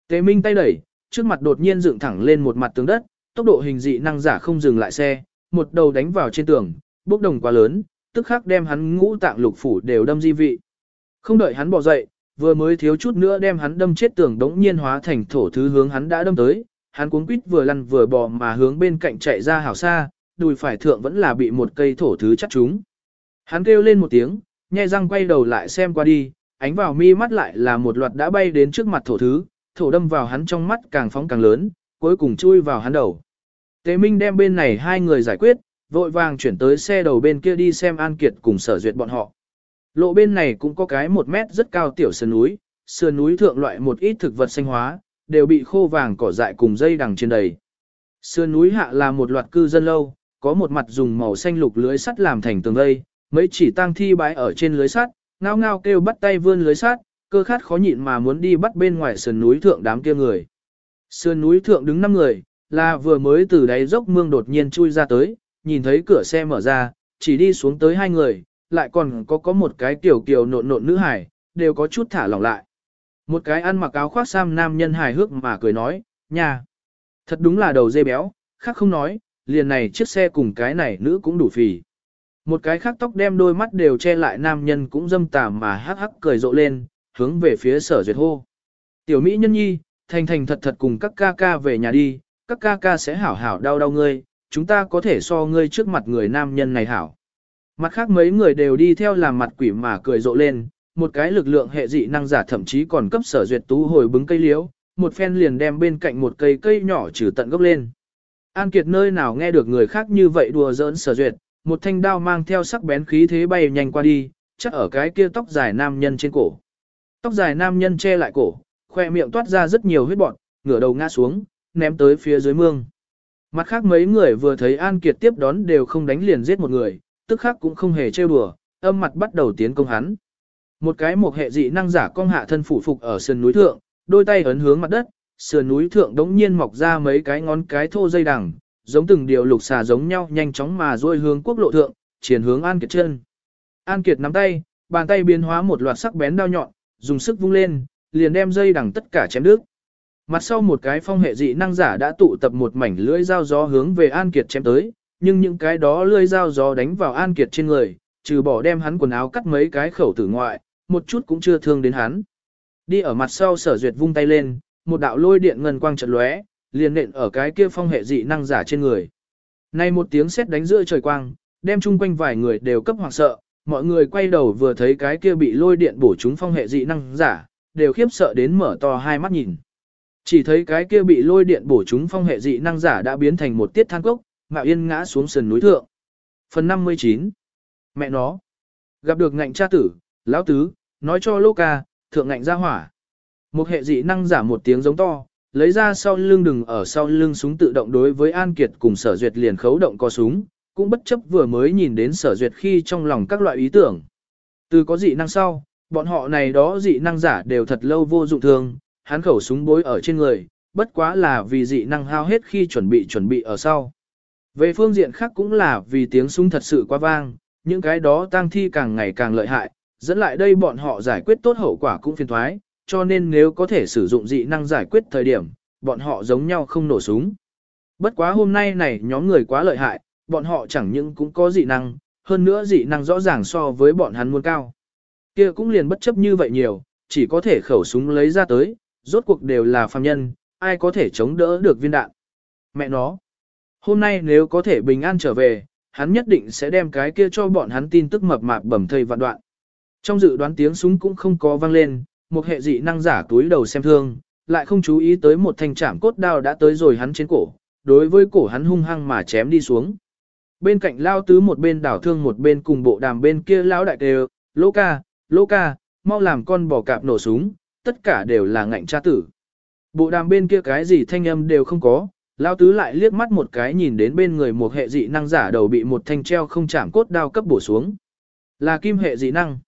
Tề Minh tay đẩy, trước mặt đột nhiên dựng thẳng lên một mặt tường đất, tốc độ hình dị năng giả không dừng lại xe, một đầu đánh vào trên tường, bốc đồng quá lớn, tức khắc đem hắn ngũ tạng lục phủ đều đâm di vị. Không đợi hắn bỏ dậy, vừa mới thiếu chút nữa đem hắn đâm chết tường đống nhiên hóa thành thổ thứ hướng hắn đã đâm tới, hắn cuống quýt vừa lăn vừa bò mà hướng bên cạnh chạy ra hảo xa, đùi phải thượng vẫn là bị một cây thổ thứ chắc trúng. Hắn kêu lên một tiếng, nhai răng quay đầu lại xem qua đi, ánh vào mi mắt lại là một loạt đã bay đến trước mặt thổ thứ, thổ đâm vào hắn trong mắt càng phóng càng lớn, cuối cùng chui vào hắn đầu. Tế Minh đem bên này hai người giải quyết, vội vàng chuyển tới xe đầu bên kia đi xem An Kiệt cùng sở duyệt bọn họ. Lộ bên này cũng có cái một mét rất cao tiểu sườn núi, sườn núi thượng loại một ít thực vật xanh hóa, đều bị khô vàng cỏ dại cùng dây đằng trên đầy. Sườn núi hạ là một loạt cư dân lâu, có một mặt dùng màu xanh lục lưới sắt làm thành tường dây, mấy chỉ tang thi bãi ở trên lưới sắt, ngao ngao kêu bắt tay vươn lưới sắt, cơ khát khó nhịn mà muốn đi bắt bên ngoài sườn núi thượng đám kia người. Sườn núi thượng đứng năm người, là vừa mới từ đáy dốc mương đột nhiên chui ra tới, nhìn thấy cửa xe mở ra, chỉ đi xuống tới hai người, lại còn có có một cái tiểu kiều nộn nộn nữ hải, đều có chút thả lỏng lại. Một cái ăn mặc áo khoác sam nam nhân hài hước mà cười nói, nhà, thật đúng là đầu dê béo, khác không nói, liền này chiếc xe cùng cái này nữ cũng đủ phì. Một cái khác tóc đem đôi mắt đều che lại nam nhân cũng dâm tà mà hắc hắc cười rộ lên, hướng về phía sở duyệt hô. Tiểu Mỹ nhân nhi, thành thành thật thật cùng các ca ca về nhà đi, các ca ca sẽ hảo hảo đau đau ngươi, chúng ta có thể so ngươi trước mặt người nam nhân này hảo. Mặt khác mấy người đều đi theo làm mặt quỷ mà cười rộ lên, một cái lực lượng hệ dị năng giả thậm chí còn cấp sở duyệt tú hồi bứng cây liễu, một phen liền đem bên cạnh một cây cây nhỏ trừ tận gốc lên. An Kiệt nơi nào nghe được người khác như vậy đùa giỡn sở duyệt, một thanh đao mang theo sắc bén khí thế bay nhanh qua đi, chắc ở cái kia tóc dài nam nhân trên cổ. Tóc dài nam nhân che lại cổ, khoe miệng toát ra rất nhiều huyết bọt, ngửa đầu ngã xuống, ném tới phía dưới mương. Mặt khác mấy người vừa thấy An Kiệt tiếp đón đều không đánh liền giết một người, tức khác cũng không hề trêu đùa, âm mặt bắt đầu tiến công hắn. Một cái một hệ dị năng giả cong hạ thân phủ phục ở sườn núi thượng, đôi tay ấn hướng mặt đất, sườn núi thượng đống nhiên mọc ra mấy cái ngón cái thô dây đằng, giống từng điều lục xà giống nhau nhanh chóng mà duỗi hướng quốc lộ thượng, triển hướng An Kiệt chân. An Kiệt nắm tay, bàn tay biến hóa một loạt sắc bén đao nhọn, dùng sức vung lên, liền đem dây đằng tất cả chém đứt. Mặt sau một cái phong hệ dị năng giả đã tụ tập một mảnh lưỡi dao gió hướng về An Kiệt chém tới, nhưng những cái đó lưỡi dao gió đánh vào An Kiệt trên người, trừ bỏ đem hắn quần áo cắt mấy cái khẩu tử ngoại, một chút cũng chưa thương đến hắn. Đi ở mặt sau sở duyệt vung tay lên, một đạo lôi điện ngân quang chợt lóe, liền nện ở cái kia phong hệ dị năng giả trên người. Nay một tiếng sét đánh giữa trời quang, đem chung quanh vài người đều cấp hoảng sợ, mọi người quay đầu vừa thấy cái kia bị lôi điện bổ trúng phong hệ dị năng giả, đều khiếp sợ đến mở to hai mắt nhìn. Chỉ thấy cái kia bị lôi điện bổ trúng phong hệ dị năng giả đã biến thành một tiết than cốc, mạo yên ngã xuống sườn núi thượng. Phần 59 Mẹ nó Gặp được ngạnh cha tử, lão tứ, nói cho lô ca, thượng ngạnh ra hỏa. Một hệ dị năng giả một tiếng giống to, lấy ra sau lưng đừng ở sau lưng súng tự động đối với An Kiệt cùng sở duyệt liền khấu động co súng, cũng bất chấp vừa mới nhìn đến sở duyệt khi trong lòng các loại ý tưởng. Từ có dị năng sau, bọn họ này đó dị năng giả đều thật lâu vô dụng thường, hắn khẩu súng bối ở trên người, bất quá là vì dị năng hao hết khi chuẩn bị chuẩn bị ở sau. Về phương diện khác cũng là vì tiếng súng thật sự quá vang, những cái đó tang thi càng ngày càng lợi hại, dẫn lại đây bọn họ giải quyết tốt hậu quả cũng phiền thoái, cho nên nếu có thể sử dụng dị năng giải quyết thời điểm, bọn họ giống nhau không nổ súng. Bất quá hôm nay này nhóm người quá lợi hại, bọn họ chẳng những cũng có dị năng, hơn nữa dị năng rõ ràng so với bọn hắn muốn cao. kia cũng liền bất chấp như vậy nhiều, chỉ có thể khẩu súng lấy ra tới, rốt cuộc đều là phàm nhân, ai có thể chống đỡ được viên đạn. Mẹ nó, hôm nay nếu có thể bình an trở về, hắn nhất định sẽ đem cái kia cho bọn hắn tin tức mập mạp bẩm thây vạn đoạn. Trong dự đoán tiếng súng cũng không có vang lên, một hệ dị năng giả túi đầu xem thương, lại không chú ý tới một thanh trảm cốt đao đã tới rồi hắn trên cổ, đối với cổ hắn hung hăng mà chém đi xuống. Bên cạnh lao tứ một bên đảo thương một bên cùng bộ đàm bên kia lão đại đều, lô ca, lô ca, mau làm con bò cạp nổ súng, tất cả đều là ngạnh cha tử. Bộ đàm bên kia cái gì thanh âm đều không có, lao tứ lại liếc mắt một cái nhìn đến bên người một hệ dị năng giả đầu bị một thanh treo không chạm cốt đao cấp bổ xuống. Là kim hệ dị năng.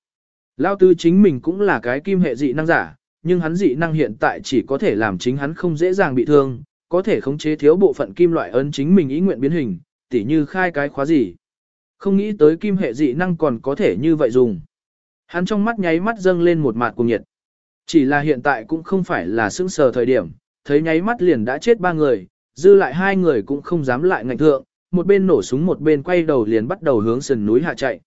Lao tứ chính mình cũng là cái kim hệ dị năng giả, nhưng hắn dị năng hiện tại chỉ có thể làm chính hắn không dễ dàng bị thương, có thể khống chế thiếu bộ phận kim loại ấn chính mình ý nguyện biến hình, tỉ như khai cái khóa gì. Không nghĩ tới kim hệ dị năng còn có thể như vậy dùng. Hắn trong mắt nháy mắt dâng lên một mạt cùng nhiệt. Chỉ là hiện tại cũng không phải là sững sờ thời điểm, thấy nháy mắt liền đã chết ba người, dư lại hai người cũng không dám lại ngạnh thượng, một bên nổ súng một bên quay đầu liền bắt đầu hướng sườn núi hạ chạy.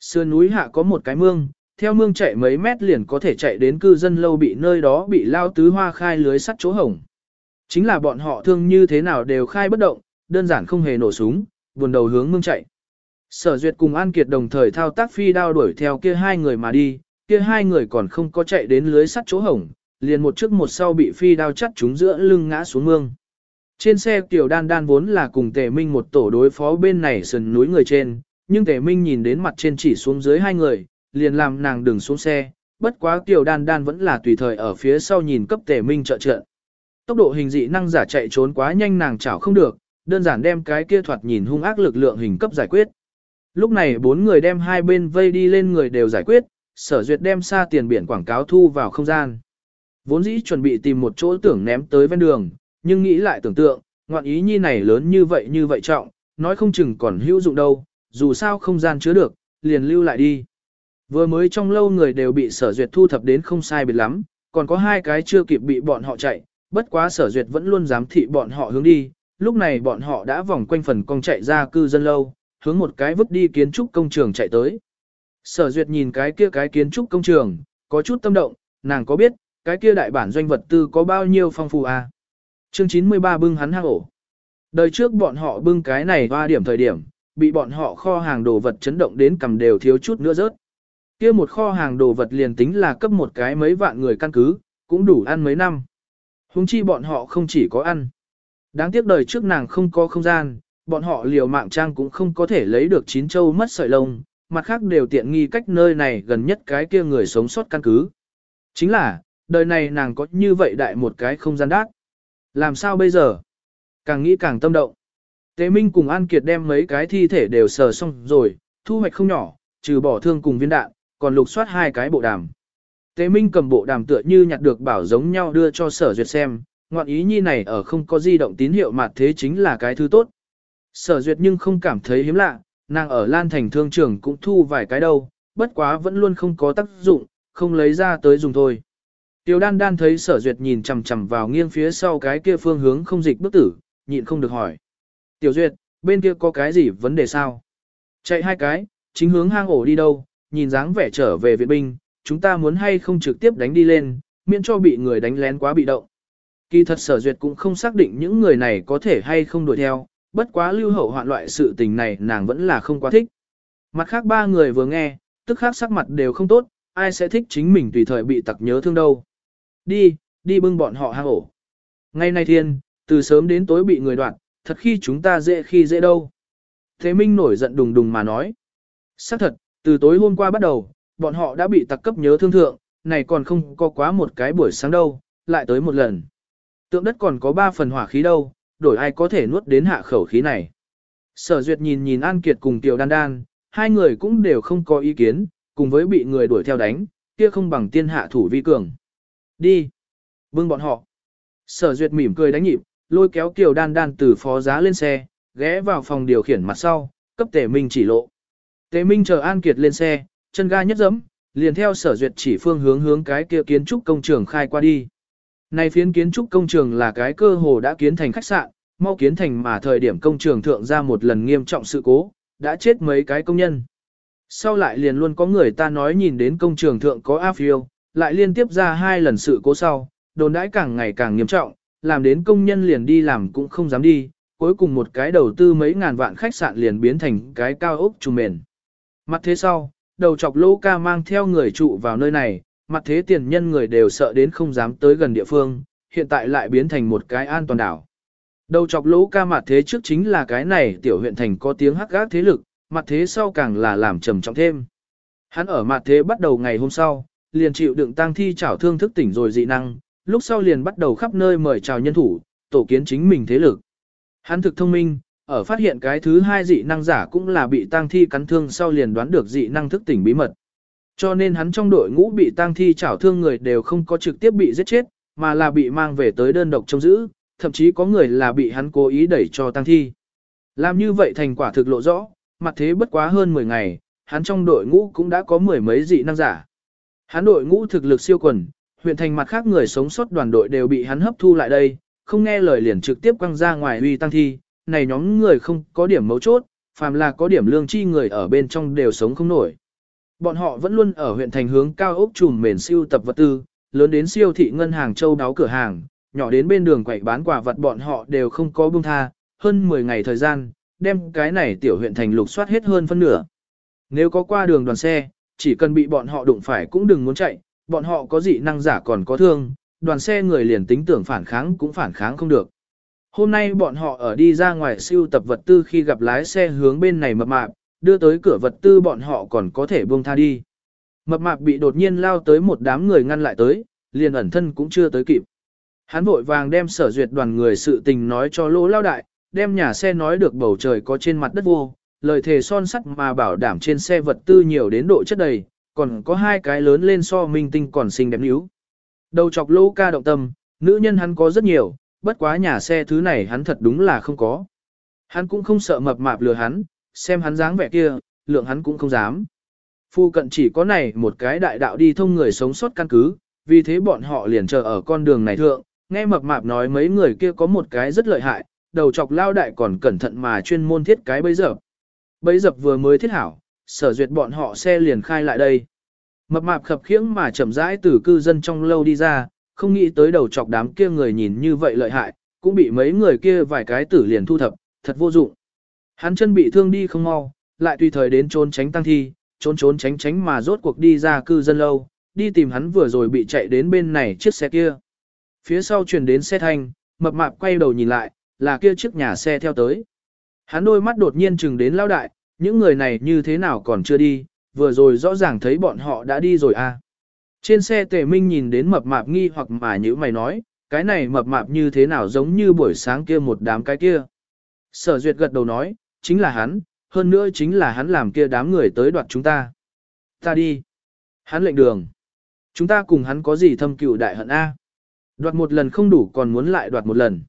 Sườn núi hạ có một cái mương, theo mương chạy mấy mét liền có thể chạy đến cư dân lâu bị nơi đó bị lao tứ hoa khai lưới sắt chỗ hổng. Chính là bọn họ thương như thế nào đều khai bất động, đơn giản không hề nổ súng, buồn đầu hướng mương chạy. Sở Duyệt cùng An Kiệt đồng thời thao tác phi đao đuổi theo kia hai người mà đi, kia hai người còn không có chạy đến lưới sắt chỗ hổng, liền một trước một sau bị phi đao chắt chúng giữa lưng ngã xuống mương. Trên xe tiểu đan đan vốn là cùng tề minh một tổ đối phó bên này sườn núi người trên, nhưng tề minh nhìn đến mặt trên chỉ xuống dưới hai người, liền làm nàng đừng xuống xe, bất quá tiểu đan đan vẫn là tùy thời ở phía sau nhìn cấp tề minh trợ trợ. Tốc độ hình dị năng giả chạy trốn quá nhanh nàng chảo không được, đơn giản đem cái kia thoạt nhìn hung ác lực lượng hình cấp giải quyết. Lúc này bốn người đem hai bên vây đi lên người đều giải quyết, sở duyệt đem xa tiền biển quảng cáo thu vào không gian. Vốn dĩ chuẩn bị tìm một chỗ tưởng ném tới ven đường, nhưng nghĩ lại tưởng tượng, ngoạn ý nhi này lớn như vậy như vậy trọng, nói không chừng còn hữu dụng đâu, dù sao không gian chứa được, liền lưu lại đi. Vừa mới trong lâu người đều bị sở duyệt thu thập đến không sai biệt lắm, còn có hai cái chưa kịp bị bọn họ chạy, bất quá sở duyệt vẫn luôn dám thị bọn họ hướng đi, lúc này bọn họ đã vòng quanh phần cong chạy ra cư dân lâu, hướng một cái vứt đi kiến trúc công trường chạy tới. Sở duyệt nhìn cái kia cái kiến trúc công trường, có chút tâm động, nàng có biết, cái kia đại bản doanh vật tư có bao nhiêu phong phú à? Chương 93 bưng hắn hang ổ. Đời trước bọn họ bưng cái này hoa điểm thời điểm, bị bọn họ kho hàng đồ vật chấn động đến cầm đều thiếu chút nữa rớt. Kia một kho hàng đồ vật liền tính là cấp một cái mấy vạn người căn cứ, cũng đủ ăn mấy năm. Hùng chi bọn họ không chỉ có ăn. Đáng tiếc đời trước nàng không có không gian, bọn họ liều mạng trang cũng không có thể lấy được chín châu mất sợi lông, mặt khác đều tiện nghi cách nơi này gần nhất cái kia người sống sót căn cứ. Chính là, đời này nàng có như vậy đại một cái không gian đát. Làm sao bây giờ? Càng nghĩ càng tâm động. Tế Minh cùng An Kiệt đem mấy cái thi thể đều sờ xong rồi, thu hoạch không nhỏ, trừ bỏ thương cùng viên đạn, còn lục soát hai cái bộ đàm. Tế Minh cầm bộ đàm tựa như nhặt được bảo giống nhau đưa cho sở duyệt xem, ngoạn ý nhi này ở không có di động tín hiệu mà thế chính là cái thứ tốt. Sở duyệt nhưng không cảm thấy hiếm lạ, nàng ở Lan Thành thương trường cũng thu vài cái đâu, bất quá vẫn luôn không có tác dụng, không lấy ra tới dùng thôi. Tiểu đan đan thấy sở duyệt nhìn chằm chằm vào nghiêng phía sau cái kia phương hướng không dịch bất tử, nhịn không được hỏi. Tiểu duyệt, bên kia có cái gì vấn đề sao? Chạy hai cái, chính hướng hang ổ đi đâu, nhìn dáng vẻ trở về viện binh, chúng ta muốn hay không trực tiếp đánh đi lên, miễn cho bị người đánh lén quá bị động. Kỳ thật sở duyệt cũng không xác định những người này có thể hay không đuổi theo, bất quá lưu hậu hoạn loại sự tình này nàng vẫn là không quá thích. Mặt khác ba người vừa nghe, tức khác sắc mặt đều không tốt, ai sẽ thích chính mình tùy thời bị tặc nhớ thương đâu. Đi, đi bưng bọn họ hang ổ. ngày nay thiên, từ sớm đến tối bị người đoạn, thật khi chúng ta dễ khi dễ đâu. Thế Minh nổi giận đùng đùng mà nói. Xác thật, từ tối hôm qua bắt đầu, bọn họ đã bị tặc cấp nhớ thương thượng, này còn không có quá một cái buổi sáng đâu, lại tới một lần. Tượng đất còn có ba phần hỏa khí đâu, đổi ai có thể nuốt đến hạ khẩu khí này. Sở Duyệt nhìn nhìn An Kiệt cùng Tiểu Đan Đan, hai người cũng đều không có ý kiến, cùng với bị người đuổi theo đánh, kia không bằng tiên hạ thủ vi cường. Đi. Bưng bọn họ. Sở duyệt mỉm cười đánh nhịp, lôi kéo Kiều Đan Đan từ phó giá lên xe, ghé vào phòng điều khiển mặt sau, cấp tể Minh chỉ lộ. Tế Minh chờ An Kiệt lên xe, chân ga nhất dẫm, liền theo sở duyệt chỉ phương hướng hướng cái kia kiến trúc công trường khai qua đi. Này phiến kiến trúc công trường là cái cơ hồ đã kiến thành khách sạn, mau kiến thành mà thời điểm công trường thượng ra một lần nghiêm trọng sự cố, đã chết mấy cái công nhân. Sau lại liền luôn có người ta nói nhìn đến công trường thượng có áp phiêu, lại liên tiếp ra hai lần sự cố sau, đồn đãi càng ngày càng nghiêm trọng, làm đến công nhân liền đi làm cũng không dám đi, cuối cùng một cái đầu tư mấy ngàn vạn khách sạn liền biến thành cái cao ốc trùm mền. Mặt thế sau, đầu chọc lô ca mang theo người trụ vào nơi này, mặt thế tiền nhân người đều sợ đến không dám tới gần địa phương, hiện tại lại biến thành một cái an toàn đảo. Đầu chọc lỗ ca mặt thế trước chính là cái này tiểu huyện thành có tiếng hắc gác thế lực, mặt thế sau càng là làm trầm trọng thêm. Hắn ở mặt thế bắt đầu ngày hôm sau, liền chịu đựng tang thi chảo thương thức tỉnh rồi dị năng, lúc sau liền bắt đầu khắp nơi mời chào nhân thủ, tổ kiến chính mình thế lực. Hắn thực thông minh, ở phát hiện cái thứ hai dị năng giả cũng là bị tang thi cắn thương sau liền đoán được dị năng thức tỉnh bí mật. Cho nên hắn trong đội ngũ bị tang thi chảo thương người đều không có trực tiếp bị giết chết, mà là bị mang về tới đơn độc trông giữ, thậm chí có người là bị hắn cố ý đẩy cho tang thi. Làm như vậy thành quả thực lộ rõ, mặt thế bất quá hơn 10 ngày, hắn trong đội ngũ cũng đã có mười mấy dị năng giả. Hắn đội ngũ thực lực siêu quần, huyện thành mặt khác người sống sót đoàn đội đều bị hắn hấp thu lại đây, không nghe lời liền trực tiếp quăng ra ngoài uy tăng thi, này nhóm người không có điểm mấu chốt, phàm là có điểm lương chi người ở bên trong đều sống không nổi. Bọn họ vẫn luôn ở huyện thành hướng cao ốc trùm mền siêu tập vật tư, lớn đến siêu thị ngân hàng châu đáo cửa hàng, nhỏ đến bên đường quậy bán quả vật bọn họ đều không có buông tha, hơn 10 ngày thời gian, đem cái này tiểu huyện thành lục soát hết hơn phân nửa. Nếu có qua đường đoàn xe, chỉ cần bị bọn họ đụng phải cũng đừng muốn chạy, bọn họ có dị năng giả còn có thương, đoàn xe người liền tính tưởng phản kháng cũng phản kháng không được. Hôm nay bọn họ ở đi ra ngoài siêu tập vật tư khi gặp lái xe hướng bên này mập mạp, đưa tới cửa vật tư bọn họ còn có thể buông tha đi. Mập mạp bị đột nhiên lao tới một đám người ngăn lại tới, liền ẩn thân cũng chưa tới kịp. Hắn vội vàng đem sở duyệt đoàn người sự tình nói cho lỗ lao đại, đem nhà xe nói được bầu trời có trên mặt đất vô, lời thề son sắt mà bảo đảm trên xe vật tư nhiều đến độ chất đầy, còn có hai cái lớn lên so minh tinh còn xinh đẹp níu. Đầu chọc lỗ ca động tâm, nữ nhân hắn có rất nhiều, bất quá nhà xe thứ này hắn thật đúng là không có. Hắn cũng không sợ mập mạp lừa hắn, xem hắn dáng vẻ kia, lượng hắn cũng không dám. Phu cận chỉ có này một cái đại đạo đi thông người sống sót căn cứ, vì thế bọn họ liền chờ ở con đường này thượng, nghe mập mạp nói mấy người kia có một cái rất lợi hại, đầu chọc lao đại còn cẩn thận mà chuyên môn thiết cái bấy dập. Bấy dập vừa mới thiết hảo, sở duyệt bọn họ xe liền khai lại đây. Mập mạp khập khiễng mà chậm rãi từ cư dân trong lâu đi ra, không nghĩ tới đầu chọc đám kia người nhìn như vậy lợi hại, cũng bị mấy người kia vài cái tử liền thu thập, thật vô dụng. Hắn chân bị thương đi không mau, lại tùy thời đến trốn tránh tăng thi, trốn trốn tránh tránh mà rốt cuộc đi ra cư dân lâu, đi tìm hắn vừa rồi bị chạy đến bên này chiếc xe kia. Phía sau chuyển đến xe thanh, mập mạp quay đầu nhìn lại, là kia chiếc nhà xe theo tới. Hắn đôi mắt đột nhiên chừng đến lao đại, những người này như thế nào còn chưa đi, vừa rồi rõ ràng thấy bọn họ đã đi rồi à. Trên xe tề minh nhìn đến mập mạp nghi hoặc mà như mày nói, cái này mập mạp như thế nào giống như buổi sáng kia một đám cái kia. Sở duyệt gật đầu nói, chính là hắn, hơn nữa chính là hắn làm kia đám người tới đoạt chúng ta. Ta đi. Hắn lệnh đường. Chúng ta cùng hắn có gì thâm cựu đại hận A. Đoạt một lần không đủ còn muốn lại đoạt một lần.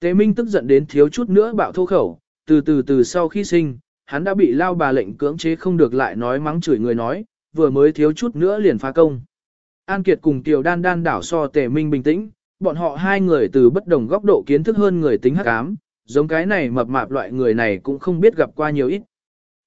Tế Minh tức giận đến thiếu chút nữa bạo thô khẩu, từ từ từ sau khi sinh, hắn đã bị lao bà lệnh cưỡng chế không được lại nói mắng chửi người nói, vừa mới thiếu chút nữa liền phá công. An Kiệt cùng Tiểu Đan Đan đảo so Tề Minh bình tĩnh, bọn họ hai người từ bất đồng góc độ kiến thức hơn người tính hắc ám, giống cái này mập mạp loại người này cũng không biết gặp qua nhiều ít.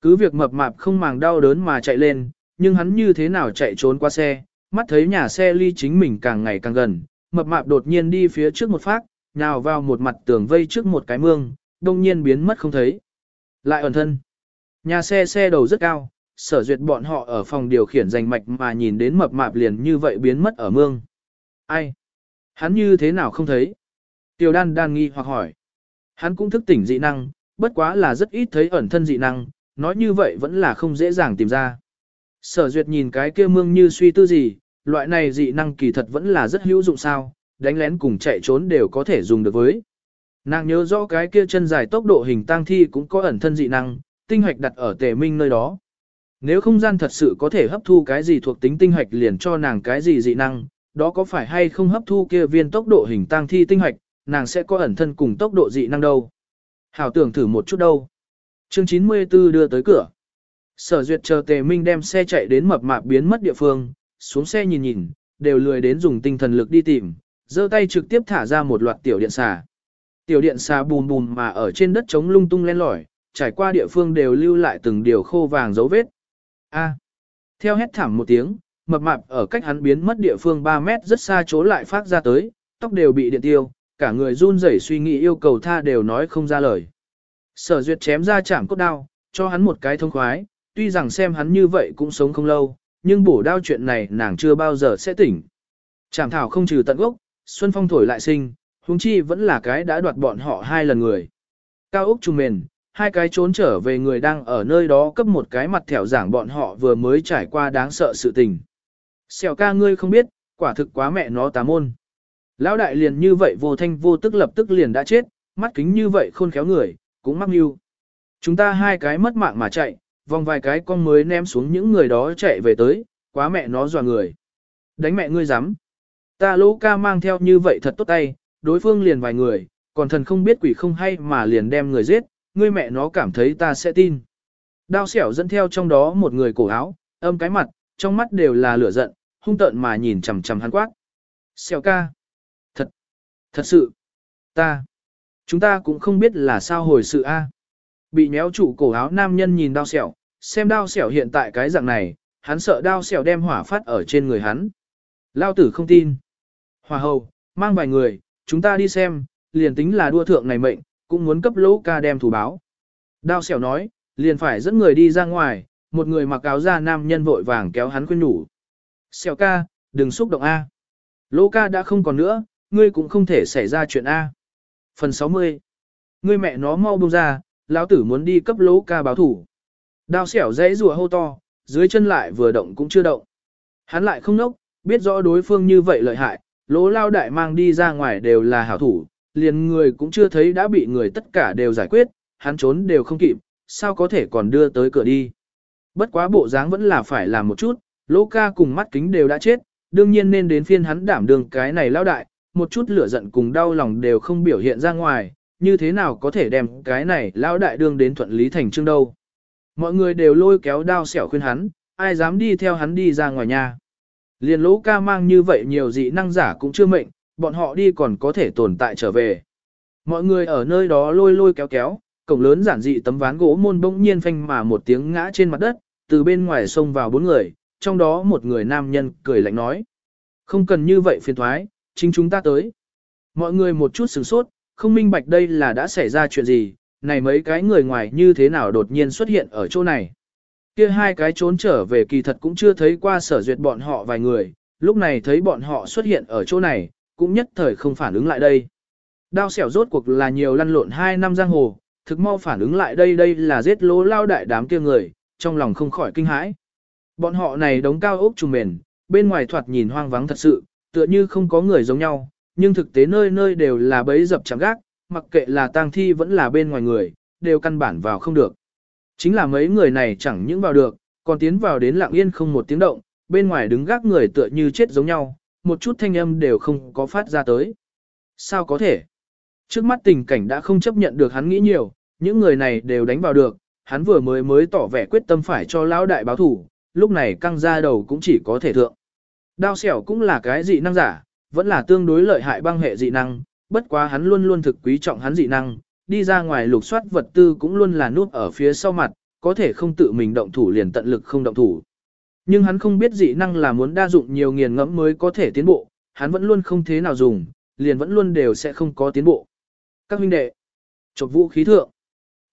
Cứ việc mập mạp không màng đau đớn mà chạy lên, nhưng hắn như thế nào chạy trốn qua xe, mắt thấy nhà xe ly chính mình càng ngày càng gần, mập mạp đột nhiên đi phía trước một phát, nhào vào một mặt tường vây trước một cái mương, đông nhiên biến mất không thấy. Lại ẩn thân. Nhà xe xe đầu rất cao, sở duyệt bọn họ ở phòng điều khiển giành mạch mà nhìn đến mập mạp liền như vậy biến mất ở mương. Ai? Hắn như thế nào không thấy? Tiểu đan đan nghi hoặc hỏi. Hắn cũng thức tỉnh dị năng, bất quá là rất ít thấy ẩn thân dị năng, nói như vậy vẫn là không dễ dàng tìm ra. Sở duyệt nhìn cái kia mương như suy tư gì, loại này dị năng kỳ thật vẫn là rất hữu dụng sao, đánh lén cùng chạy trốn đều có thể dùng được với. Nàng nhớ rõ cái kia chân dài tốc độ hình tang thi cũng có ẩn thân dị năng, tinh hoạch đặt ở tề minh nơi đó. Nếu không gian thật sự có thể hấp thu cái gì thuộc tính tinh hoạch liền cho nàng cái gì dị năng, đó có phải hay không hấp thu kia viên tốc độ hình tăng thi tinh hoạch, nàng sẽ có ẩn thân cùng tốc độ dị năng đâu. Hảo tưởng thử một chút đâu. Chương 94 đưa tới cửa. Sở duyệt chờ tề minh đem xe chạy đến mập mạp biến mất địa phương, xuống xe nhìn nhìn, đều lười đến dùng tinh thần lực đi tìm, giơ tay trực tiếp thả ra một loạt tiểu điện xà. Tiểu điện xà bùn bùn mà ở trên đất trống lung tung len lỏi, trải qua địa phương đều lưu lại từng điều khô vàng dấu vết. A. Theo hét thảm một tiếng, mập mạp ở cách hắn biến mất địa phương 3 mét rất xa chỗ lại phát ra tới, tóc đều bị điện tiêu, cả người run rẩy suy nghĩ yêu cầu tha đều nói không ra lời. Sở duyệt chém ra chạm cốt đao, cho hắn một cái thông khoái, tuy rằng xem hắn như vậy cũng sống không lâu, nhưng bổ đao chuyện này nàng chưa bao giờ sẽ tỉnh. Chảm thảo không trừ tận gốc, Xuân Phong thổi lại sinh, huống chi vẫn là cái đã đoạt bọn họ hai lần người. Cao Úc trùng mền, hai cái trốn trở về người đang ở nơi đó cấp một cái mặt thẻo giảng bọn họ vừa mới trải qua đáng sợ sự tình. Xèo ca ngươi không biết, quả thực quá mẹ nó tá môn. Lão đại liền như vậy vô thanh vô tức lập tức liền đã chết, mắt kính như vậy khôn khéo người, cũng mắc mưu. Chúng ta hai cái mất mạng mà chạy, vòng vài cái con mới ném xuống những người đó chạy về tới, quá mẹ nó dọa người. Đánh mẹ ngươi dám. Ta lỗ ca mang theo như vậy thật tốt tay, đối phương liền vài người, còn thần không biết quỷ không hay mà liền đem người giết, ngươi mẹ nó cảm thấy ta sẽ tin. Đao xẻo dẫn theo trong đó một người cổ áo, âm cái mặt, trong mắt đều là lửa giận, hung tợn mà nhìn chằm chằm hắn quát. Xẻo ca. Thật. Thật sự. Ta. Chúng ta cũng không biết là sao hồi sự a. Bị nhéo trụ cổ áo nam nhân nhìn đao xẻo, xem đao xẻo hiện tại cái dạng này, hắn sợ đao xẻo đem hỏa phát ở trên người hắn. Lao tử không tin. Hòa hầu, mang vài người, chúng ta đi xem, liền tính là đua thượng này mệnh, cũng muốn cấp lỗ ca đem thù báo. Đao xẻo nói, liền phải dẫn người đi ra ngoài, một người mặc áo da nam nhân vội vàng kéo hắn khuyên nhủ. Xẻo ca, đừng xúc động A. Lỗ ca đã không còn nữa, ngươi cũng không thể xảy ra chuyện A. Phần 60. Ngươi mẹ nó mau buông ra, lão tử muốn đi cấp lỗ ca báo thủ. Đao xẻo dãy rùa hô to, dưới chân lại vừa động cũng chưa động. Hắn lại không nốc, biết rõ đối phương như vậy lợi hại, lỗ lao đại mang đi ra ngoài đều là hảo thủ, liền người cũng chưa thấy đã bị người tất cả đều giải quyết, hắn trốn đều không kịp, sao có thể còn đưa tới cửa đi. Bất quá bộ dáng vẫn là phải làm một chút, lỗ ca cùng mắt kính đều đã chết, đương nhiên nên đến phiên hắn đảm đương cái này lao đại, một chút lửa giận cùng đau lòng đều không biểu hiện ra ngoài, như thế nào có thể đem cái này lao đại đương đến thuận lý thành trương đâu. Mọi người đều lôi kéo đao xẻo khuyên hắn, ai dám đi theo hắn đi ra ngoài nhà. Liền lỗ ca mang như vậy nhiều dị năng giả cũng chưa mệnh, bọn họ đi còn có thể tồn tại trở về. Mọi người ở nơi đó lôi lôi kéo kéo, cổng lớn giản dị tấm ván gỗ môn bỗng nhiên phanh mà một tiếng ngã trên mặt đất, từ bên ngoài xông vào bốn người, trong đó một người nam nhân cười lạnh nói. Không cần như vậy phiền thoái, chính chúng ta tới. Mọi người một chút sửng sốt, không minh bạch đây là đã xảy ra chuyện gì, này mấy cái người ngoài như thế nào đột nhiên xuất hiện ở chỗ này. Kia hai cái trốn trở về kỳ thật cũng chưa thấy qua sở duyệt bọn họ vài người, lúc này thấy bọn họ xuất hiện ở chỗ này, cũng nhất thời không phản ứng lại đây. Đao xẻo rốt cuộc là nhiều lăn lộn hai năm giang hồ, thực mau phản ứng lại đây đây là giết lố lao đại đám kia người, trong lòng không khỏi kinh hãi. Bọn họ này đống cao ốc trùng mền, bên ngoài thoạt nhìn hoang vắng thật sự, tựa như không có người giống nhau, nhưng thực tế nơi nơi đều là bẫy dập chẳng gác, mặc kệ là tang thi vẫn là bên ngoài người, đều căn bản vào không được. Chính là mấy người này chẳng những vào được, còn tiến vào đến lặng yên không một tiếng động, bên ngoài đứng gác người tựa như chết giống nhau, một chút thanh âm đều không có phát ra tới. Sao có thể? Trước mắt tình cảnh đã không chấp nhận được hắn nghĩ nhiều, những người này đều đánh vào được, hắn vừa mới mới tỏ vẻ quyết tâm phải cho lão đại báo thủ, lúc này căng ra đầu cũng chỉ có thể thượng. Đao xẻo cũng là cái dị năng giả, vẫn là tương đối lợi hại băng hệ dị năng, bất quá hắn luôn luôn thực quý trọng hắn dị năng, đi ra ngoài lục soát vật tư cũng luôn là núp ở phía sau mặt, có thể không tự mình động thủ liền tận lực không động thủ. Nhưng hắn không biết dị năng là muốn đa dụng nhiều nghiền ngẫm mới có thể tiến bộ, hắn vẫn luôn không thế nào dùng, liền vẫn luôn đều sẽ không có tiến bộ. Các huynh đệ, chộp vũ khí thượng.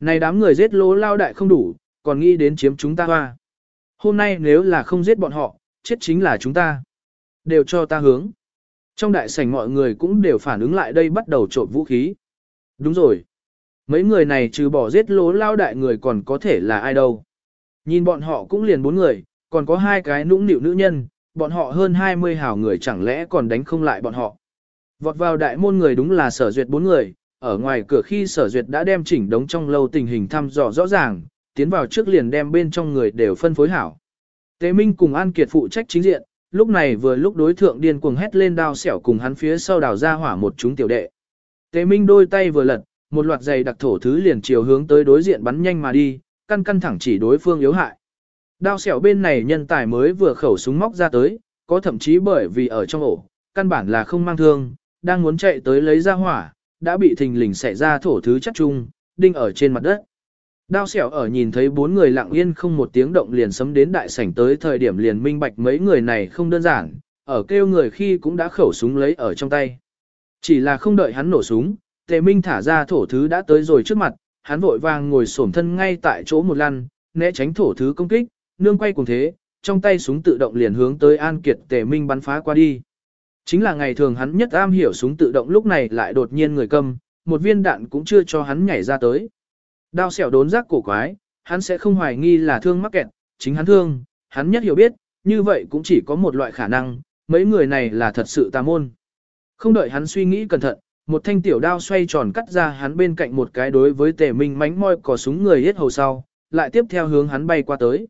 Này đám người giết lỗ lao đại không đủ, còn nghĩ đến chiếm chúng ta hoa. Hôm nay nếu là không giết bọn họ, chết chính là chúng ta. Đều cho ta hướng. Trong đại sảnh mọi người cũng đều phản ứng lại đây bắt đầu trộm vũ khí. Đúng rồi. Mấy người này trừ bỏ giết lỗ lao đại người còn có thể là ai đâu. Nhìn bọn họ cũng liền bốn người, còn có hai cái nũng nịu nữ nhân, bọn họ hơn 20 hảo người chẳng lẽ còn đánh không lại bọn họ. Vọt vào đại môn người đúng là sở duyệt bốn người, ở ngoài cửa khi sở duyệt đã đem chỉnh đống trong lâu tình hình thăm dò rõ ràng, tiến vào trước liền đem bên trong người đều phân phối hảo. Tế Minh cùng An Kiệt phụ trách chính diện, lúc này vừa lúc đối thượng điên cuồng hét lên đao xẻo cùng hắn phía sau đào ra hỏa một chúng tiểu đệ. Tế Minh đôi tay vừa lật, một loạt giày đặc thổ thứ liền chiều hướng tới đối diện bắn nhanh mà đi, căn căn thẳng chỉ đối phương yếu hại. Đao xẻo bên này nhân tài mới vừa khẩu súng móc ra tới, có thậm chí bởi vì ở trong ổ, căn bản là không mang thương, đang muốn chạy tới lấy ra hỏa, đã bị thình lình xẻ ra thổ thứ chắc chung, đinh ở trên mặt đất. Đao xẻo ở nhìn thấy bốn người lặng yên không một tiếng động liền sấm đến đại sảnh tới thời điểm liền minh bạch mấy người này không đơn giản, ở kêu người khi cũng đã khẩu súng lấy ở trong tay. Chỉ là không đợi hắn nổ súng, tề minh thả ra thổ thứ đã tới rồi trước mặt, hắn vội vàng ngồi xổm thân ngay tại chỗ một lăn, né tránh thổ thứ công kích, nương quay cùng thế, trong tay súng tự động liền hướng tới An Kiệt tề minh bắn phá qua đi. Chính là ngày thường hắn nhất am hiểu súng tự động lúc này lại đột nhiên người cầm một viên đạn cũng chưa cho hắn nhảy ra tới. Đao xẻo đốn giác cổ quái, hắn sẽ không hoài nghi là thương mắc kẹt, chính hắn thương, hắn nhất hiểu biết, như vậy cũng chỉ có một loại khả năng, mấy người này là thật sự tà môn. Không đợi hắn suy nghĩ cẩn thận, một thanh tiểu đao xoay tròn cắt ra hắn bên cạnh một cái đối với tề minh mánh môi cò súng người hết hầu sau, lại tiếp theo hướng hắn bay qua tới.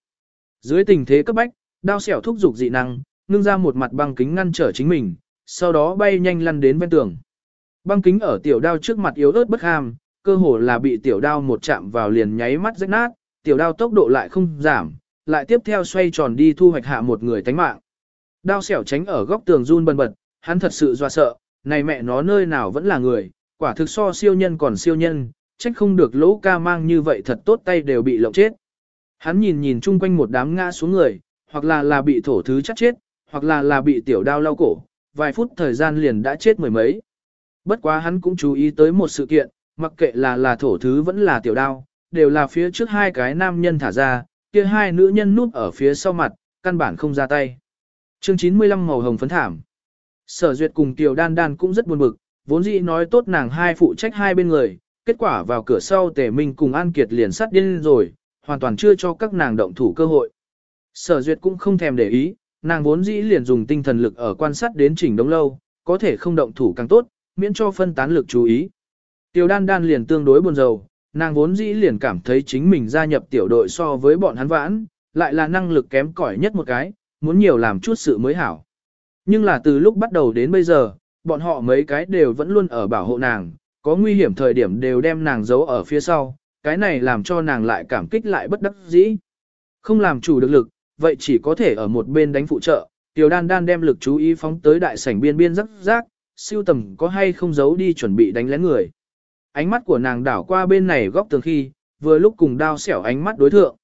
Dưới tình thế cấp bách, đao xẻo thúc giục dị năng, ngưng ra một mặt băng kính ngăn trở chính mình, sau đó bay nhanh lăn đến bên tường. Băng kính ở tiểu đao trước mặt yếu ớt bất ham, cơ hồ là bị tiểu đao một chạm vào liền nháy mắt rách nát, tiểu đao tốc độ lại không giảm, lại tiếp theo xoay tròn đi thu hoạch hạ một người tánh mạng. Đao xẻo tránh ở góc tường run bần bật, hắn thật sự doa sợ, này mẹ nó nơi nào vẫn là người, quả thực so siêu nhân còn siêu nhân, trách không được lỗ ca mang như vậy thật tốt tay đều bị lộng chết. Hắn nhìn nhìn chung quanh một đám ngã xuống người, hoặc là là bị thổ thứ chắc chết, hoặc là là bị tiểu đao lau cổ, vài phút thời gian liền đã chết mười mấy. Bất quá hắn cũng chú ý tới một sự kiện, mặc kệ là là thổ thứ vẫn là tiểu đao, đều là phía trước hai cái nam nhân thả ra, kia hai nữ nhân núp ở phía sau mặt, căn bản không ra tay. Chương 95 màu hồng phấn thảm. Sở duyệt cùng tiểu đan đan cũng rất buồn bực, vốn dĩ nói tốt nàng hai phụ trách hai bên người, kết quả vào cửa sau tề minh cùng An Kiệt liền sát điên rồi, hoàn toàn chưa cho các nàng động thủ cơ hội. Sở duyệt cũng không thèm để ý, nàng vốn dĩ liền dùng tinh thần lực ở quan sát đến chỉnh đống lâu, có thể không động thủ càng tốt, miễn cho phân tán lực chú ý. Tiểu đan đan liền tương đối buồn rầu, nàng vốn dĩ liền cảm thấy chính mình gia nhập tiểu đội so với bọn hắn vãn, lại là năng lực kém cỏi nhất một cái, muốn nhiều làm chút sự mới hảo. Nhưng là từ lúc bắt đầu đến bây giờ, bọn họ mấy cái đều vẫn luôn ở bảo hộ nàng, có nguy hiểm thời điểm đều đem nàng giấu ở phía sau, cái này làm cho nàng lại cảm kích lại bất đắc dĩ. Không làm chủ được lực, vậy chỉ có thể ở một bên đánh phụ trợ, tiểu đan đan đem lực chú ý phóng tới đại sảnh biên biên rắc rác, siêu tầm có hay không giấu đi chuẩn bị đánh lén người. Ánh mắt của nàng đảo qua bên này góc tường khi, vừa lúc cùng đao xẻo ánh mắt đối thượng.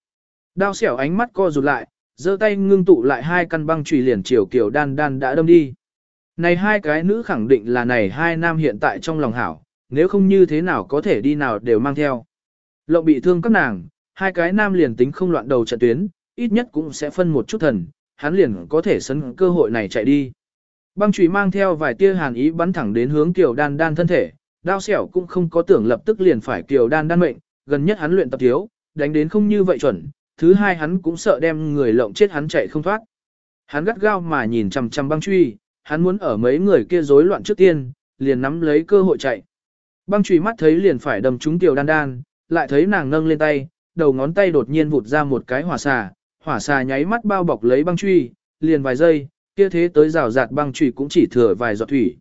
Đao xẻo ánh mắt co rụt lại, giơ tay ngưng tụ lại hai căn băng chùy liền chiều kiểu đan đan đã đâm đi. Này hai cái nữ khẳng định là này hai nam hiện tại trong lòng hảo, nếu không như thế nào có thể đi nào đều mang theo. Lộng bị thương các nàng, hai cái nam liền tính không loạn đầu trận tuyến, ít nhất cũng sẽ phân một chút thần, hắn liền có thể sân cơ hội này chạy đi. Băng chùy mang theo vài tia hàn ý bắn thẳng đến hướng Kiều Đan Đan thân thể, đao xẻo cũng không có tưởng lập tức liền phải Kiều Đan Đan mệnh, gần nhất hắn luyện tập thiếu, đánh đến không như vậy chuẩn, thứ hai hắn cũng sợ đem người lộng chết hắn chạy không thoát. Hắn gắt gao mà nhìn chằm chằm băng truy, hắn muốn ở mấy người kia rối loạn trước tiên, liền nắm lấy cơ hội chạy. Băng truy mắt thấy liền phải đâm trúng Kiều Đan Đan, lại thấy nàng nâng lên tay, đầu ngón tay đột nhiên vụt ra một cái hỏa xà, hỏa xà nháy mắt bao bọc lấy băng truy, liền vài giây, kia thế tới rào rạt băng truy cũng chỉ thừa vài giọt thủy.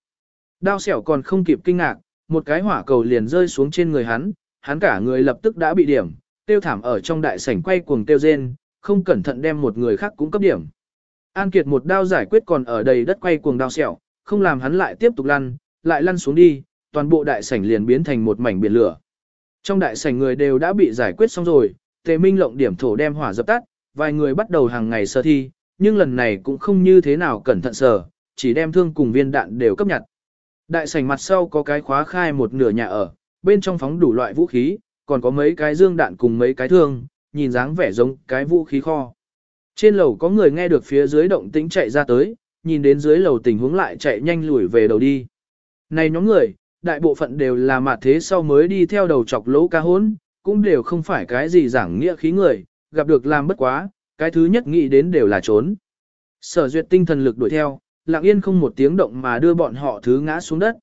Đao xẻo còn không kịp kinh ngạc, một cái hỏa cầu liền rơi xuống trên người hắn, hắn cả người lập tức đã bị điểm, tiêu thảm ở trong đại sảnh quay cuồng tiêu rên, không cẩn thận đem một người khác cũng cấp điểm. An Kiệt một đao giải quyết còn ở đầy đất quay cuồng đao xẻo, không làm hắn lại tiếp tục lăn, lại lăn xuống đi, toàn bộ đại sảnh liền biến thành một mảnh biển lửa. Trong đại sảnh người đều đã bị giải quyết xong rồi, Tề Minh lộng điểm thổ đem hỏa dập tắt, vài người bắt đầu hàng ngày sơ thi, nhưng lần này cũng không như thế nào cẩn thận sờ, chỉ đem thương cùng viên đạn đều cấp nhặt. Đại sảnh mặt sau có cái khóa khai một nửa nhà ở, bên trong phóng đủ loại vũ khí, còn có mấy cái dương đạn cùng mấy cái thương, nhìn dáng vẻ giống cái vũ khí kho. Trên lầu có người nghe được phía dưới động tĩnh chạy ra tới, nhìn đến dưới lầu tình huống lại chạy nhanh lùi về đầu đi. Này nhóm người, đại bộ phận đều là mặt thế sau mới đi theo đầu chọc lỗ ca hốn, cũng đều không phải cái gì giảng nghĩa khí người, gặp được làm bất quá, cái thứ nhất nghĩ đến đều là trốn. Sở duyệt tinh thần lực đuổi theo, lặng yên không một tiếng động mà đưa bọn họ thứ ngã xuống đất.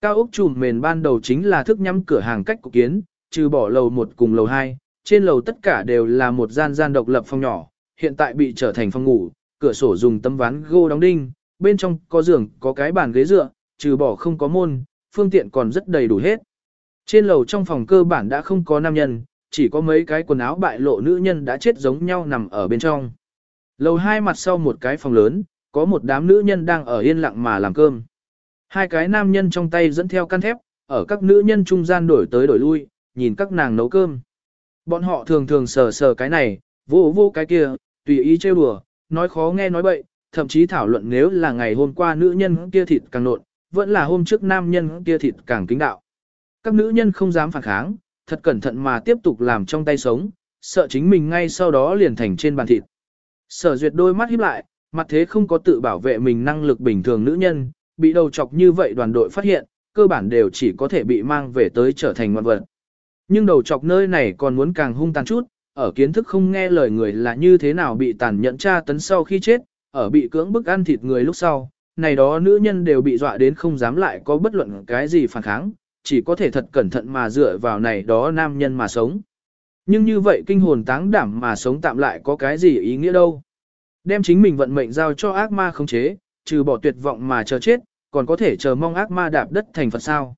Cao ốc trùm mền ban đầu chính là thức nhắm cửa hàng cách cục kiến, trừ bỏ lầu một cùng lầu hai, trên lầu tất cả đều là một gian gian độc lập phòng nhỏ, hiện tại bị trở thành phòng ngủ, cửa sổ dùng tấm ván gỗ đóng đinh, bên trong có giường, có cái bàn ghế dựa, trừ bỏ không có môn, phương tiện còn rất đầy đủ hết. Trên lầu trong phòng cơ bản đã không có nam nhân, chỉ có mấy cái quần áo bại lộ nữ nhân đã chết giống nhau nằm ở bên trong. Lầu hai mặt sau một cái phòng lớn, có một đám nữ nhân đang ở yên lặng mà làm cơm. Hai cái nam nhân trong tay dẫn theo căn thép, ở các nữ nhân trung gian đổi tới đổi lui, nhìn các nàng nấu cơm. Bọn họ thường thường sờ sờ cái này, vô vô cái kia, tùy ý trêu đùa, nói khó nghe nói bậy, thậm chí thảo luận nếu là ngày hôm qua nữ nhân kia thịt càng nộn, vẫn là hôm trước nam nhân kia thịt càng kính đạo. Các nữ nhân không dám phản kháng, thật cẩn thận mà tiếp tục làm trong tay sống, sợ chính mình ngay sau đó liền thành trên bàn thịt. Sở duyệt đôi mắt híp lại, mặt thế không có tự bảo vệ mình năng lực bình thường nữ nhân, bị đầu chọc như vậy đoàn đội phát hiện, cơ bản đều chỉ có thể bị mang về tới trở thành ngoan vật. Nhưng đầu chọc nơi này còn muốn càng hung tàn chút, ở kiến thức không nghe lời người là như thế nào bị tàn nhẫn tra tấn sau khi chết, ở bị cưỡng bức ăn thịt người lúc sau, này đó nữ nhân đều bị dọa đến không dám lại có bất luận cái gì phản kháng, chỉ có thể thật cẩn thận mà dựa vào này đó nam nhân mà sống. Nhưng như vậy kinh hồn táng đảm mà sống tạm lại có cái gì ý nghĩa đâu. Đem chính mình vận mệnh giao cho ác ma khống chế, trừ bỏ tuyệt vọng mà chờ chết, còn có thể chờ mong ác ma đạp đất thành Phật sao.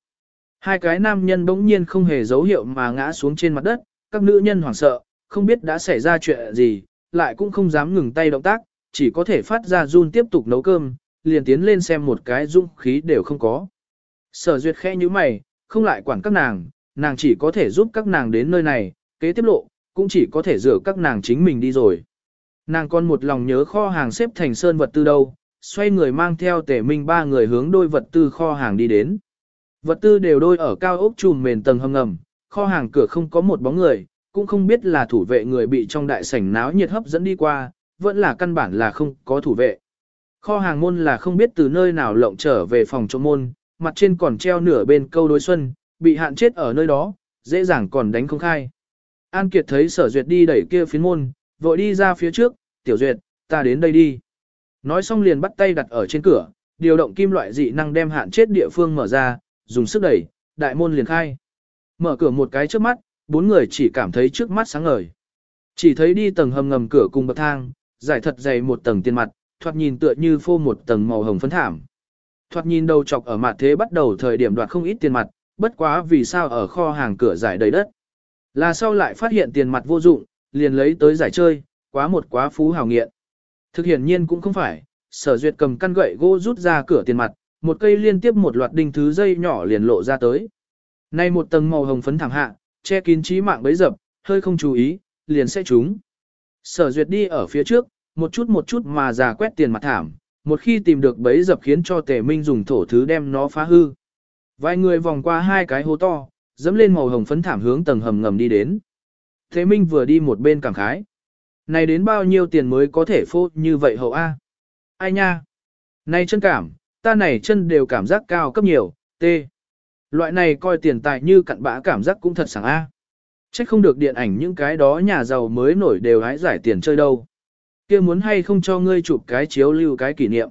Hai cái nam nhân bỗng nhiên không hề dấu hiệu mà ngã xuống trên mặt đất, các nữ nhân hoảng sợ, không biết đã xảy ra chuyện gì, lại cũng không dám ngừng tay động tác, chỉ có thể phát ra run tiếp tục nấu cơm, liền tiến lên xem một cái dung khí đều không có. Sở duyệt khẽ như mày, không lại quản các nàng, nàng chỉ có thể giúp các nàng đến nơi này, kế tiếp lộ, cũng chỉ có thể rửa các nàng chính mình đi rồi. Nàng còn một lòng nhớ kho hàng xếp thành sơn vật tư đâu, xoay người mang theo tể minh ba người hướng đôi vật tư kho hàng đi đến. Vật tư đều đôi ở cao ốc trùm mền tầng hầm ngầm, kho hàng cửa không có một bóng người, cũng không biết là thủ vệ người bị trong đại sảnh náo nhiệt hấp dẫn đi qua, vẫn là căn bản là không có thủ vệ. Kho hàng môn là không biết từ nơi nào lộng trở về phòng trộm môn, mặt trên còn treo nửa bên câu đối xuân, bị hạn chết ở nơi đó, dễ dàng còn đánh không khai. An Kiệt thấy sở duyệt đi đẩy kia phiến môn, vội đi ra phía trước, tiểu duyệt, ta đến đây đi. Nói xong liền bắt tay đặt ở trên cửa, điều động kim loại dị năng đem hạn chết địa phương mở ra, dùng sức đẩy, đại môn liền khai. Mở cửa một cái trước mắt, bốn người chỉ cảm thấy trước mắt sáng ngời. Chỉ thấy đi tầng hầm ngầm cửa cùng bậc thang, giải thật dày một tầng tiền mặt, thoạt nhìn tựa như phô một tầng màu hồng phấn thảm. Thoạt nhìn đầu chọc ở mặt thế bắt đầu thời điểm đoạt không ít tiền mặt, bất quá vì sao ở kho hàng cửa giải đầy đất. Là sau lại phát hiện tiền mặt vô dụng, liền lấy tới giải chơi, quá một quá phú hào nghiện. Thực hiện nhiên cũng không phải, sở duyệt cầm căn gậy gỗ rút ra cửa tiền mặt, một cây liên tiếp một loạt đinh thứ dây nhỏ liền lộ ra tới. Nay một tầng màu hồng phấn thẳng hạ, che kín trí mạng bấy dập, hơi không chú ý, liền sẽ trúng. Sở duyệt đi ở phía trước, một chút một chút mà già quét tiền mặt thảm, một khi tìm được bấy dập khiến cho tề minh dùng thổ thứ đem nó phá hư. Vài người vòng qua hai cái hố to, dẫm lên màu hồng phấn thảm hướng tầng hầm ngầm đi đến. Thế minh vừa đi một bên cảm khái. Này đến bao nhiêu tiền mới có thể phô như vậy hậu A? Ai nha? Này chân cảm, ta này chân đều cảm giác cao cấp nhiều, t. Loại này coi tiền tài như cặn bã cảm giác cũng thật sảng A. Chắc không được điện ảnh những cái đó nhà giàu mới nổi đều hái giải tiền chơi đâu kia muốn hay không cho ngươi chụp cái chiếu lưu cái kỷ niệm.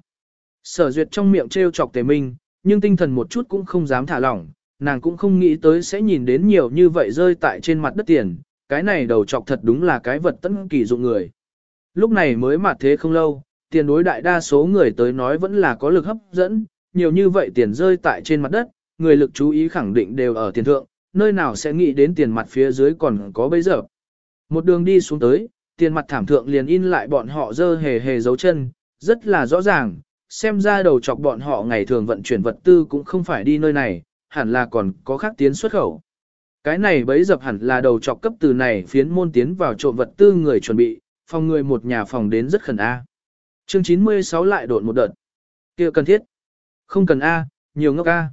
Sở duyệt trong miệng trêu chọc tề minh, nhưng tinh thần một chút cũng không dám thả lỏng, nàng cũng không nghĩ tới sẽ nhìn đến nhiều như vậy rơi tại trên mặt đất tiền, cái này đầu chọc thật đúng là cái vật tấn kỳ dụng người. Lúc này mới mặt thế không lâu, tiền đối đại đa số người tới nói vẫn là có lực hấp dẫn, nhiều như vậy tiền rơi tại trên mặt đất, người lực chú ý khẳng định đều ở tiền thượng, nơi nào sẽ nghĩ đến tiền mặt phía dưới còn có bây giờ. Một đường đi xuống tới, tiền mặt thảm thượng liền in lại bọn họ dơ hề hề dấu chân, rất là rõ ràng, xem ra đầu chọc bọn họ ngày thường vận chuyển vật tư cũng không phải đi nơi này, hẳn là còn có khác tiến xuất khẩu. Cái này bấy dập hẳn là đầu chọc cấp từ này phiến môn tiến vào trộm vật tư người chuẩn bị, phòng người một nhà phòng đến rất khẩn A. Chương 96 lại đột một đợt. kia cần thiết. Không cần A, nhiều ngốc A.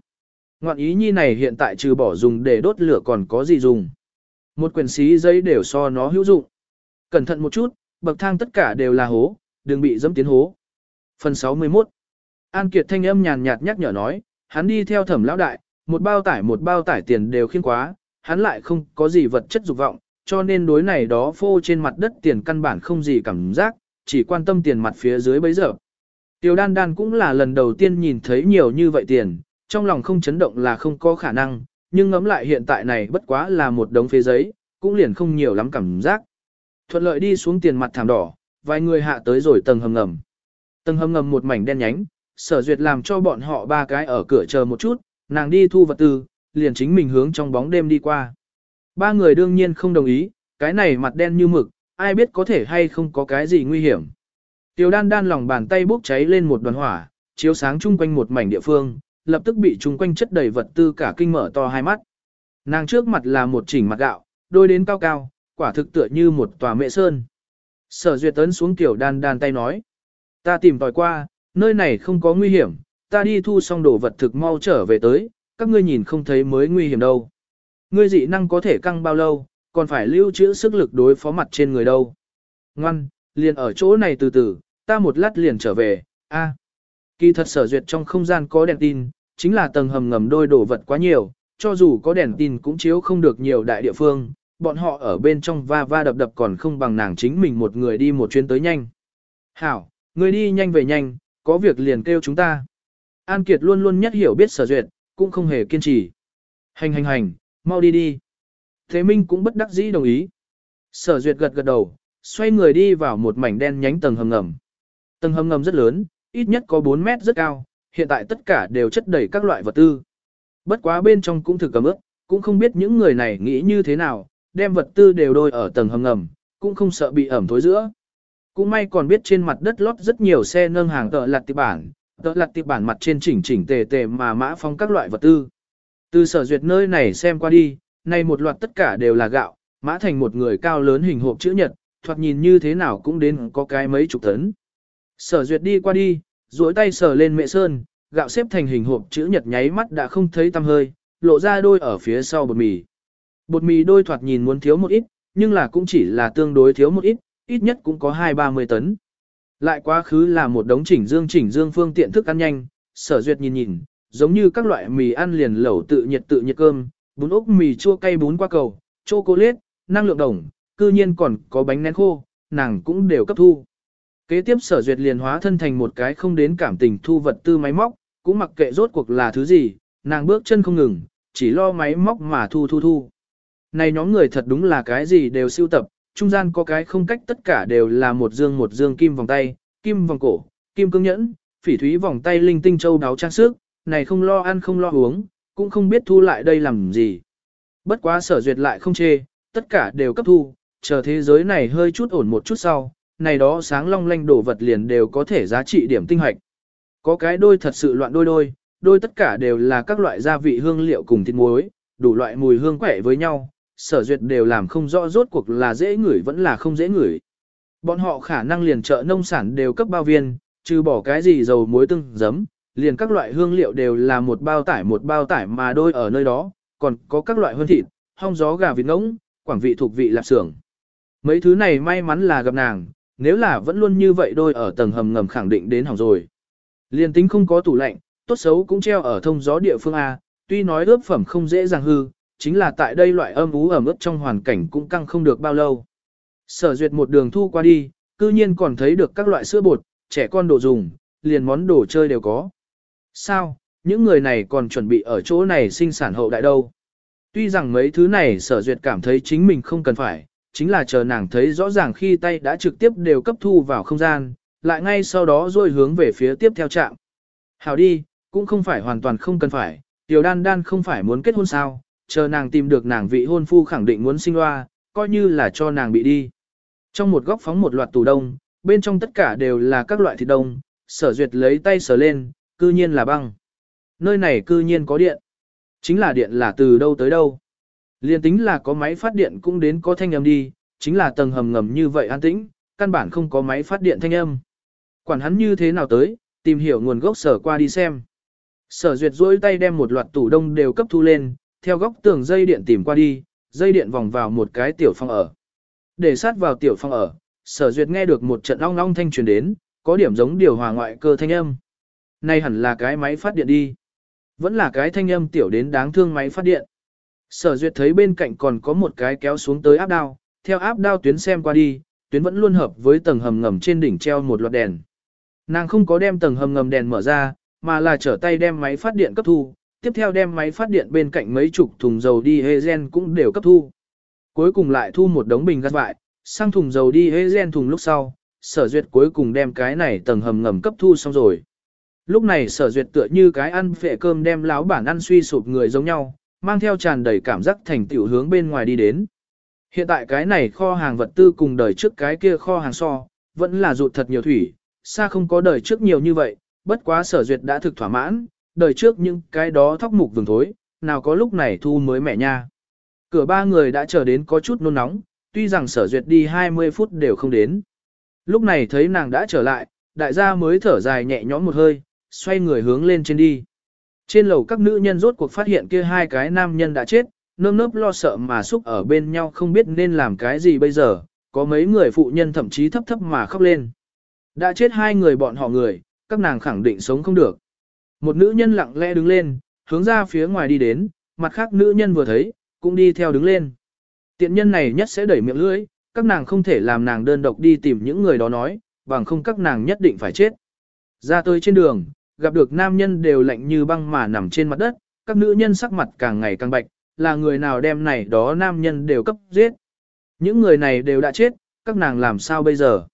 Ngoạn ý nhi này hiện tại trừ bỏ dùng để đốt lửa còn có gì dùng. Một quyển xí giấy đều so nó hữu dụng. Cẩn thận một chút, bậc thang tất cả đều là hố, đừng bị dẫm tiến hố. Phần 61 An Kiệt thanh âm nhàn nhạt nhắc nhở nói, hắn đi theo thẩm lão đại, một bao tải một bao tải tiền đều khiên quá, hắn lại không có gì vật chất dục vọng, cho nên đối này đó phô trên mặt đất tiền căn bản không gì cảm giác, chỉ quan tâm tiền mặt phía dưới bấy giờ. Tiêu đan đan cũng là lần đầu tiên nhìn thấy nhiều như vậy tiền, trong lòng không chấn động là không có khả năng, nhưng ngẫm lại hiện tại này bất quá là một đống phế giấy, cũng liền không nhiều lắm cảm giác. Thuận lợi đi xuống tiền mặt thảm đỏ, vài người hạ tới rồi tầng hầm ngầm. Tầng hầm ngầm một mảnh đen nhánh, sở duyệt làm cho bọn họ ba cái ở cửa chờ một chút, nàng đi thu vật tư, liền chính mình hướng trong bóng đêm đi qua. Ba người đương nhiên không đồng ý, cái này mặt đen như mực, ai biết có thể hay không có cái gì nguy hiểm. Tiểu đan đan lòng bàn tay bốc cháy lên một đoàn hỏa, chiếu sáng chung quanh một mảnh địa phương, lập tức bị chung quanh chất đầy vật tư cả kinh mở to hai mắt. Nàng trước mặt là một chỉnh mặt gạo, đôi đến cao cao, quả thực tựa như một tòa mẹ sơn. Sở duyệt tấn xuống tiểu đan đan tay nói. Ta tìm tòi qua, nơi này không có nguy hiểm, ta đi thu xong đồ vật thực mau trở về tới, các ngươi nhìn không thấy mới nguy hiểm đâu. Ngươi dị năng có thể căng bao lâu, còn phải lưu trữ sức lực đối phó mặt trên người đâu. Ngoan, liền ở chỗ này từ từ, ta một lát liền trở về, a. Kỳ thật sở duyệt trong không gian có đèn tin, chính là tầng hầm ngầm đôi đồ vật quá nhiều, cho dù có đèn tin cũng chiếu không được nhiều đại địa phương, bọn họ ở bên trong va va đập đập còn không bằng nàng chính mình một người đi một chuyến tới nhanh. Hảo, người đi nhanh về nhanh, có việc liền kêu chúng ta. An Kiệt luôn luôn nhất hiểu biết sở duyệt, cũng không hề kiên trì. Hành hành hành, mau đi đi. Thế Minh cũng bất đắc dĩ đồng ý. Sở duyệt gật gật đầu, xoay người đi vào một mảnh đen nhánh tầng hầm ngầm. Tầng hầm ngầm rất lớn, ít nhất có 4 mét rất cao, hiện tại tất cả đều chất đầy các loại vật tư. Bất quá bên trong cũng thực cầm ước, cũng không biết những người này nghĩ như thế nào, đem vật tư đều đôi ở tầng hầm ngầm, cũng không sợ bị ẩm thối giữa. Cũng may còn biết trên mặt đất lót rất nhiều xe nâng hàng tợ lặt tiệp bản, tợ lặt tiệp bản mặt trên chỉnh chỉnh tề tề mà mã phong các loại vật tư. Từ sở duyệt nơi này xem qua đi, nay một loạt tất cả đều là gạo, mã thành một người cao lớn hình hộp chữ nhật, thoạt nhìn như thế nào cũng đến có cái mấy chục tấn. Sở duyệt đi qua đi, duỗi tay sờ lên mẹ sơn, gạo xếp thành hình hộp chữ nhật nháy mắt đã không thấy tăm hơi, lộ ra đôi ở phía sau bột mì. Bột mì đôi thoạt nhìn muốn thiếu một ít, nhưng là cũng chỉ là tương đối thiếu một ít, ít nhất cũng có hai ba mươi tấn. Lại quá khứ là một đống chỉnh dương chỉnh dương phương tiện thức ăn nhanh, sở duyệt nhìn nhìn, giống như các loại mì ăn liền lẩu tự nhiệt tự nhiệt cơm, bún ốc mì chua cay bún qua cầu, chocolate, năng lượng đồng, cư nhiên còn có bánh nén khô, nàng cũng đều cấp thu. Kế tiếp sở duyệt liền hóa thân thành một cái không đến cảm tình thu vật tư máy móc, cũng mặc kệ rốt cuộc là thứ gì, nàng bước chân không ngừng, chỉ lo máy móc mà thu thu thu. Này nhóm người thật đúng là cái gì đều siêu tập, trung gian có cái không cách tất cả đều là một dương một dương kim vòng tay, kim vòng cổ, kim cương nhẫn, phỉ thúy vòng tay linh tinh châu đáo trang sức, này không lo ăn không lo uống, cũng không biết thu lại đây làm gì. Bất quá sở duyệt lại không chê, tất cả đều cấp thu, chờ thế giới này hơi chút ổn một chút sau, này đó sáng long lanh đổ vật liền đều có thể giá trị điểm tinh hoạch. Có cái đôi thật sự loạn đôi đôi, đôi tất cả đều là các loại gia vị hương liệu cùng thịt muối, đủ loại mùi hương quẻ với nhau, sở duyệt đều làm không rõ rốt cuộc là dễ ngửi vẫn là không dễ ngửi. Bọn họ khả năng liền chợ nông sản đều cấp bao viên, trừ bỏ cái gì dầu muối tương, giấm, liền các loại hương liệu đều là một bao tải một bao tải mà đôi ở nơi đó, còn có các loại hơn thịt, hong gió gà vịt ngỗng, quảng vị thuộc vị lạp xưởng. Mấy thứ này may mắn là gặp nàng, nếu là vẫn luôn như vậy đôi ở tầng hầm ngầm khẳng định đến hỏng rồi. Liên tính không có tủ lạnh, tốt xấu cũng treo ở thông gió địa phương A, tuy nói ướp phẩm không dễ dàng hư, chính là tại đây loại âm ú ẩm ướt trong hoàn cảnh cũng căng không được bao lâu. Sở duyệt một đường thu qua đi, cư nhiên còn thấy được các loại sữa bột, trẻ con đồ dùng, liền món đồ chơi đều có. Sao, những người này còn chuẩn bị ở chỗ này sinh sản hậu đại đâu? Tuy rằng mấy thứ này sở duyệt cảm thấy chính mình không cần phải, chính là chờ nàng thấy rõ ràng khi tay đã trực tiếp đều cấp thu vào không gian, lại ngay sau đó rồi hướng về phía tiếp theo trạm. Hảo đi, cũng không phải hoàn toàn không cần phải, tiểu đan đan không phải muốn kết hôn sao, chờ nàng tìm được nàng vị hôn phu khẳng định muốn sinh loa, coi như là cho nàng bị đi. Trong một góc phóng một loạt tủ đông, bên trong tất cả đều là các loại thịt đông, sở duyệt lấy tay sờ lên, cư nhiên là băng. Nơi này cư nhiên có điện. Chính là điện là từ đâu tới đâu. Liên tính là có máy phát điện cũng đến có thanh âm đi, chính là tầng hầm ngầm như vậy an tĩnh, căn bản không có máy phát điện thanh âm. Quản hắn như thế nào tới, tìm hiểu nguồn gốc sở qua đi xem. Sở duyệt duỗi tay đem một loạt tủ đông đều cấp thu lên, theo góc tường dây điện tìm qua đi, dây điện vòng vào một cái tiểu phòng ở. Để sát vào tiểu phòng ở, sở duyệt nghe được một trận ong ong thanh truyền đến, có điểm giống điều hòa ngoại cơ thanh âm. Này hẳn là cái máy phát điện đi. Vẫn là cái thanh âm tiểu đến đáng thương máy phát điện. Sở duyệt thấy bên cạnh còn có một cái kéo xuống tới áp đao, theo áp đao tuyến xem qua đi, tuyến vẫn luôn hợp với tầng hầm ngầm trên đỉnh treo một loạt đèn. Nàng không có đem tầng hầm ngầm đèn mở ra, mà là trở tay đem máy phát điện cấp thu, tiếp theo đem máy phát điện bên cạnh mấy chục thùng dầu đi hê gen cũng đều cấp thu. cuối cùng lại thu một đống bình gas vại, sang thùng dầu đi hê gen thùng lúc sau, sở duyệt cuối cùng đem cái này tầng hầm ngầm cấp thu xong rồi. Lúc này sở duyệt tựa như cái ăn phệ cơm đem láo bản ăn suy sụp người giống nhau, mang theo tràn đầy cảm giác thành tiểu hướng bên ngoài đi đến. Hiện tại cái này kho hàng vật tư cùng đời trước cái kia kho hàng so, vẫn là rụt thật nhiều thủy, xa không có đời trước nhiều như vậy, bất quá sở duyệt đã thực thỏa mãn, đời trước những cái đó thóc mục vừng thối, nào có lúc này thu mới mẹ nha. Cửa ba người đã chờ đến có chút nôn nóng, tuy rằng sở duyệt đi 20 phút đều không đến. Lúc này thấy nàng đã trở lại, đại gia mới thở dài nhẹ nhõm một hơi, xoay người hướng lên trên đi. Trên lầu các nữ nhân rốt cuộc phát hiện kia hai cái nam nhân đã chết, nơm nớp lo sợ mà xúc ở bên nhau không biết nên làm cái gì bây giờ, có mấy người phụ nhân thậm chí thấp thấp mà khóc lên. Đã chết hai người bọn họ người, các nàng khẳng định sống không được. Một nữ nhân lặng lẽ đứng lên, hướng ra phía ngoài đi đến, mặt khác nữ nhân vừa thấy, cũng đi theo đứng lên. Tiện nhân này nhất sẽ đẩy miệng lưỡi, các nàng không thể làm nàng đơn độc đi tìm những người đó nói, bằng không các nàng nhất định phải chết. Ra tới trên đường, gặp được nam nhân đều lạnh như băng mà nằm trên mặt đất, các nữ nhân sắc mặt càng ngày càng bạch, là người nào đem này đó nam nhân đều cấp giết. Những người này đều đã chết, các nàng làm sao bây giờ?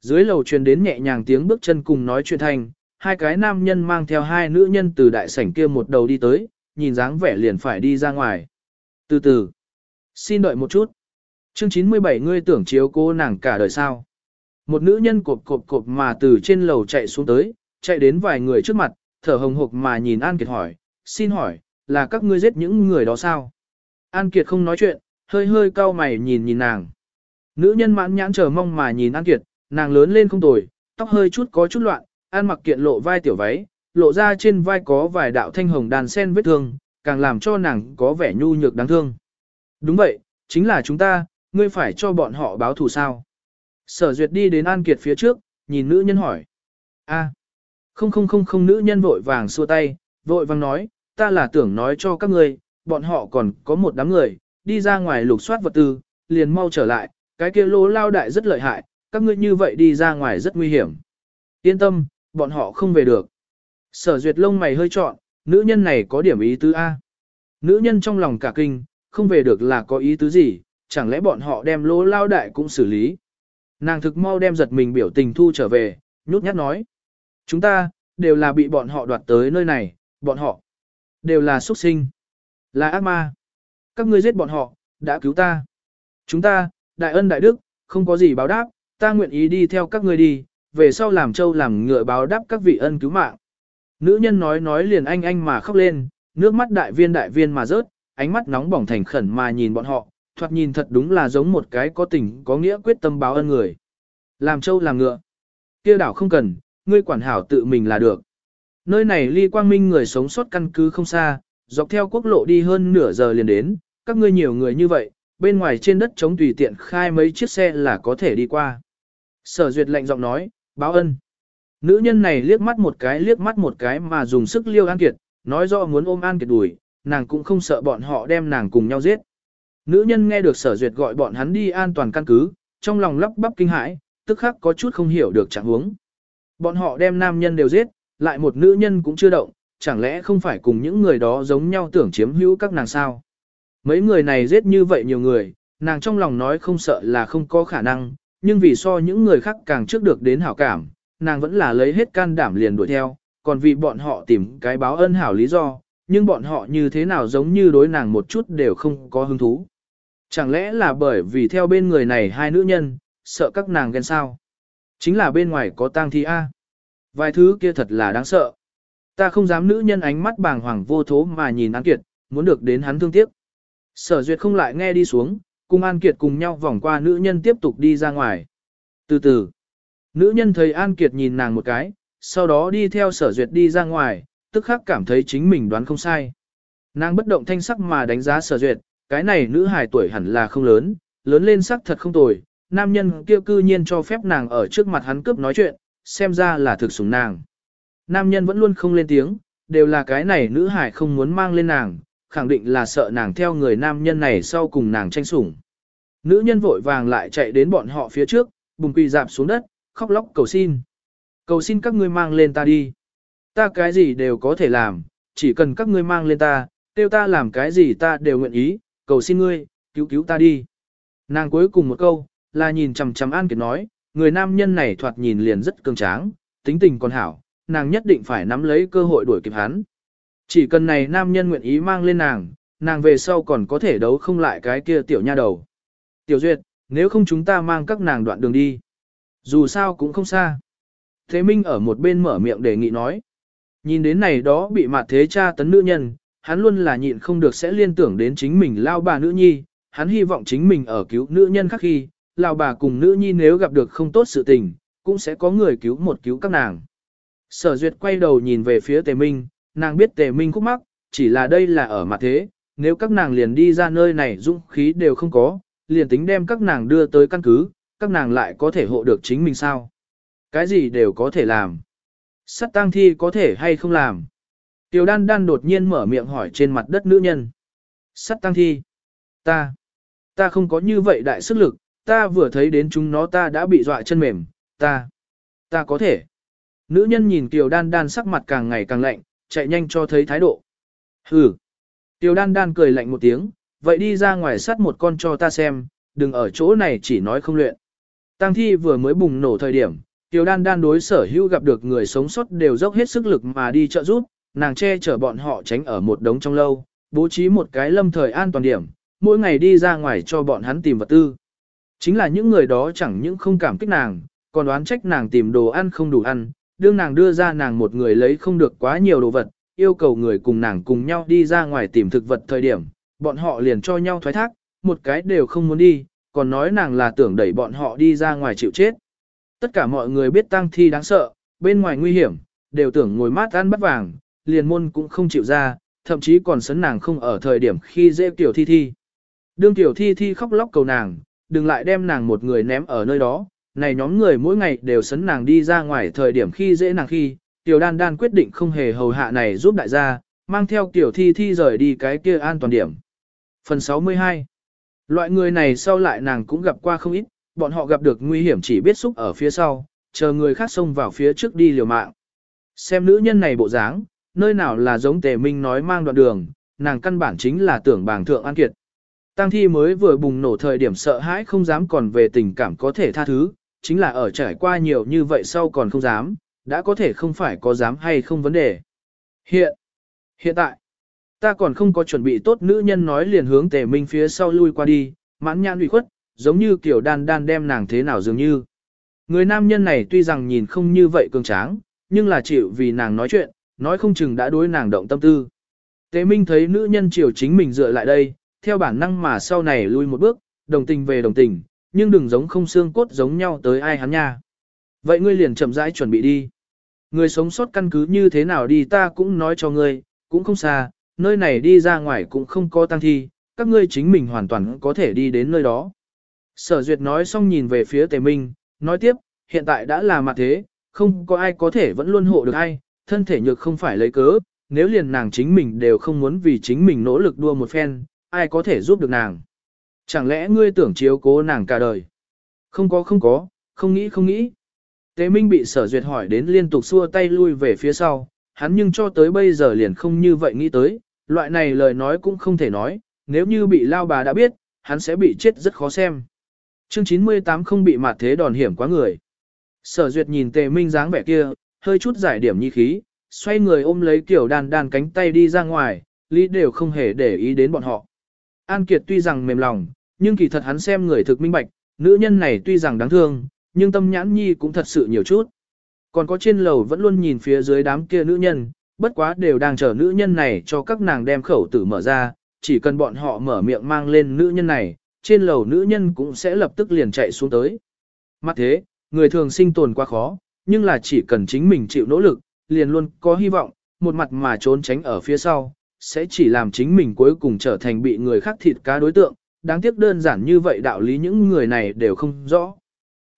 Dưới lầu truyền đến nhẹ nhàng tiếng bước chân cùng nói chuyện thành, hai cái nam nhân mang theo hai nữ nhân từ đại sảnh kia một đầu đi tới, nhìn dáng vẻ liền phải đi ra ngoài. Từ từ, xin đợi một chút. Chương 97 ngươi tưởng chiếu cô nàng cả đời sao. Một nữ nhân cộp cộp cộp mà từ trên lầu chạy xuống tới, chạy đến vài người trước mặt, thở hồng hộc mà nhìn An Kiệt hỏi, xin hỏi, là các ngươi giết những người đó sao? An Kiệt không nói chuyện, hơi hơi cau mày nhìn nhìn nàng. Nữ nhân mãn nhãn chờ mong mà nhìn An Kiệt, nàng lớn lên không tồi, tóc hơi chút có chút loạn, An mặc kiện lộ vai tiểu váy, lộ ra trên vai có vài đạo thanh hồng đàn sen vết thương, càng làm cho nàng có vẻ nhu nhược đáng thương. Đúng vậy, chính là chúng ta, ngươi phải cho bọn họ báo thù sao? Sở Duyệt đi đến An Kiệt phía trước, nhìn nữ nhân hỏi. a không không không không nữ nhân vội vàng xua tay, vội vàng nói, ta là tưởng nói cho các ngươi, bọn họ còn có một đám người, đi ra ngoài lục soát vật tư, liền mau trở lại, cái kia lỗ lao đại rất lợi hại, các ngươi như vậy đi ra ngoài rất nguy hiểm. Yên tâm, bọn họ không về được. Sở duyệt lông mày hơi trọn, nữ nhân này có điểm ý tứ A. Nữ nhân trong lòng cả kinh, không về được là có ý tứ gì, chẳng lẽ bọn họ đem lỗ lao đại cũng xử lý. Nàng thực mau đem giật mình biểu tình thu trở về, nhút nhát nói. Chúng ta, đều là bị bọn họ đoạt tới nơi này, bọn họ, đều là xuất sinh, là ác ma. Các ngươi giết bọn họ, đã cứu ta. Chúng ta, đại ân đại đức, không có gì báo đáp, ta nguyện ý đi theo các ngươi đi, về sau làm châu làm ngựa báo đáp các vị ân cứu mạng. Nữ nhân nói nói liền anh anh mà khóc lên, nước mắt đại viên đại viên mà rớt, ánh mắt nóng bỏng thành khẩn mà nhìn bọn họ, thoạt nhìn thật đúng là giống một cái có tình có nghĩa quyết tâm báo ân người. Làm châu làm ngựa. kia đảo không cần, ngươi quản hảo tự mình là được. Nơi này ly quang minh người sống sót căn cứ không xa, dọc theo quốc lộ đi hơn nửa giờ liền đến, các ngươi nhiều người như vậy, bên ngoài trên đất chống tùy tiện khai mấy chiếc xe là có thể đi qua. Sở duyệt lệnh giọng nói, báo ân. Nữ nhân này liếc mắt một cái liếc mắt một cái mà dùng sức liêu An Kiệt, nói rõ muốn ôm An Kiệt đuổi, nàng cũng không sợ bọn họ đem nàng cùng nhau giết. Nữ nhân nghe được sở duyệt gọi bọn hắn đi an toàn căn cứ, trong lòng lắp bắp kinh hãi, tức khắc có chút không hiểu được trạng huống. Bọn họ đem nam nhân đều giết, lại một nữ nhân cũng chưa động, chẳng lẽ không phải cùng những người đó giống nhau tưởng chiếm hữu các nàng sao? Mấy người này giết như vậy nhiều người, nàng trong lòng nói không sợ là không có khả năng, nhưng vì so những người khác càng trước được đến hảo cảm, nàng vẫn là lấy hết can đảm liền đuổi theo, còn vì bọn họ tìm cái báo ân hảo lý do, nhưng bọn họ như thế nào giống như đối nàng một chút đều không có hứng thú. Chẳng lẽ là bởi vì theo bên người này hai nữ nhân, sợ các nàng ghen sao? Chính là bên ngoài có tang thi A. Vài thứ kia thật là đáng sợ. Ta không dám nữ nhân ánh mắt bàng hoàng vô thố mà nhìn An Kiệt, muốn được đến hắn thương tiếc. Sở duyệt không lại nghe đi xuống, cùng An Kiệt cùng nhau vòng qua nữ nhân tiếp tục đi ra ngoài. Từ từ, nữ nhân thấy An Kiệt nhìn nàng một cái, sau đó đi theo sở duyệt đi ra ngoài, tức khắc cảm thấy chính mình đoán không sai. Nàng bất động thanh sắc mà đánh giá sở duyệt, cái này nữ hài tuổi hẳn là không lớn, lớn lên sắc thật không tồi, nam nhân kia cư nhiên cho phép nàng ở trước mặt hắn cướp nói chuyện, xem ra là thực sủng nàng. Nam nhân vẫn luôn không lên tiếng, đều là cái này nữ hải không muốn mang lên nàng, khẳng định là sợ nàng theo người nam nhân này sau cùng nàng tranh sủng. Nữ nhân vội vàng lại chạy đến bọn họ phía trước, bùng quỳ dạp xuống đất, khóc lóc cầu xin. Cầu xin các ngươi mang lên ta đi. Ta cái gì đều có thể làm, chỉ cần các ngươi mang lên ta, tiêu ta làm cái gì ta đều nguyện ý, cầu xin ngươi, cứu cứu ta đi. Nàng cuối cùng một câu, là nhìn chằm chằm An Kiệt nói, người nam nhân này thoạt nhìn liền rất cường tráng, tính tình còn hảo, nàng nhất định phải nắm lấy cơ hội đuổi kịp hắn. Chỉ cần này nam nhân nguyện ý mang lên nàng, nàng về sau còn có thể đấu không lại cái kia tiểu nha đầu. Tiểu Duyệt, nếu không chúng ta mang các nàng đoạn đường đi. Dù sao cũng không xa. Thế Minh ở một bên mở miệng đề nghị nói. Nhìn đến này đó bị mặt thế cha tấn nữ nhân, hắn luôn là nhịn không được sẽ liên tưởng đến chính mình lao bà nữ nhi, hắn hy vọng chính mình ở cứu nữ nhân khác khi, lao bà cùng nữ nhi nếu gặp được không tốt sự tình, cũng sẽ có người cứu một cứu các nàng. Sở duyệt quay đầu nhìn về phía tề minh, nàng biết tề minh khúc mắc, chỉ là đây là ở mặt thế, nếu các nàng liền đi ra nơi này dũng khí đều không có, liền tính đem các nàng đưa tới căn cứ, các nàng lại có thể hộ được chính mình sao. Cái gì đều có thể làm. Sắt tang thi có thể hay không làm. Tiểu đan đan đột nhiên mở miệng hỏi trên mặt đất nữ nhân. Sắt tang thi. Ta. Ta không có như vậy đại sức lực, ta vừa thấy đến chúng nó ta đã bị dọa chân mềm, ta. Ta có thể. Nữ nhân nhìn Kiều đan đan sắc mặt càng ngày càng lạnh, chạy nhanh cho thấy thái độ. Hừ. Tiểu đan đan cười lạnh một tiếng, vậy đi ra ngoài sắt một con cho ta xem, đừng ở chỗ này chỉ nói không luyện. Tăng thi vừa mới bùng nổ thời điểm, Tiểu đan đan đối sở hữu gặp được người sống sót đều dốc hết sức lực mà đi trợ giúp, nàng che chở bọn họ tránh ở một đống trong lâu, bố trí một cái lâm thời an toàn điểm, mỗi ngày đi ra ngoài cho bọn hắn tìm vật tư. Chính là những người đó chẳng những không cảm kích nàng, còn đoán trách nàng tìm đồ ăn không đủ ăn, đương nàng đưa ra nàng một người lấy không được quá nhiều đồ vật, yêu cầu người cùng nàng cùng nhau đi ra ngoài tìm thực vật thời điểm, bọn họ liền cho nhau thoái thác, một cái đều không muốn đi, còn nói nàng là tưởng đẩy bọn họ đi ra ngoài chịu chết. Tất cả mọi người biết tang thi đáng sợ, bên ngoài nguy hiểm, đều tưởng ngồi mát ăn bắt vàng, liền môn cũng không chịu ra, thậm chí còn sấn nàng không ở thời điểm khi dễ tiểu thi thi. Đương tiểu thi thi khóc lóc cầu nàng, đừng lại đem nàng một người ném ở nơi đó, này nhóm người mỗi ngày đều sấn nàng đi ra ngoài thời điểm khi dễ nàng khi, tiểu đan đan quyết định không hề hầu hạ này giúp đại gia, mang theo tiểu thi thi rời đi cái kia an toàn điểm. Phần 62 Loại người này sau lại nàng cũng gặp qua không ít, bọn họ gặp được nguy hiểm chỉ biết xúc ở phía sau, chờ người khác xông vào phía trước đi liều mạng. Xem nữ nhân này bộ dáng, nơi nào là giống tề minh nói mang đoạn đường, nàng căn bản chính là tưởng bảng thượng an kiệt. Tăng thi mới vừa bùng nổ thời điểm sợ hãi không dám còn về tình cảm có thể tha thứ, chính là ở trải qua nhiều như vậy sau còn không dám, đã có thể không phải có dám hay không vấn đề. Hiện, hiện tại, ta còn không có chuẩn bị tốt nữ nhân nói liền hướng tề minh phía sau lui qua đi, mãn nhãn ủy khuất, giống như kiểu đan đan đem nàng thế nào dường như. Người nam nhân này tuy rằng nhìn không như vậy cường tráng, nhưng là chịu vì nàng nói chuyện, nói không chừng đã đối nàng động tâm tư. Tế Minh thấy nữ nhân chiều chính mình dựa lại đây, theo bản năng mà sau này lui một bước, đồng tình về đồng tình, nhưng đừng giống không xương cốt giống nhau tới ai hắn nha. Vậy ngươi liền chậm rãi chuẩn bị đi. Người sống sót căn cứ như thế nào đi ta cũng nói cho ngươi, cũng không xa, nơi này đi ra ngoài cũng không có tăng thi, các ngươi chính mình hoàn toàn có thể đi đến nơi đó. Sở Duyệt nói xong nhìn về phía Tề Minh, nói tiếp, hiện tại đã là mặt thế, không có ai có thể vẫn luôn hộ được ai, thân thể nhược không phải lấy cớ, nếu liền nàng chính mình đều không muốn vì chính mình nỗ lực đua một phen, ai có thể giúp được nàng. Chẳng lẽ ngươi tưởng chiếu cố nàng cả đời? Không có không có, không nghĩ không nghĩ. Tế Minh bị sở duyệt hỏi đến liên tục xua tay lui về phía sau, hắn nhưng cho tới bây giờ liền không như vậy nghĩ tới, loại này lời nói cũng không thể nói, nếu như bị lao bà đã biết, hắn sẽ bị chết rất khó xem. Chương 98 không bị mạt thế đòn hiểm quá người. Sở duyệt nhìn tề minh dáng vẻ kia, hơi chút giải điểm nhi khí, xoay người ôm lấy kiểu đàn đàn cánh tay đi ra ngoài, lý đều không hề để ý đến bọn họ. An Kiệt tuy rằng mềm lòng, nhưng kỳ thật hắn xem người thực minh bạch, nữ nhân này tuy rằng đáng thương, nhưng tâm nhãn nhi cũng thật sự nhiều chút. Còn có trên lầu vẫn luôn nhìn phía dưới đám kia nữ nhân, bất quá đều đang chờ nữ nhân này cho các nàng đem khẩu tử mở ra, chỉ cần bọn họ mở miệng mang lên nữ nhân này, trên lầu nữ nhân cũng sẽ lập tức liền chạy xuống tới. Mặt thế, người thường sinh tồn quá khó, nhưng là chỉ cần chính mình chịu nỗ lực, liền luôn có hy vọng, một mặt mà trốn tránh ở phía sau, sẽ chỉ làm chính mình cuối cùng trở thành bị người khác thịt cá đối tượng, đáng tiếc đơn giản như vậy đạo lý những người này đều không rõ.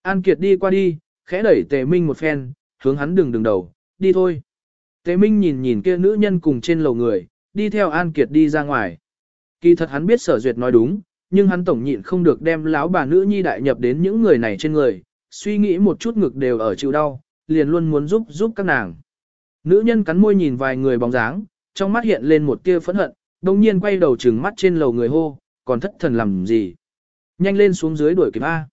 An Kiệt đi qua đi, khẽ đẩy Tề Minh một phen, hướng hắn đừng đừng đầu, đi thôi. Tề Minh nhìn nhìn kia nữ nhân cùng trên lầu người, đi theo An Kiệt đi ra ngoài. Kỳ thật hắn biết sở duyệt nói đúng, nhưng hắn tổng nhịn không được đem lão bà nữ nhi đại nhập đến những người này trên người, suy nghĩ một chút ngực đều ở chịu đau, liền luôn muốn giúp giúp các nàng. Nữ nhân cắn môi nhìn vài người bóng dáng, trong mắt hiện lên một tia phẫn hận, đồng nhiên quay đầu trừng mắt trên lầu người hô, còn thất thần làm gì. Nhanh lên xuống dưới đuổi kịp A.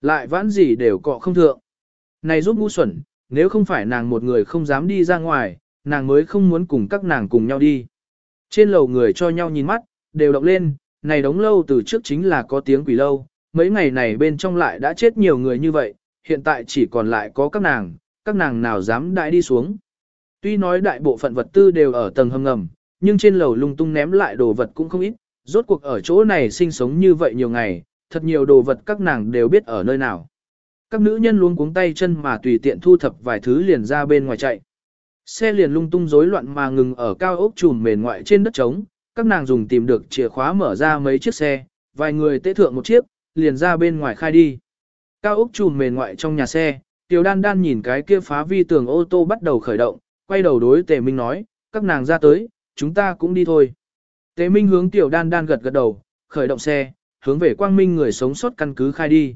Lại vãn gì đều cọ không thượng. Này giúp ngu xuẩn, nếu không phải nàng một người không dám đi ra ngoài, nàng mới không muốn cùng các nàng cùng nhau đi. Trên lầu người cho nhau nhìn mắt, đều động lên, này đóng lâu từ trước chính là có tiếng quỷ lâu, mấy ngày này bên trong lại đã chết nhiều người như vậy, hiện tại chỉ còn lại có các nàng, các nàng nào dám đại đi xuống. Tuy nói đại bộ phận vật tư đều ở tầng hầm ngầm, nhưng trên lầu lung tung ném lại đồ vật cũng không ít, rốt cuộc ở chỗ này sinh sống như vậy nhiều ngày, thật nhiều đồ vật các nàng đều biết ở nơi nào. Các nữ nhân luôn cuống tay chân mà tùy tiện thu thập vài thứ liền ra bên ngoài chạy. Xe liền lung tung rối loạn mà ngừng ở cao ốc trùm mền ngoại trên đất trống, các nàng dùng tìm được chìa khóa mở ra mấy chiếc xe, vài người tế thượng một chiếc, liền ra bên ngoài khai đi. Cao ốc trùm mền ngoại trong nhà xe, Tiểu Đan Đan nhìn cái kia phá vi tường ô tô bắt đầu khởi động, quay đầu đối Tề Minh nói, các nàng ra tới, chúng ta cũng đi thôi. Tề Minh hướng Tiểu Đan Đan gật gật đầu, khởi động xe, hướng về quang minh người sống sót căn cứ khai đi.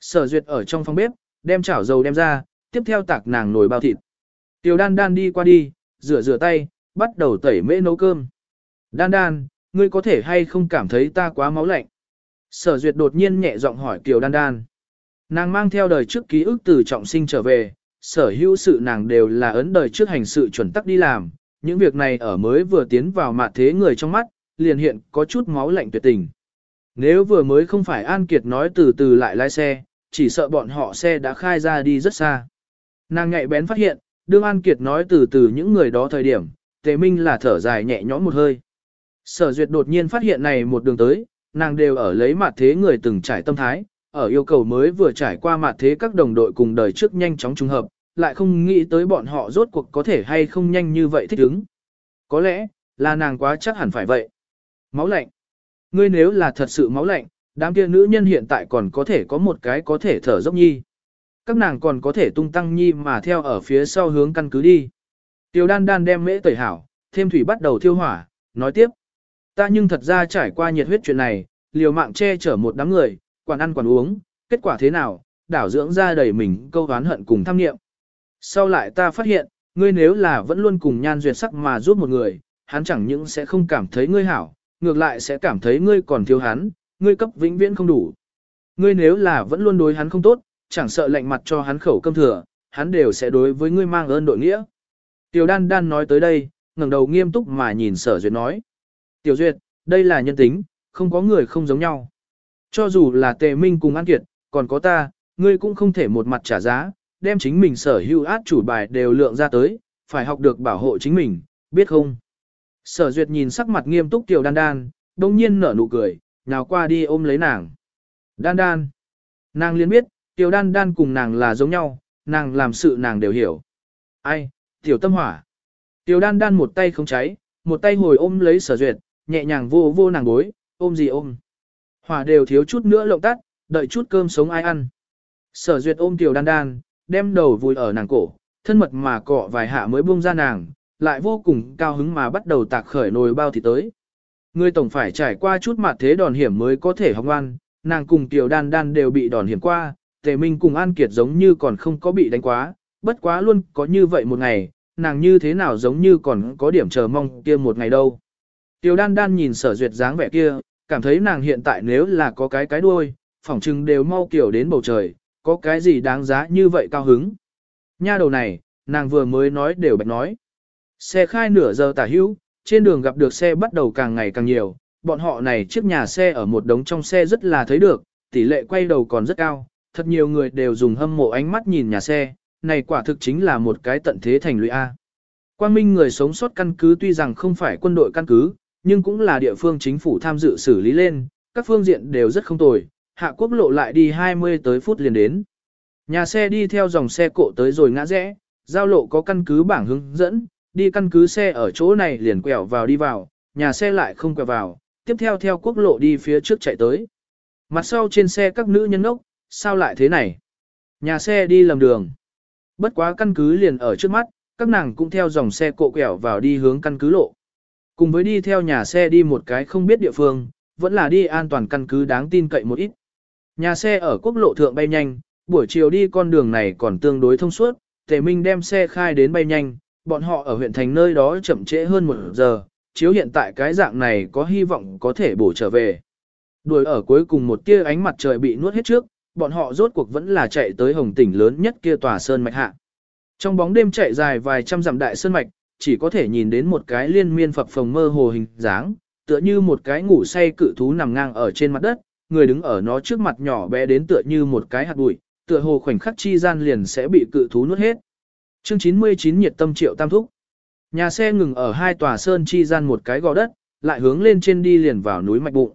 Sở duyệt ở trong phòng bếp, đem chảo dầu đem ra, tiếp theo tạc nàng nồi bao thịt. Tiểu Đan Đan đi qua đi, rửa rửa tay, bắt đầu tẩy mễ nấu cơm. Đan Đan, ngươi có thể hay không cảm thấy ta quá máu lạnh? Sở duyệt đột nhiên nhẹ giọng hỏi Kiều Đan Đan. Nàng mang theo đời trước ký ức từ trọng sinh trở về, sở hữu sự nàng đều là ấn đời trước hành sự chuẩn tắc đi làm, những việc này ở mới vừa tiến vào mặt thế người trong mắt, liền hiện có chút máu lạnh tuyệt tình. Nếu vừa mới không phải An Kiệt nói từ từ lại lái xe, chỉ sợ bọn họ xe đã khai ra đi rất xa. Nàng ngại bén phát hiện, đương An Kiệt nói từ từ những người đó thời điểm, Tề Minh là thở dài nhẹ nhõm một hơi. Sở duyệt đột nhiên phát hiện này một đường tới, nàng đều ở lấy mặt thế người từng trải tâm thái, ở yêu cầu mới vừa trải qua mặt thế các đồng đội cùng đời trước nhanh chóng trùng hợp, lại không nghĩ tới bọn họ rốt cuộc có thể hay không nhanh như vậy thích ứng. Có lẽ, là nàng quá chắc hẳn phải vậy. Máu lạnh. Ngươi nếu là thật sự máu lạnh, đám kia nữ nhân hiện tại còn có thể có một cái có thể thở dốc nhi. Các nàng còn có thể tung tăng nhi mà theo ở phía sau hướng căn cứ đi. Tiêu đan đan đem mễ tẩy hảo, thêm thủy bắt đầu thiêu hỏa, nói tiếp. Ta nhưng thật ra trải qua nhiệt huyết chuyện này, liều mạng che chở một đám người, quản ăn quản uống, kết quả thế nào, đảo dưỡng ra đầy mình câu oán hận cùng tham nghiệm. Sau lại ta phát hiện, ngươi nếu là vẫn luôn cùng nhan duyệt sắc mà giúp một người, hắn chẳng những sẽ không cảm thấy ngươi hảo, ngược lại sẽ cảm thấy ngươi còn thiếu hắn, ngươi cấp vĩnh viễn không đủ. Ngươi nếu là vẫn luôn đối hắn không tốt, chẳng sợ lạnh mặt cho hắn khẩu cơm thừa, hắn đều sẽ đối với ngươi mang ơn đội nghĩa. Tiểu đan đan nói tới đây, ngẩng đầu nghiêm túc mà nhìn sở duyệt nói. Tiểu duyệt, đây là nhân tính, không có người không giống nhau. Cho dù là tề minh cùng an kiệt, còn có ta, ngươi cũng không thể một mặt trả giá, đem chính mình sở hữu át chủ bài đều lượng ra tới, phải học được bảo hộ chính mình, biết không? Sở duyệt nhìn sắc mặt nghiêm túc tiểu đan đan, đông nhiên nở nụ cười, nào qua đi ôm lấy nàng. Đan đan. Nàng liền biết, tiểu đan đan cùng nàng là giống nhau, nàng làm sự nàng đều hiểu. Ai, tiểu tâm hỏa. Tiểu đan đan một tay không cháy, một tay hồi ôm lấy sở duyệt, nhẹ nhàng vô vô nàng gối, ôm gì ôm. Hỏa đều thiếu chút nữa lộng tắt, đợi chút cơm sống ai ăn. Sở duyệt ôm tiểu đan đan, đem đầu vùi ở nàng cổ, thân mật mà cọ vài hạ mới buông ra nàng, lại vô cùng cao hứng mà bắt đầu tạc khởi nồi bao thì tới. Người tổng phải trải qua chút mặt thế đòn hiểm mới có thể học ngoan, nàng cùng tiểu đan đan đều bị đòn hiểm qua, tề minh cùng an kiệt giống như còn không có bị đánh quá, bất quá luôn có như vậy một ngày, nàng như thế nào giống như còn có điểm chờ mong kia một ngày đâu. Tiểu đan đan nhìn sở duyệt dáng vẻ kia, cảm thấy nàng hiện tại nếu là có cái cái đuôi, phỏng chừng đều mau kiểu đến bầu trời, có cái gì đáng giá như vậy cao hứng. Nha đầu này, nàng vừa mới nói đều bạch nói. Xe khai nửa giờ tả hữu, trên đường gặp được xe bắt đầu càng ngày càng nhiều, bọn họ này chiếc nhà xe ở một đống trong xe rất là thấy được, tỷ lệ quay đầu còn rất cao, thật nhiều người đều dùng hâm mộ ánh mắt nhìn nhà xe, này quả thực chính là một cái tận thế thành lũy A. Quang Minh người sống sót căn cứ tuy rằng không phải quân đội căn cứ, nhưng cũng là địa phương chính phủ tham dự xử lý lên, các phương diện đều rất không tồi, hạ quốc lộ lại đi 20 tới phút liền đến. Nhà xe đi theo dòng xe cộ tới rồi ngã rẽ, giao lộ có căn cứ bảng hướng dẫn, đi căn cứ xe ở chỗ này liền quẹo vào đi vào, nhà xe lại không quẹo vào, tiếp theo theo quốc lộ đi phía trước chạy tới. Mặt sau trên xe các nữ nhân ốc, sao lại thế này? Nhà xe đi lầm đường. Bất quá căn cứ liền ở trước mắt, các nàng cũng theo dòng xe cộ quẹo vào đi hướng căn cứ lộ. Cùng với đi theo nhà xe đi một cái không biết địa phương, vẫn là đi an toàn căn cứ đáng tin cậy một ít. Nhà xe ở quốc lộ thượng bay nhanh, buổi chiều đi con đường này còn tương đối thông suốt, Tề Minh đem xe khai đến bay nhanh, bọn họ ở huyện thành nơi đó chậm trễ hơn một giờ, chiếu hiện tại cái dạng này có hy vọng có thể bổ trở về. Đuổi ở cuối cùng một tia ánh mặt trời bị nuốt hết trước, bọn họ rốt cuộc vẫn là chạy tới hồng tỉnh lớn nhất kia tòa sơn mạch hạ. Trong bóng đêm chạy dài vài trăm dặm đại sơn mạch, chỉ có thể nhìn đến một cái liên miên phập phồng mơ hồ hình dáng, tựa như một cái ngủ say cự thú nằm ngang ở trên mặt đất, người đứng ở nó trước mặt nhỏ bé đến tựa như một cái hạt bụi, tựa hồ khoảnh khắc chi gian liền sẽ bị cự thú nuốt hết. Chương 99 nhiệt tâm triệu tam thúc. Nhà xe ngừng ở hai tòa sơn chi gian một cái gò đất, lại hướng lên trên đi liền vào núi mạch bụng.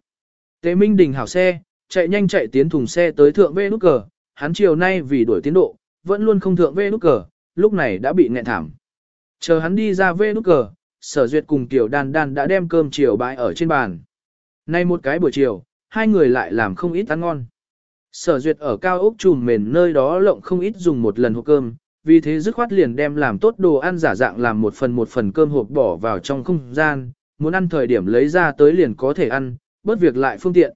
Tế Minh Đình hảo xe, chạy nhanh chạy tiến thùng xe tới thượng vê nút cờ, hắn chiều nay vì đuổi tiến độ, vẫn luôn không thượng vê nút cờ, lúc này đã bị nghẹn thảm. Chờ hắn đi ra vê nút cờ, sở duyệt cùng tiểu đan đan đã đem cơm chiều bãi ở trên bàn. Nay một cái buổi chiều, hai người lại làm không ít ăn ngon. Sở duyệt ở cao ốc trùm mền nơi đó lộng không ít dùng một lần hộp cơm, vì thế dứt khoát liền đem làm tốt đồ ăn giả dạng làm một phần một phần cơm hộp bỏ vào trong không gian, muốn ăn thời điểm lấy ra tới liền có thể ăn, bớt việc lại phương tiện.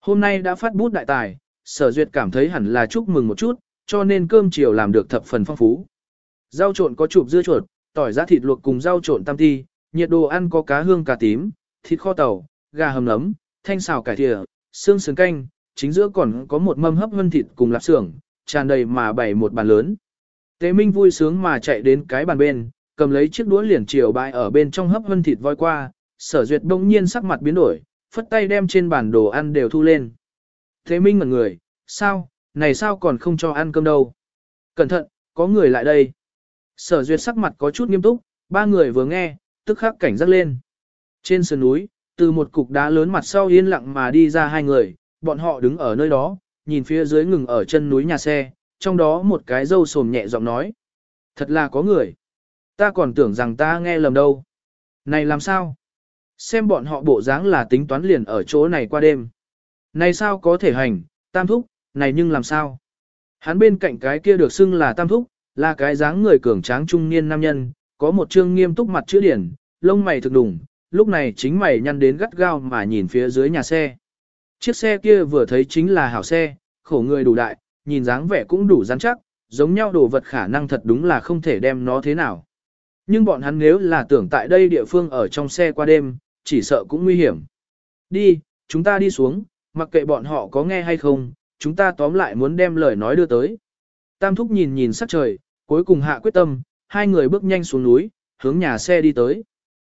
Hôm nay đã phát bút đại tài, sở duyệt cảm thấy hẳn là chúc mừng một chút, cho nên cơm chiều làm được thập phần phong phú. Rau trộn có chụp dưa chuột, tỏi giá thịt luộc cùng rau trộn tam ti, nhiệt đồ ăn có cá hương cà tím, thịt kho tàu, gà hầm nấm, thanh xào cải thìa, xương sườn canh, chính giữa còn có một mâm hấp vân thịt cùng lạp xưởng, tràn đầy mà bày một bàn lớn. Tế Minh vui sướng mà chạy đến cái bàn bên, cầm lấy chiếc đũa liền chiều bãi ở bên trong hấp vân thịt voi qua, sở duyệt đông nhiên sắc mặt biến đổi, phất tay đem trên bàn đồ ăn đều thu lên. Thế Minh ngẩn người, sao, này sao còn không cho ăn cơm đâu. Cẩn thận, có người lại đây. Sở duyệt sắc mặt có chút nghiêm túc, ba người vừa nghe, tức khắc cảnh giác lên. Trên sườn núi, từ một cục đá lớn mặt sau yên lặng mà đi ra hai người, bọn họ đứng ở nơi đó, nhìn phía dưới ngừng ở chân núi nhà xe, trong đó một cái dâu sồm nhẹ giọng nói. Thật là có người. Ta còn tưởng rằng ta nghe lầm đâu. Này làm sao? Xem bọn họ bộ dáng là tính toán liền ở chỗ này qua đêm. Này sao có thể hành, tam thúc, này nhưng làm sao? Hắn bên cạnh cái kia được xưng là tam thúc, là cái dáng người cường tráng trung niên nam nhân, có một trương nghiêm túc mặt chữ điển, lông mày thực đủng, lúc này chính mày nhăn đến gắt gao mà nhìn phía dưới nhà xe. Chiếc xe kia vừa thấy chính là hảo xe, khổ người đủ đại, nhìn dáng vẻ cũng đủ rắn chắc, giống nhau đồ vật khả năng thật đúng là không thể đem nó thế nào. Nhưng bọn hắn nếu là tưởng tại đây địa phương ở trong xe qua đêm, chỉ sợ cũng nguy hiểm. Đi, chúng ta đi xuống, mặc kệ bọn họ có nghe hay không, chúng ta tóm lại muốn đem lời nói đưa tới. Tam thúc nhìn nhìn sắc trời, cuối cùng hạ quyết tâm, hai người bước nhanh xuống núi, hướng nhà xe đi tới.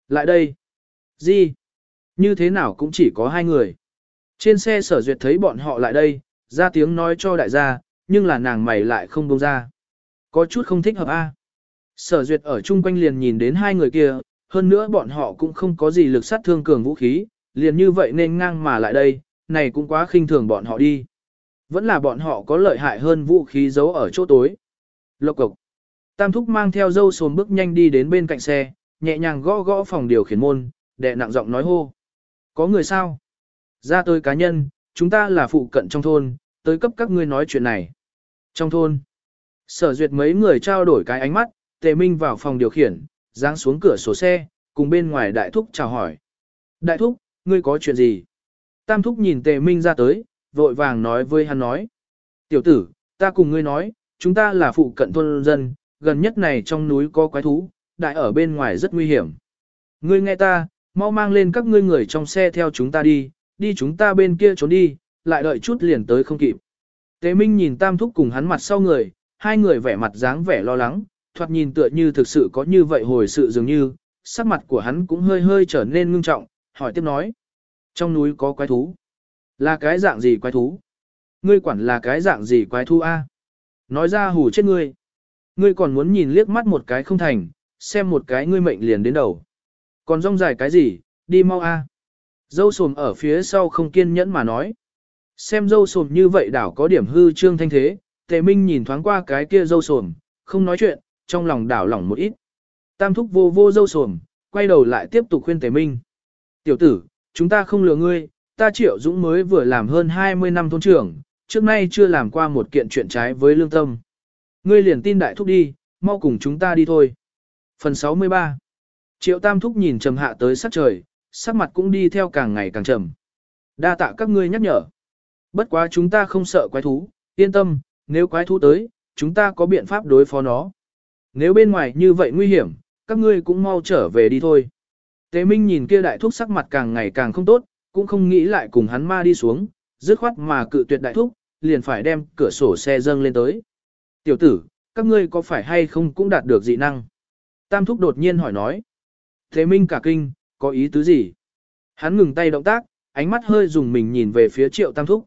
Lại đây. Gì? Như thế nào cũng chỉ có hai người. Trên xe sở duyệt thấy bọn họ lại đây, ra tiếng nói cho đại gia, nhưng là nàng mày lại không bông ra. Có chút không thích hợp a. Sở duyệt ở chung quanh liền nhìn đến hai người kia, hơn nữa bọn họ cũng không có gì lực sát thương cường vũ khí, liền như vậy nên ngang mà lại đây, này cũng quá khinh thường bọn họ đi. Vẫn là bọn họ có lợi hại hơn vũ khí giấu ở chỗ tối. Lộc cục. Tam thúc mang theo dâu sồn bước nhanh đi đến bên cạnh xe, nhẹ nhàng gõ gõ phòng điều khiển môn, đệ nặng giọng nói hô. Có người sao? Ra tôi cá nhân, chúng ta là phụ cận trong thôn, tới cấp các ngươi nói chuyện này. Trong thôn, sở duyệt mấy người trao đổi cái ánh mắt, tề minh vào phòng điều khiển, giáng xuống cửa sổ xe, cùng bên ngoài đại thúc chào hỏi. Đại thúc, ngươi có chuyện gì? Tam thúc nhìn tề minh ra tới, vội vàng nói với hắn nói. Tiểu tử, ta cùng ngươi nói, chúng ta là phụ cận thôn dân, gần nhất này trong núi có quái thú, đại ở bên ngoài rất nguy hiểm. Ngươi nghe ta, mau mang lên các ngươi người trong xe theo chúng ta đi, đi chúng ta bên kia trốn đi, lại đợi chút liền tới không kịp. Tế Minh nhìn Tam Thúc cùng hắn mặt sau người, hai người vẻ mặt dáng vẻ lo lắng, thoạt nhìn tựa như thực sự có như vậy hồi sự dường như, sắc mặt của hắn cũng hơi hơi trở nên ngưng trọng, hỏi tiếp nói. Trong núi có quái thú. Là cái dạng gì quái thú? Ngươi quản là cái dạng gì quái thú a? Nói ra hù chết ngươi. Ngươi còn muốn nhìn liếc mắt một cái không thành, xem một cái ngươi mệnh liền đến đầu. Còn rong dài cái gì, đi mau a. Dâu sồm ở phía sau không kiên nhẫn mà nói. Xem dâu sồm như vậy đảo có điểm hư trương thanh thế, tề minh nhìn thoáng qua cái kia dâu sồm, không nói chuyện, trong lòng đảo lỏng một ít. Tam thúc vô vô dâu sồm, quay đầu lại tiếp tục khuyên tề minh. Tiểu tử, chúng ta không lừa ngươi, ta triệu dũng mới vừa làm hơn 20 năm thôn trưởng, trước nay chưa làm qua một kiện chuyện trái với lương tâm. Ngươi liền tin đại thúc đi, mau cùng chúng ta đi thôi. Phần 63 Triệu tam thúc nhìn trầm hạ tới sắc trời, sắc mặt cũng đi theo càng ngày càng trầm. Đa tạ các ngươi nhắc nhở. Bất quá chúng ta không sợ quái thú, yên tâm, nếu quái thú tới, chúng ta có biện pháp đối phó nó. Nếu bên ngoài như vậy nguy hiểm, các ngươi cũng mau trở về đi thôi. Tế Minh nhìn kia đại thúc sắc mặt càng ngày càng không tốt, cũng không nghĩ lại cùng hắn ma đi xuống, dứt khoát mà cự tuyệt đại thúc, liền phải đem cửa sổ xe dâng lên tới. Tiểu tử, các ngươi có phải hay không cũng đạt được dị năng? Tam thúc đột nhiên hỏi nói. Thế minh cả kinh, có ý tứ gì? Hắn ngừng tay động tác, ánh mắt hơi dùng mình nhìn về phía triệu tam thúc.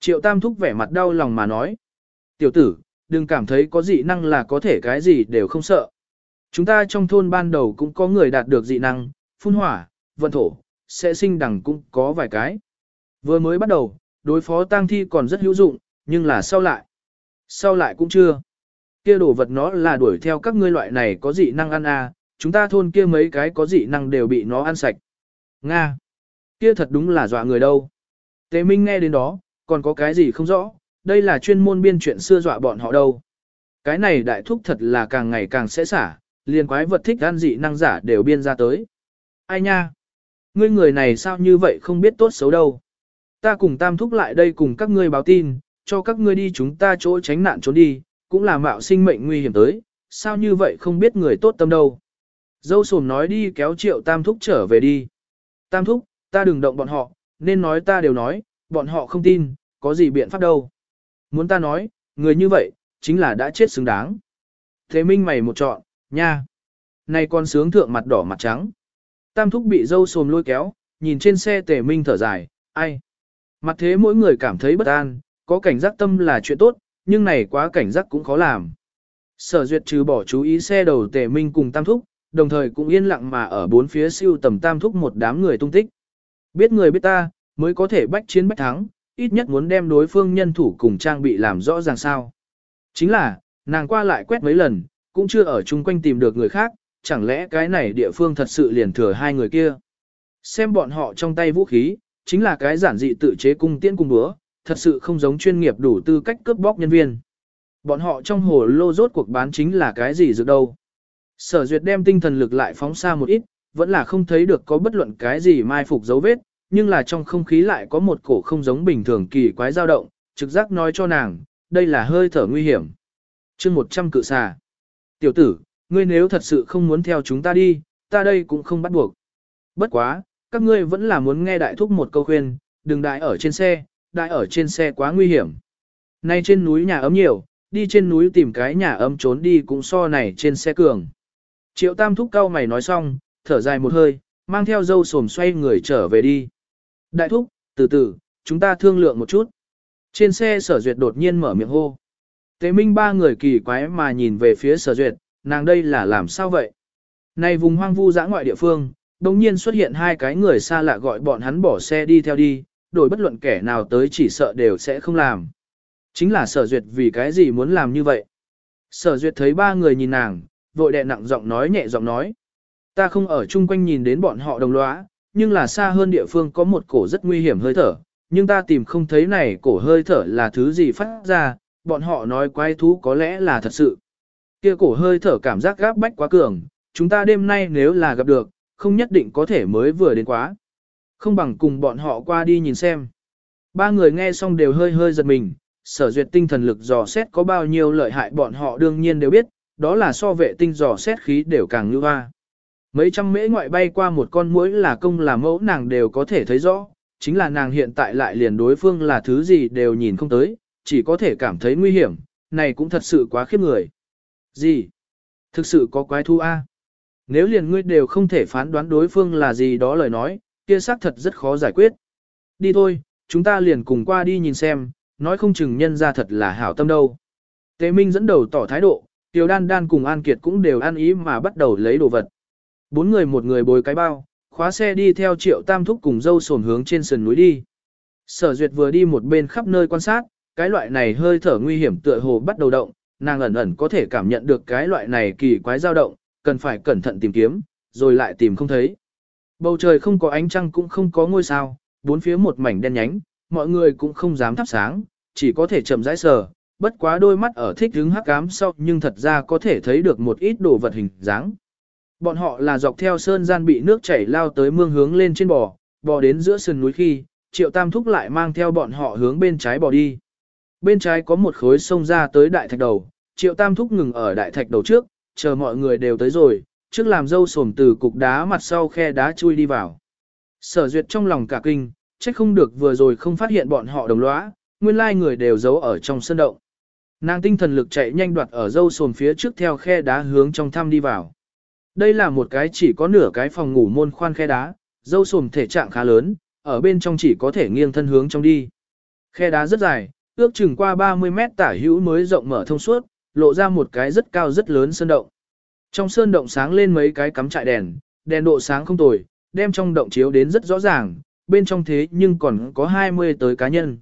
Triệu tam thúc vẻ mặt đau lòng mà nói. Tiểu tử, đừng cảm thấy có dị năng là có thể cái gì đều không sợ. Chúng ta trong thôn ban đầu cũng có người đạt được dị năng, phun hỏa, vận thổ, sẽ sinh đẳng cũng có vài cái. Vừa mới bắt đầu, đối phó tang thi còn rất hữu dụng, nhưng là sau lại. Sau lại cũng chưa. Kia đồ vật nó là đuổi theo các ngươi loại này có dị năng ăn à, chúng ta thôn kia mấy cái có dị năng đều bị nó ăn sạch. Nga. Kia thật đúng là dọa người đâu. Tế Minh nghe đến đó, còn có cái gì không rõ, đây là chuyên môn biên chuyện xưa dọa bọn họ đâu. Cái này đại thúc thật là càng ngày càng sẽ xả, liền quái vật thích ăn dị năng giả đều biên ra tới. Ai nha? Ngươi người này sao như vậy không biết tốt xấu đâu. Ta cùng tam thúc lại đây cùng các ngươi báo tin, cho các ngươi đi chúng ta chỗ tránh nạn trốn đi, cũng là mạo sinh mệnh nguy hiểm tới, sao như vậy không biết người tốt tâm đâu. Dâu sồm nói đi kéo triệu tam thúc trở về đi. Tam thúc, ta đừng động bọn họ, nên nói ta đều nói, bọn họ không tin, có gì biện pháp đâu. Muốn ta nói, người như vậy, chính là đã chết xứng đáng. Thế minh mày một trọn, nha. Này con sướng thượng mặt đỏ mặt trắng. Tam thúc bị dâu sồm lôi kéo, nhìn trên xe tề minh thở dài, ai. Mặt thế mỗi người cảm thấy bất an, có cảnh giác tâm là chuyện tốt, nhưng này quá cảnh giác cũng khó làm. Sở duyệt trừ bỏ chú ý xe đầu tề minh cùng tam thúc, đồng thời cũng yên lặng mà ở bốn phía siêu tầm tam thúc một đám người tung tích. Biết người biết ta, mới có thể bách chiến bách thắng, ít nhất muốn đem đối phương nhân thủ cùng trang bị làm rõ ràng sao. Chính là, nàng qua lại quét mấy lần, cũng chưa ở chung quanh tìm được người khác, chẳng lẽ cái này địa phương thật sự liền thừa hai người kia. Xem bọn họ trong tay vũ khí, chính là cái giản dị tự chế cung tiễn cung búa, thật sự không giống chuyên nghiệp đủ tư cách cướp bóc nhân viên. Bọn họ trong hồ lô rốt cuộc bán chính là cái gì dược đâu. Sở duyệt đem tinh thần lực lại phóng xa một ít, vẫn là không thấy được có bất luận cái gì mai phục dấu vết, nhưng là trong không khí lại có một cổ không giống bình thường kỳ quái dao động, trực giác nói cho nàng, đây là hơi thở nguy hiểm. chương 100 cự xà. Tiểu tử, ngươi nếu thật sự không muốn theo chúng ta đi, ta đây cũng không bắt buộc. Bất quá, các ngươi vẫn là muốn nghe đại thúc một câu khuyên, đừng đại ở trên xe, đại ở trên xe quá nguy hiểm. Nay trên núi nhà ấm nhiều, đi trên núi tìm cái nhà ấm trốn đi cũng so này trên xe cường. Triệu tam thúc cao mày nói xong, thở dài một hơi, mang theo dâu sồm xoay người trở về đi. Đại thúc, từ từ, chúng ta thương lượng một chút. Trên xe sở duyệt đột nhiên mở miệng hô. Tế minh ba người kỳ quái mà nhìn về phía sở duyệt, nàng đây là làm sao vậy? Này vùng hoang vu dã ngoại địa phương, đồng nhiên xuất hiện hai cái người xa lạ gọi bọn hắn bỏ xe đi theo đi, đổi bất luận kẻ nào tới chỉ sợ đều sẽ không làm. Chính là sở duyệt vì cái gì muốn làm như vậy. Sở duyệt thấy ba người nhìn nàng, vội đẹ nặng giọng nói nhẹ giọng nói. Ta không ở chung quanh nhìn đến bọn họ đồng lõa, nhưng là xa hơn địa phương có một cổ rất nguy hiểm hơi thở, nhưng ta tìm không thấy này cổ hơi thở là thứ gì phát ra, bọn họ nói quái thú có lẽ là thật sự. Kia cổ hơi thở cảm giác gáp bách quá cường, chúng ta đêm nay nếu là gặp được, không nhất định có thể mới vừa đến quá. Không bằng cùng bọn họ qua đi nhìn xem. Ba người nghe xong đều hơi hơi giật mình, sở duyệt tinh thần lực dò xét có bao nhiêu lợi hại bọn họ đương nhiên đều biết, đó là so vệ tinh dò xét khí đều càng như hoa. Mấy trăm mễ ngoại bay qua một con muỗi là công là mẫu nàng đều có thể thấy rõ, chính là nàng hiện tại lại liền đối phương là thứ gì đều nhìn không tới, chỉ có thể cảm thấy nguy hiểm, này cũng thật sự quá khiếp người. Gì? Thực sự có quái thu A. Nếu liền ngươi đều không thể phán đoán đối phương là gì đó lời nói, kia xác thật rất khó giải quyết. Đi thôi, chúng ta liền cùng qua đi nhìn xem, nói không chừng nhân ra thật là hảo tâm đâu. Tế Minh dẫn đầu tỏ thái độ, Tiểu Đan Đan cùng An Kiệt cũng đều ăn ý mà bắt đầu lấy đồ vật. Bốn người một người bồi cái bao, khóa xe đi theo triệu tam thúc cùng dâu sồn hướng trên sườn núi đi. Sở duyệt vừa đi một bên khắp nơi quan sát, cái loại này hơi thở nguy hiểm tựa hồ bắt đầu động, nàng ẩn ẩn có thể cảm nhận được cái loại này kỳ quái dao động, cần phải cẩn thận tìm kiếm, rồi lại tìm không thấy. Bầu trời không có ánh trăng cũng không có ngôi sao, bốn phía một mảnh đen nhánh, mọi người cũng không dám thắp sáng, chỉ có thể chậm rãi sờ, bất quá đôi mắt ở thích hứng hắc ám sau nhưng thật ra có thể thấy được một ít đồ vật hình dáng. Bọn họ là dọc theo sơn gian bị nước chảy lao tới mương hướng lên trên bò, bò đến giữa sườn núi khi, triệu tam thúc lại mang theo bọn họ hướng bên trái bò đi. Bên trái có một khối sông ra tới đại thạch đầu, triệu tam thúc ngừng ở đại thạch đầu trước, chờ mọi người đều tới rồi, trước làm dâu sồm từ cục đá mặt sau khe đá chui đi vào. Sở duyệt trong lòng cả kinh, trách không được vừa rồi không phát hiện bọn họ đồng lõa, nguyên lai người đều giấu ở trong sân động. Nàng tinh thần lực chạy nhanh đoạt ở dâu sồn phía trước theo khe đá hướng trong thăm đi vào. Đây là một cái chỉ có nửa cái phòng ngủ môn khoan khe đá, dâu sồn thể trạng khá lớn, ở bên trong chỉ có thể nghiêng thân hướng trong đi. Khe đá rất dài, ước chừng qua 30 mét tả hữu mới rộng mở thông suốt, lộ ra một cái rất cao rất lớn sơn động. Trong sơn động sáng lên mấy cái cắm trại đèn, đèn độ sáng không tồi, đem trong động chiếu đến rất rõ ràng, bên trong thế nhưng còn có 20 tới cá nhân.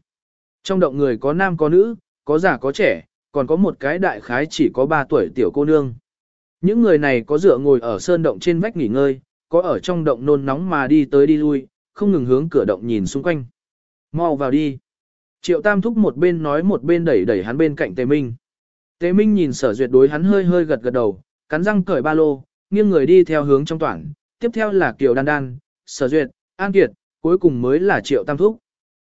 Trong động người có nam có nữ, có già có trẻ, còn có một cái đại khái chỉ có 3 tuổi tiểu cô nương. Những người này có dựa ngồi ở sơn động trên vách nghỉ ngơi, có ở trong động nôn nóng mà đi tới đi lui, không ngừng hướng cửa động nhìn xung quanh. Mau vào đi. Triệu Tam Thúc một bên nói một bên đẩy đẩy hắn bên cạnh Tề Minh. Tề Minh nhìn sở duyệt đối hắn hơi hơi gật gật đầu, cắn răng cởi ba lô, nghiêng người đi theo hướng trong toàn. Tiếp theo là Kiều Đan Đan, sở duyệt, An Kiệt, cuối cùng mới là Triệu Tam Thúc.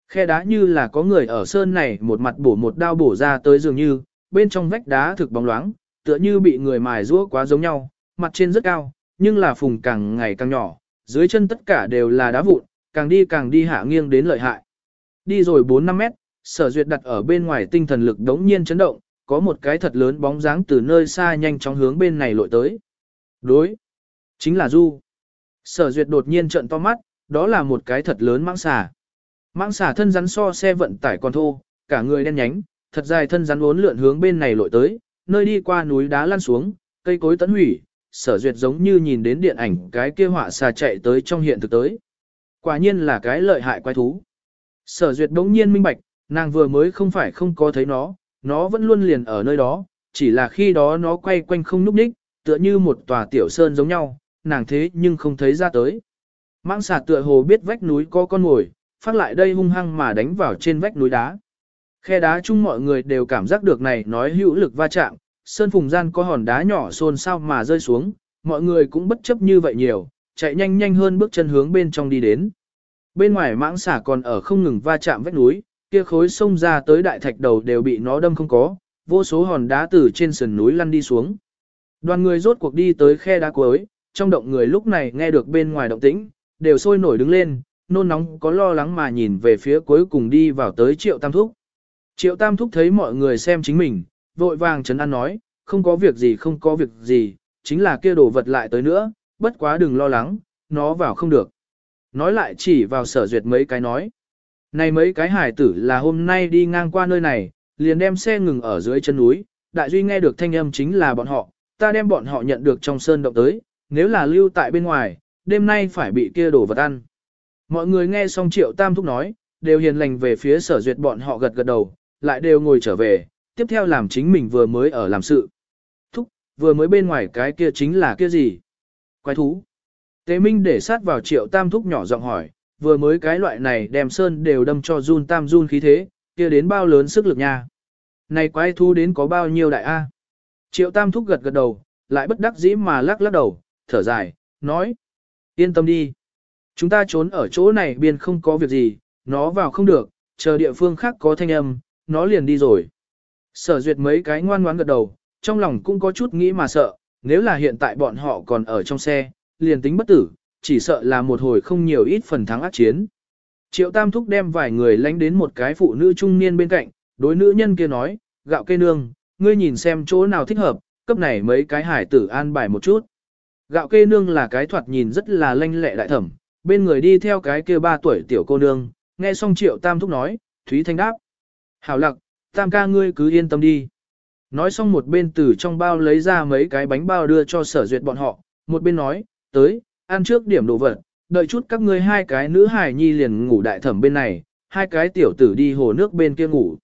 Khe đá như là có người ở sơn này một mặt bổ một đao bổ ra tới dường như, bên trong vách đá thực bóng loáng, tựa như bị người mài rũa quá giống nhau, mặt trên rất cao, nhưng là phùng càng ngày càng nhỏ, dưới chân tất cả đều là đá vụn, càng đi càng đi hạ nghiêng đến lợi hại. Đi rồi 4-5 mét, sở duyệt đặt ở bên ngoài tinh thần lực đống nhiên chấn động, có một cái thật lớn bóng dáng từ nơi xa nhanh chóng hướng bên này lội tới. Đối, chính là Du. Sở duyệt đột nhiên trợn to mắt, đó là một cái thật lớn mãng xà. Mãng xà thân rắn so xe vận tải còn thô, cả người đen nhánh, thật dài thân rắn uốn lượn hướng bên này lội tới, nơi đi qua núi đá lăn xuống, cây cối tấn hủy, sở duyệt giống như nhìn đến điện ảnh cái kia họa xà chạy tới trong hiện thực tới. Quả nhiên là cái lợi hại quái thú. Sở duyệt đống nhiên minh bạch, nàng vừa mới không phải không có thấy nó, nó vẫn luôn liền ở nơi đó, chỉ là khi đó nó quay quanh không núp đích, tựa như một tòa tiểu sơn giống nhau, nàng thế nhưng không thấy ra tới. Mãng xà tựa hồ biết vách núi có con ngồi, phát lại đây hung hăng mà đánh vào trên vách núi đá. Khe đá chung mọi người đều cảm giác được này nói hữu lực va chạm, sơn phùng gian có hòn đá nhỏ xôn xao mà rơi xuống, mọi người cũng bất chấp như vậy nhiều, chạy nhanh nhanh hơn bước chân hướng bên trong đi đến. Bên ngoài mãng xả còn ở không ngừng va chạm vách núi, kia khối sông ra tới đại thạch đầu đều bị nó đâm không có, vô số hòn đá từ trên sườn núi lăn đi xuống. Đoàn người rốt cuộc đi tới khe đá cuối, trong động người lúc này nghe được bên ngoài động tĩnh, đều sôi nổi đứng lên, nôn nóng có lo lắng mà nhìn về phía cuối cùng đi vào tới triệu tam thúc. Triệu tam thúc thấy mọi người xem chính mình, vội vàng chấn an nói, không có việc gì không có việc gì, chính là kia đồ vật lại tới nữa, bất quá đừng lo lắng, nó vào không được. Nói lại chỉ vào sở duyệt mấy cái nói. Này mấy cái hải tử là hôm nay đi ngang qua nơi này, liền đem xe ngừng ở dưới chân núi, đại duy nghe được thanh âm chính là bọn họ, ta đem bọn họ nhận được trong sơn động tới, nếu là lưu tại bên ngoài, đêm nay phải bị kia đổ vật ăn. Mọi người nghe xong triệu tam thúc nói, đều hiền lành về phía sở duyệt bọn họ gật gật đầu, lại đều ngồi trở về, tiếp theo làm chính mình vừa mới ở làm sự. Thúc, vừa mới bên ngoài cái kia chính là kia gì? Quái thú. Tế Minh để sát vào triệu tam thúc nhỏ giọng hỏi, vừa mới cái loại này đem sơn đều đâm cho run tam run khí thế, kia đến bao lớn sức lực nha. Này quái thú đến có bao nhiêu đại A? Triệu tam thúc gật gật đầu, lại bất đắc dĩ mà lắc lắc đầu, thở dài, nói. Yên tâm đi. Chúng ta trốn ở chỗ này biên không có việc gì, nó vào không được, chờ địa phương khác có thanh âm, nó liền đi rồi. Sở duyệt mấy cái ngoan ngoãn gật đầu, trong lòng cũng có chút nghĩ mà sợ, nếu là hiện tại bọn họ còn ở trong xe, liền tính bất tử, chỉ sợ là một hồi không nhiều ít phần thắng ác chiến. Triệu Tam Thúc đem vài người lánh đến một cái phụ nữ trung niên bên cạnh, đối nữ nhân kia nói, gạo cây nương, ngươi nhìn xem chỗ nào thích hợp, cấp này mấy cái hải tử an bài một chút. Gạo kê nương là cái thoạt nhìn rất là lanh lẹ đại thẩm, bên người đi theo cái kia ba tuổi tiểu cô nương, nghe xong triệu tam thúc nói, Thúy Thanh đáp. Hảo lặc, tam ca ngươi cứ yên tâm đi. Nói xong một bên từ trong bao lấy ra mấy cái bánh bao đưa cho sở duyệt bọn họ, một bên nói, tới, ăn trước điểm đồ vật, đợi chút các ngươi hai cái nữ hài nhi liền ngủ đại thẩm bên này, hai cái tiểu tử đi hồ nước bên kia ngủ.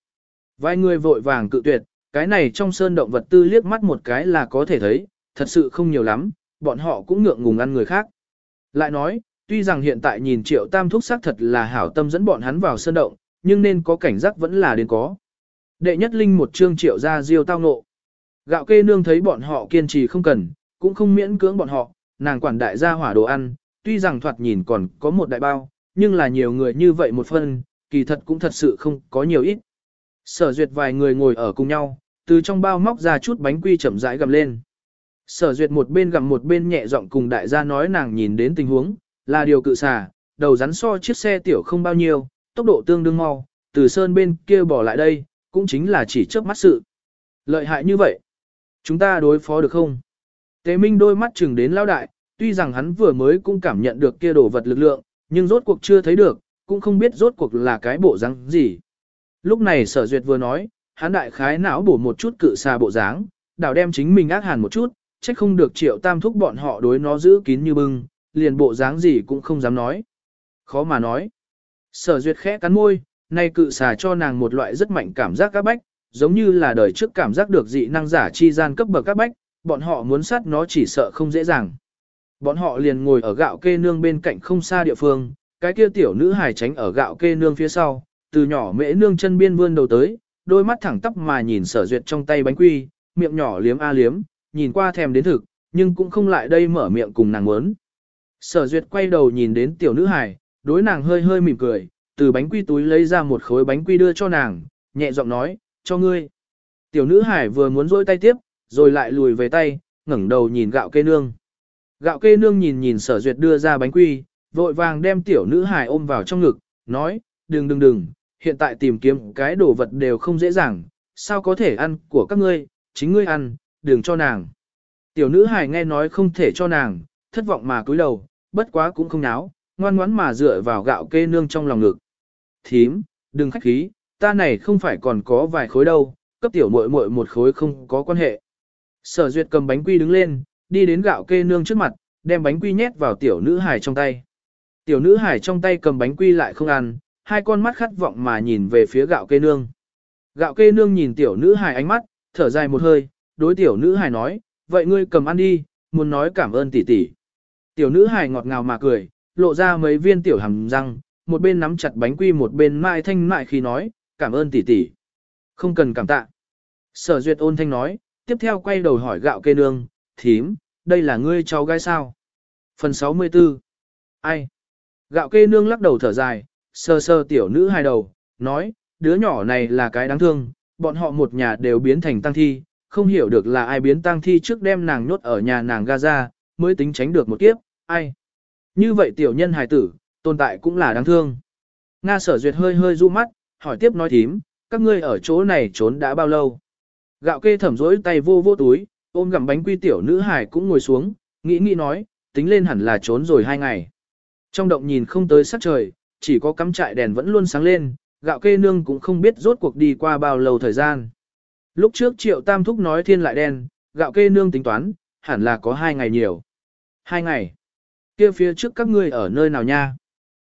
Vài người vội vàng cự tuyệt, cái này trong sơn động vật tư liếc mắt một cái là có thể thấy, thật sự không nhiều lắm, bọn họ cũng ngượng ngùng ăn người khác. Lại nói, tuy rằng hiện tại nhìn triệu tam thúc xác thật là hảo tâm dẫn bọn hắn vào sơn động, nhưng nên có cảnh giác vẫn là đến có. Đệ nhất linh một chương triệu ra diêu tao nộ. Gạo kê nương thấy bọn họ kiên trì không cần, cũng không miễn cưỡng bọn họ, nàng quản đại gia hỏa đồ ăn, tuy rằng thoạt nhìn còn có một đại bao, nhưng là nhiều người như vậy một phân, kỳ thật cũng thật sự không có nhiều ít. Sở duyệt vài người ngồi ở cùng nhau, từ trong bao móc ra chút bánh quy chậm rãi gầm lên. Sở duyệt một bên gặm một bên nhẹ giọng cùng đại gia nói nàng nhìn đến tình huống, là điều cự xà, đầu rắn so chiếc xe tiểu không bao nhiêu, tốc độ tương đương mau, từ sơn bên kia bỏ lại đây, cũng chính là chỉ trước mắt sự. Lợi hại như vậy, chúng ta đối phó được không? Tế Minh đôi mắt chừng đến lao đại, tuy rằng hắn vừa mới cũng cảm nhận được kia đồ vật lực lượng, nhưng rốt cuộc chưa thấy được, cũng không biết rốt cuộc là cái bộ dáng gì. Lúc này sở duyệt vừa nói, hắn đại khái não bổ một chút cự xa bộ dáng, đảo đem chính mình ác hàn một chút, trách không được triệu tam thúc bọn họ đối nó giữ kín như bưng, liền bộ dáng gì cũng không dám nói. Khó mà nói. Sở duyệt khẽ cắn môi, nay cự xà cho nàng một loại rất mạnh cảm giác các bách, giống như là đời trước cảm giác được dị năng giả chi gian cấp bậc các bách, bọn họ muốn sát nó chỉ sợ không dễ dàng. Bọn họ liền ngồi ở gạo kê nương bên cạnh không xa địa phương, cái kia tiểu nữ hài tránh ở gạo kê nương phía sau, từ nhỏ mễ nương chân biên vươn đầu tới, đôi mắt thẳng tắp mà nhìn sở duyệt trong tay bánh quy, miệng nhỏ liếm a liếm, nhìn qua thèm đến thực, nhưng cũng không lại đây mở miệng cùng nàng muốn. Sở duyệt quay đầu nhìn đến tiểu nữ hài, đối nàng hơi hơi mỉm cười, từ bánh quy túi lấy ra một khối bánh quy đưa cho nàng, nhẹ giọng nói, cho ngươi. Tiểu nữ hải vừa muốn rôi tay tiếp, rồi lại lùi về tay, ngẩng đầu nhìn gạo kê nương. Gạo kê nương nhìn nhìn sở duyệt đưa ra bánh quy, vội vàng đem tiểu nữ hải ôm vào trong ngực, nói, đừng đừng đừng, hiện tại tìm kiếm cái đồ vật đều không dễ dàng, sao có thể ăn của các ngươi, chính ngươi ăn, đừng cho nàng. Tiểu nữ hải nghe nói không thể cho nàng, thất vọng mà cúi đầu, bất quá cũng không náo, ngoan ngoãn mà dựa vào gạo kê nương trong lòng ngực. Thím, đừng khách khí, ta này không phải còn có vài khối đâu, cấp tiểu muội muội một khối không có quan hệ. Sở duyệt cầm bánh quy đứng lên, đi đến gạo kê nương trước mặt, đem bánh quy nhét vào tiểu nữ hải trong tay. Tiểu nữ hải trong tay cầm bánh quy lại không ăn, hai con mắt khát vọng mà nhìn về phía gạo kê nương. Gạo kê nương nhìn tiểu nữ hải ánh mắt, thở dài một hơi, đối tiểu nữ hải nói, vậy ngươi cầm ăn đi, muốn nói cảm ơn tỷ tỷ. Tiểu nữ hải ngọt ngào mà cười, lộ ra mấy viên tiểu hàm răng, một bên nắm chặt bánh quy một bên mai thanh mại khi nói, cảm ơn tỷ tỷ. Không cần cảm tạ. Sở duyệt ôn thanh nói, tiếp theo quay đầu hỏi gạo kê nương, thím, đây là ngươi cháu gái sao? Phần 64. Ai? Gạo kê nương lắc đầu thở dài, sơ sơ tiểu nữ hai đầu, nói, đứa nhỏ này là cái đáng thương, bọn họ một nhà đều biến thành tăng thi, không hiểu được là ai biến tăng thi trước đem nàng nhốt ở nhà nàng Gaza, mới tính tránh được một kiếp, ai? Như vậy tiểu nhân hài tử, tồn tại cũng là đáng thương. Nga sở duyệt hơi hơi du mắt, hỏi tiếp nói thím, các ngươi ở chỗ này trốn đã bao lâu? Gạo kê thẩm rỗi tay vô vô túi, ôm gặm bánh quy tiểu nữ hải cũng ngồi xuống, nghĩ nghĩ nói, tính lên hẳn là trốn rồi hai ngày. Trong động nhìn không tới sắc trời, chỉ có cắm trại đèn vẫn luôn sáng lên, gạo kê nương cũng không biết rốt cuộc đi qua bao lâu thời gian. Lúc trước triệu tam thúc nói thiên lại đen, gạo kê nương tính toán, hẳn là có hai ngày nhiều. Hai ngày. kia phía trước các ngươi ở nơi nào nha?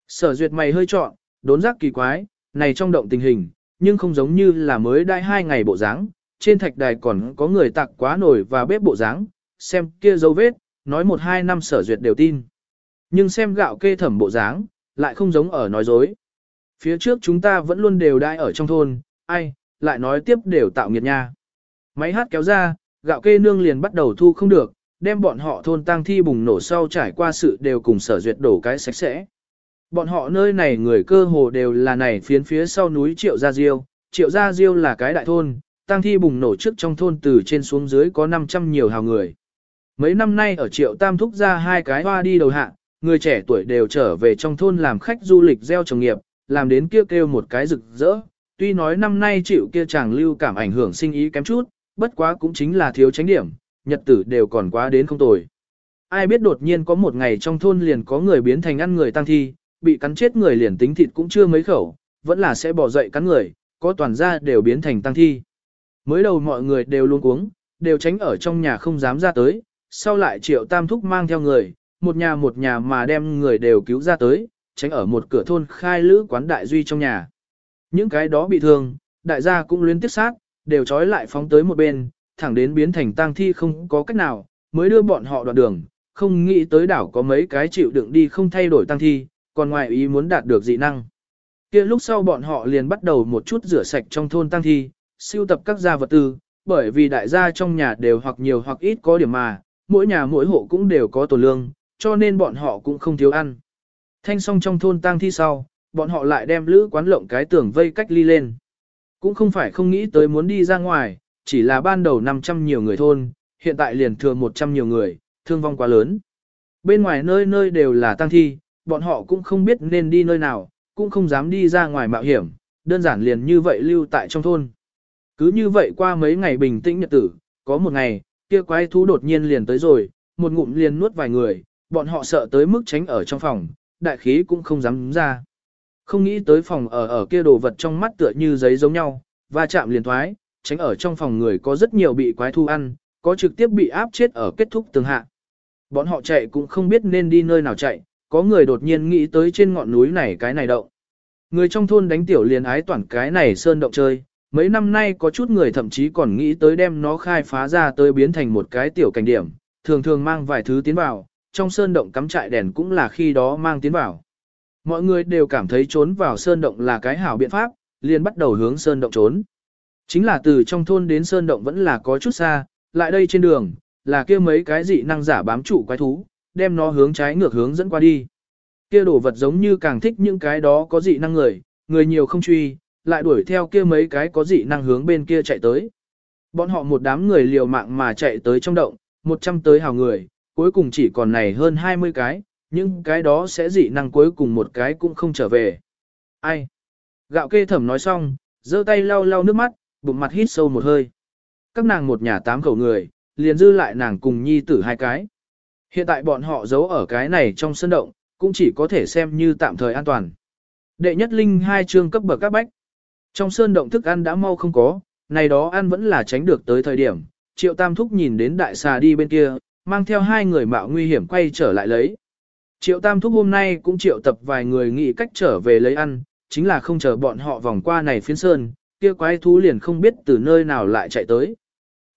Sở duyệt mày hơi trọn, đốn giác kỳ quái, này trong động tình hình, nhưng không giống như là mới đai hai ngày bộ dáng trên thạch đài còn có người tạc quá nổi và bếp bộ dáng, xem kia dấu vết, nói một hai năm sở duyệt đều tin. Nhưng xem gạo kê thẩm bộ dáng, lại không giống ở nói dối. Phía trước chúng ta vẫn luôn đều đai ở trong thôn, ai, lại nói tiếp đều tạo nghiệt nha. Máy hát kéo ra, gạo kê nương liền bắt đầu thu không được, đem bọn họ thôn tang thi bùng nổ sau trải qua sự đều cùng sở duyệt đổ cái sạch sẽ. Bọn họ nơi này người cơ hồ đều là này phiến phía sau núi Triệu Gia Diêu, Triệu Gia Diêu là cái đại thôn, tang thi bùng nổ trước trong thôn từ trên xuống dưới có 500 nhiều hào người. Mấy năm nay ở Triệu Tam thúc ra hai cái hoa đi đầu hạ, người trẻ tuổi đều trở về trong thôn làm khách du lịch gieo trồng nghiệp, làm đến kia kêu, kêu một cái rực rỡ. Tuy nói năm nay chịu kia chàng lưu cảm ảnh hưởng sinh ý kém chút, bất quá cũng chính là thiếu tránh điểm, nhật tử đều còn quá đến không tồi. Ai biết đột nhiên có một ngày trong thôn liền có người biến thành ăn người tăng thi, bị cắn chết người liền tính thịt cũng chưa mấy khẩu, vẫn là sẽ bỏ dậy cắn người, có toàn ra đều biến thành tăng thi. Mới đầu mọi người đều luôn cuống, đều tránh ở trong nhà không dám ra tới, sau lại triệu tam thúc mang theo người, một nhà một nhà mà đem người đều cứu ra tới, tránh ở một cửa thôn khai lữ quán đại duy trong nhà. Những cái đó bị thương, đại gia cũng liên tiếp sát, đều trói lại phóng tới một bên, thẳng đến biến thành tang thi không có cách nào, mới đưa bọn họ đoạn đường, không nghĩ tới đảo có mấy cái chịu đựng đi không thay đổi tang thi, còn ngoài ý muốn đạt được dị năng. Kia lúc sau bọn họ liền bắt đầu một chút rửa sạch trong thôn tang thi, siêu tập các gia vật tư, bởi vì đại gia trong nhà đều hoặc nhiều hoặc ít có điểm mà, mỗi nhà mỗi hộ cũng đều có tổ lương, cho nên bọn họ cũng không thiếu ăn. Thanh xong trong thôn tang thi sau, bọn họ lại đem lữ quán lộng cái tường vây cách ly lên. Cũng không phải không nghĩ tới muốn đi ra ngoài, chỉ là ban đầu 500 nhiều người thôn, hiện tại liền thừa 100 nhiều người, thương vong quá lớn. Bên ngoài nơi nơi đều là tang thi, bọn họ cũng không biết nên đi nơi nào, cũng không dám đi ra ngoài mạo hiểm, đơn giản liền như vậy lưu tại trong thôn. Cứ như vậy qua mấy ngày bình tĩnh nhật tử, có một ngày, kia quái thú đột nhiên liền tới rồi, một ngụm liền nuốt vài người, bọn họ sợ tới mức tránh ở trong phòng, đại khí cũng không dám ra. Không nghĩ tới phòng ở ở kia đồ vật trong mắt tựa như giấy giống nhau, va chạm liền thoái, tránh ở trong phòng người có rất nhiều bị quái thú ăn, có trực tiếp bị áp chết ở kết thúc tường hạ. Bọn họ chạy cũng không biết nên đi nơi nào chạy, có người đột nhiên nghĩ tới trên ngọn núi này cái này động. Người trong thôn đánh tiểu liền ái toàn cái này sơn động chơi, mấy năm nay có chút người thậm chí còn nghĩ tới đem nó khai phá ra tới biến thành một cái tiểu cảnh điểm, thường thường mang vài thứ tiến vào, trong sơn động cắm trại đèn cũng là khi đó mang tiến vào. Mọi người đều cảm thấy trốn vào sơn động là cái hảo biện pháp, liền bắt đầu hướng sơn động trốn. Chính là từ trong thôn đến sơn động vẫn là có chút xa, lại đây trên đường, là kia mấy cái dị năng giả bám trụ quái thú, đem nó hướng trái ngược hướng dẫn qua đi. Kia đồ vật giống như càng thích những cái đó có dị năng người, người nhiều không truy, lại đuổi theo kia mấy cái có dị năng hướng bên kia chạy tới. Bọn họ một đám người liều mạng mà chạy tới trong động, 100 tới hào người, cuối cùng chỉ còn này hơn 20 cái, nhưng cái đó sẽ dị năng cuối cùng một cái cũng không trở về. Ai? Gạo kê thẩm nói xong, giơ tay lau lau nước mắt, bụng mặt hít sâu một hơi. Các nàng một nhà tám khẩu người, liền dư lại nàng cùng nhi tử hai cái. Hiện tại bọn họ giấu ở cái này trong sân động, cũng chỉ có thể xem như tạm thời an toàn. Đệ nhất linh hai chương cấp bậc các bách. Trong sơn động thức ăn đã mau không có, này đó ăn vẫn là tránh được tới thời điểm. Triệu Tam Thúc nhìn đến đại xà đi bên kia, mang theo hai người mạo nguy hiểm quay trở lại lấy. Triệu Tam Thúc hôm nay cũng triệu tập vài người nghĩ cách trở về lấy ăn, chính là không chờ bọn họ vòng qua này phiến sơn, kia quái thú liền không biết từ nơi nào lại chạy tới.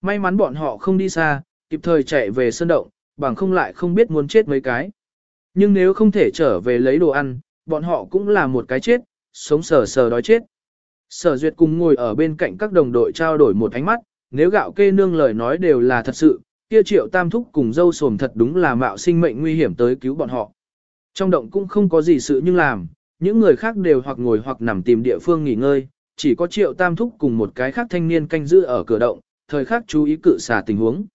May mắn bọn họ không đi xa, kịp thời chạy về sơn động, bằng không lại không biết muốn chết mấy cái. Nhưng nếu không thể trở về lấy đồ ăn, bọn họ cũng là một cái chết, sống sờ sờ đói chết. Sở duyệt cùng ngồi ở bên cạnh các đồng đội trao đổi một ánh mắt, nếu gạo kê nương lời nói đều là thật sự, kia triệu tam thúc cùng dâu sồm thật đúng là mạo sinh mệnh nguy hiểm tới cứu bọn họ. Trong động cũng không có gì sự nhưng làm, những người khác đều hoặc ngồi hoặc nằm tìm địa phương nghỉ ngơi, chỉ có triệu tam thúc cùng một cái khác thanh niên canh giữ ở cửa động, thời khắc chú ý cự xả tình huống.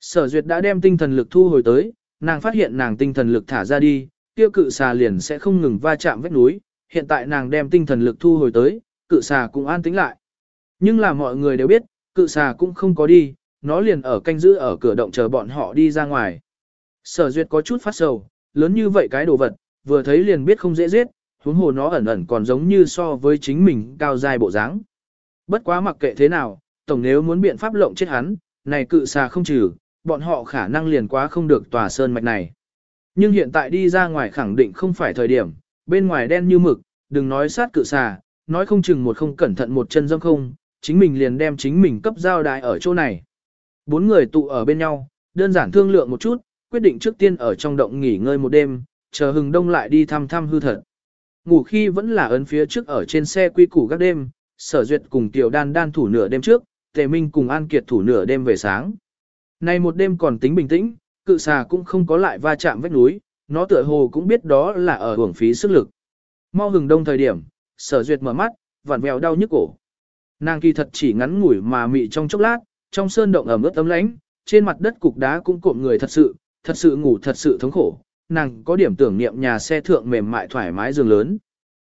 Sở duyệt đã đem tinh thần lực thu hồi tới, nàng phát hiện nàng tinh thần lực thả ra đi, kia cự xà liền sẽ không ngừng va chạm vách núi, hiện tại nàng đem tinh thần lực thu hồi tới, cự xà cũng an tĩnh lại. Nhưng là mọi người đều biết, cự xà cũng không có đi, nó liền ở canh giữ ở cửa động chờ bọn họ đi ra ngoài. Sở duyệt có chút phát sầu, lớn như vậy cái đồ vật, vừa thấy liền biết không dễ giết, huống hồ nó ẩn ẩn còn giống như so với chính mình cao dài bộ dáng. Bất quá mặc kệ thế nào, tổng nếu muốn biện pháp lộng chết hắn, này cự xà không trừ, bọn họ khả năng liền quá không được tòa sơn mạch này. Nhưng hiện tại đi ra ngoài khẳng định không phải thời điểm, bên ngoài đen như mực, đừng nói sát cự xà, nói không chừng một không cẩn thận một chân dâm không, chính mình liền đem chính mình cấp giao đại ở chỗ này. Bốn người tụ ở bên nhau, đơn giản thương lượng một chút, quyết định trước tiên ở trong động nghỉ ngơi một đêm, chờ hừng đông lại đi thăm thăm hư thật. Ngủ khi vẫn là ấn phía trước ở trên xe quy củ các đêm, sở duyệt cùng tiểu đan đan thủ nửa đêm trước, tề minh cùng an kiệt thủ nửa đêm về sáng. Nay một đêm còn tính bình tĩnh, cự xà cũng không có lại va chạm vách núi, nó tựa hồ cũng biết đó là ở hưởng phí sức lực. Mau hừng đông thời điểm, sở duyệt mở mắt, vặn vẹo đau nhức cổ. Nàng kỳ thật chỉ ngắn ngủi mà mị trong chốc lát, trong sơn động ẩm ướt ấm lánh, trên mặt đất cục đá cũng cộm người thật sự, thật sự ngủ thật sự thống khổ, nàng có điểm tưởng niệm nhà xe thượng mềm mại thoải mái giường lớn.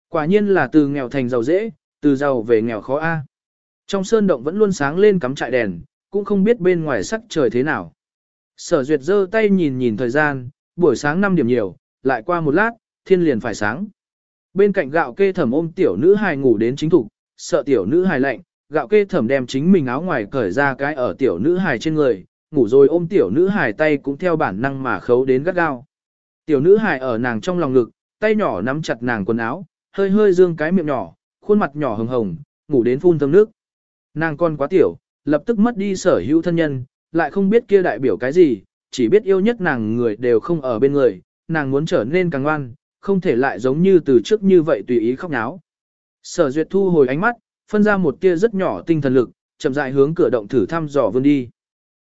Quả nhiên là từ nghèo thành giàu dễ, từ giàu về nghèo khó A. Trong sơn động vẫn luôn sáng lên cắm trại đèn, cũng không biết bên ngoài sắc trời thế nào. Sở duyệt giơ tay nhìn nhìn thời gian, buổi sáng 5 điểm nhiều, lại qua một lát, thiên liền phải sáng. Bên cạnh gạo kê thẩm ôm tiểu nữ hài ngủ đến chính thủ, sợ tiểu nữ hài lạnh, gạo kê thẩm đem chính mình áo ngoài cởi ra cái ở tiểu nữ hài trên người, ngủ rồi ôm tiểu nữ hài tay cũng theo bản năng mà khấu đến gắt gao. Tiểu nữ hài ở nàng trong lòng ngực, tay nhỏ nắm chặt nàng quần áo, hơi hơi dương cái miệng nhỏ, khuôn mặt nhỏ hồng hồng, ngủ đến phun thơm nước. Nàng con quá tiểu, lập tức mất đi sở hữu thân nhân, lại không biết kia đại biểu cái gì, chỉ biết yêu nhất nàng người đều không ở bên người, nàng muốn trở nên càng ngoan, không thể lại giống như từ trước như vậy tùy ý khóc náo. Sở duyệt thu hồi ánh mắt, phân ra một tia rất nhỏ tinh thần lực, chậm rãi hướng cửa động thử thăm dò vươn đi.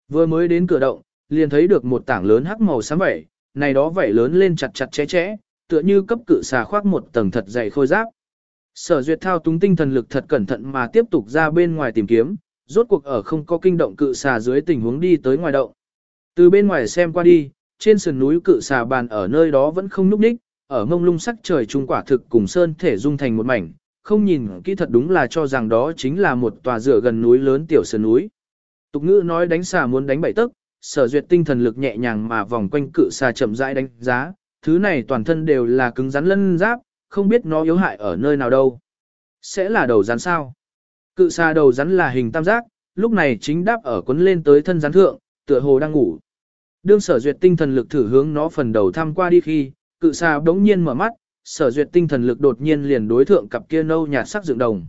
Vừa mới đến cửa động, liền thấy được một tảng lớn hắc màu xám vảy, này đó vảy lớn lên chặt chặt chẽ chẽ, tựa như cấp cự xà khoác một tầng thật dày khôi giáp. Sở duyệt thao túng tinh thần lực thật cẩn thận mà tiếp tục ra bên ngoài tìm kiếm, rốt cuộc ở không có kinh động cự xà dưới tình huống đi tới ngoài động. Từ bên ngoài xem qua đi, trên sườn núi cự xà bàn ở nơi đó vẫn không núc ních ở mông lung sắc trời trung quả thực cùng sơn thể dung thành một mảnh, không nhìn kỹ thật đúng là cho rằng đó chính là một tòa dựa gần núi lớn tiểu sơn núi. Tục ngữ nói đánh xà muốn đánh bảy tức, sở duyệt tinh thần lực nhẹ nhàng mà vòng quanh cự xà chậm rãi đánh giá, thứ này toàn thân đều là cứng rắn lân giáp, không biết nó yếu hại ở nơi nào đâu. Sẽ là đầu rắn sao? Cự xà đầu rắn là hình tam giác, lúc này chính đáp ở quấn lên tới thân rắn thượng, tựa hồ đang ngủ. Đương sở duyệt tinh thần lực thử hướng nó phần đầu thăm qua đi khi, cự xà đống nhiên mở mắt, sở duyệt tinh thần lực đột nhiên liền đối thượng cặp kia nâu nhạt sắc dựng đồng.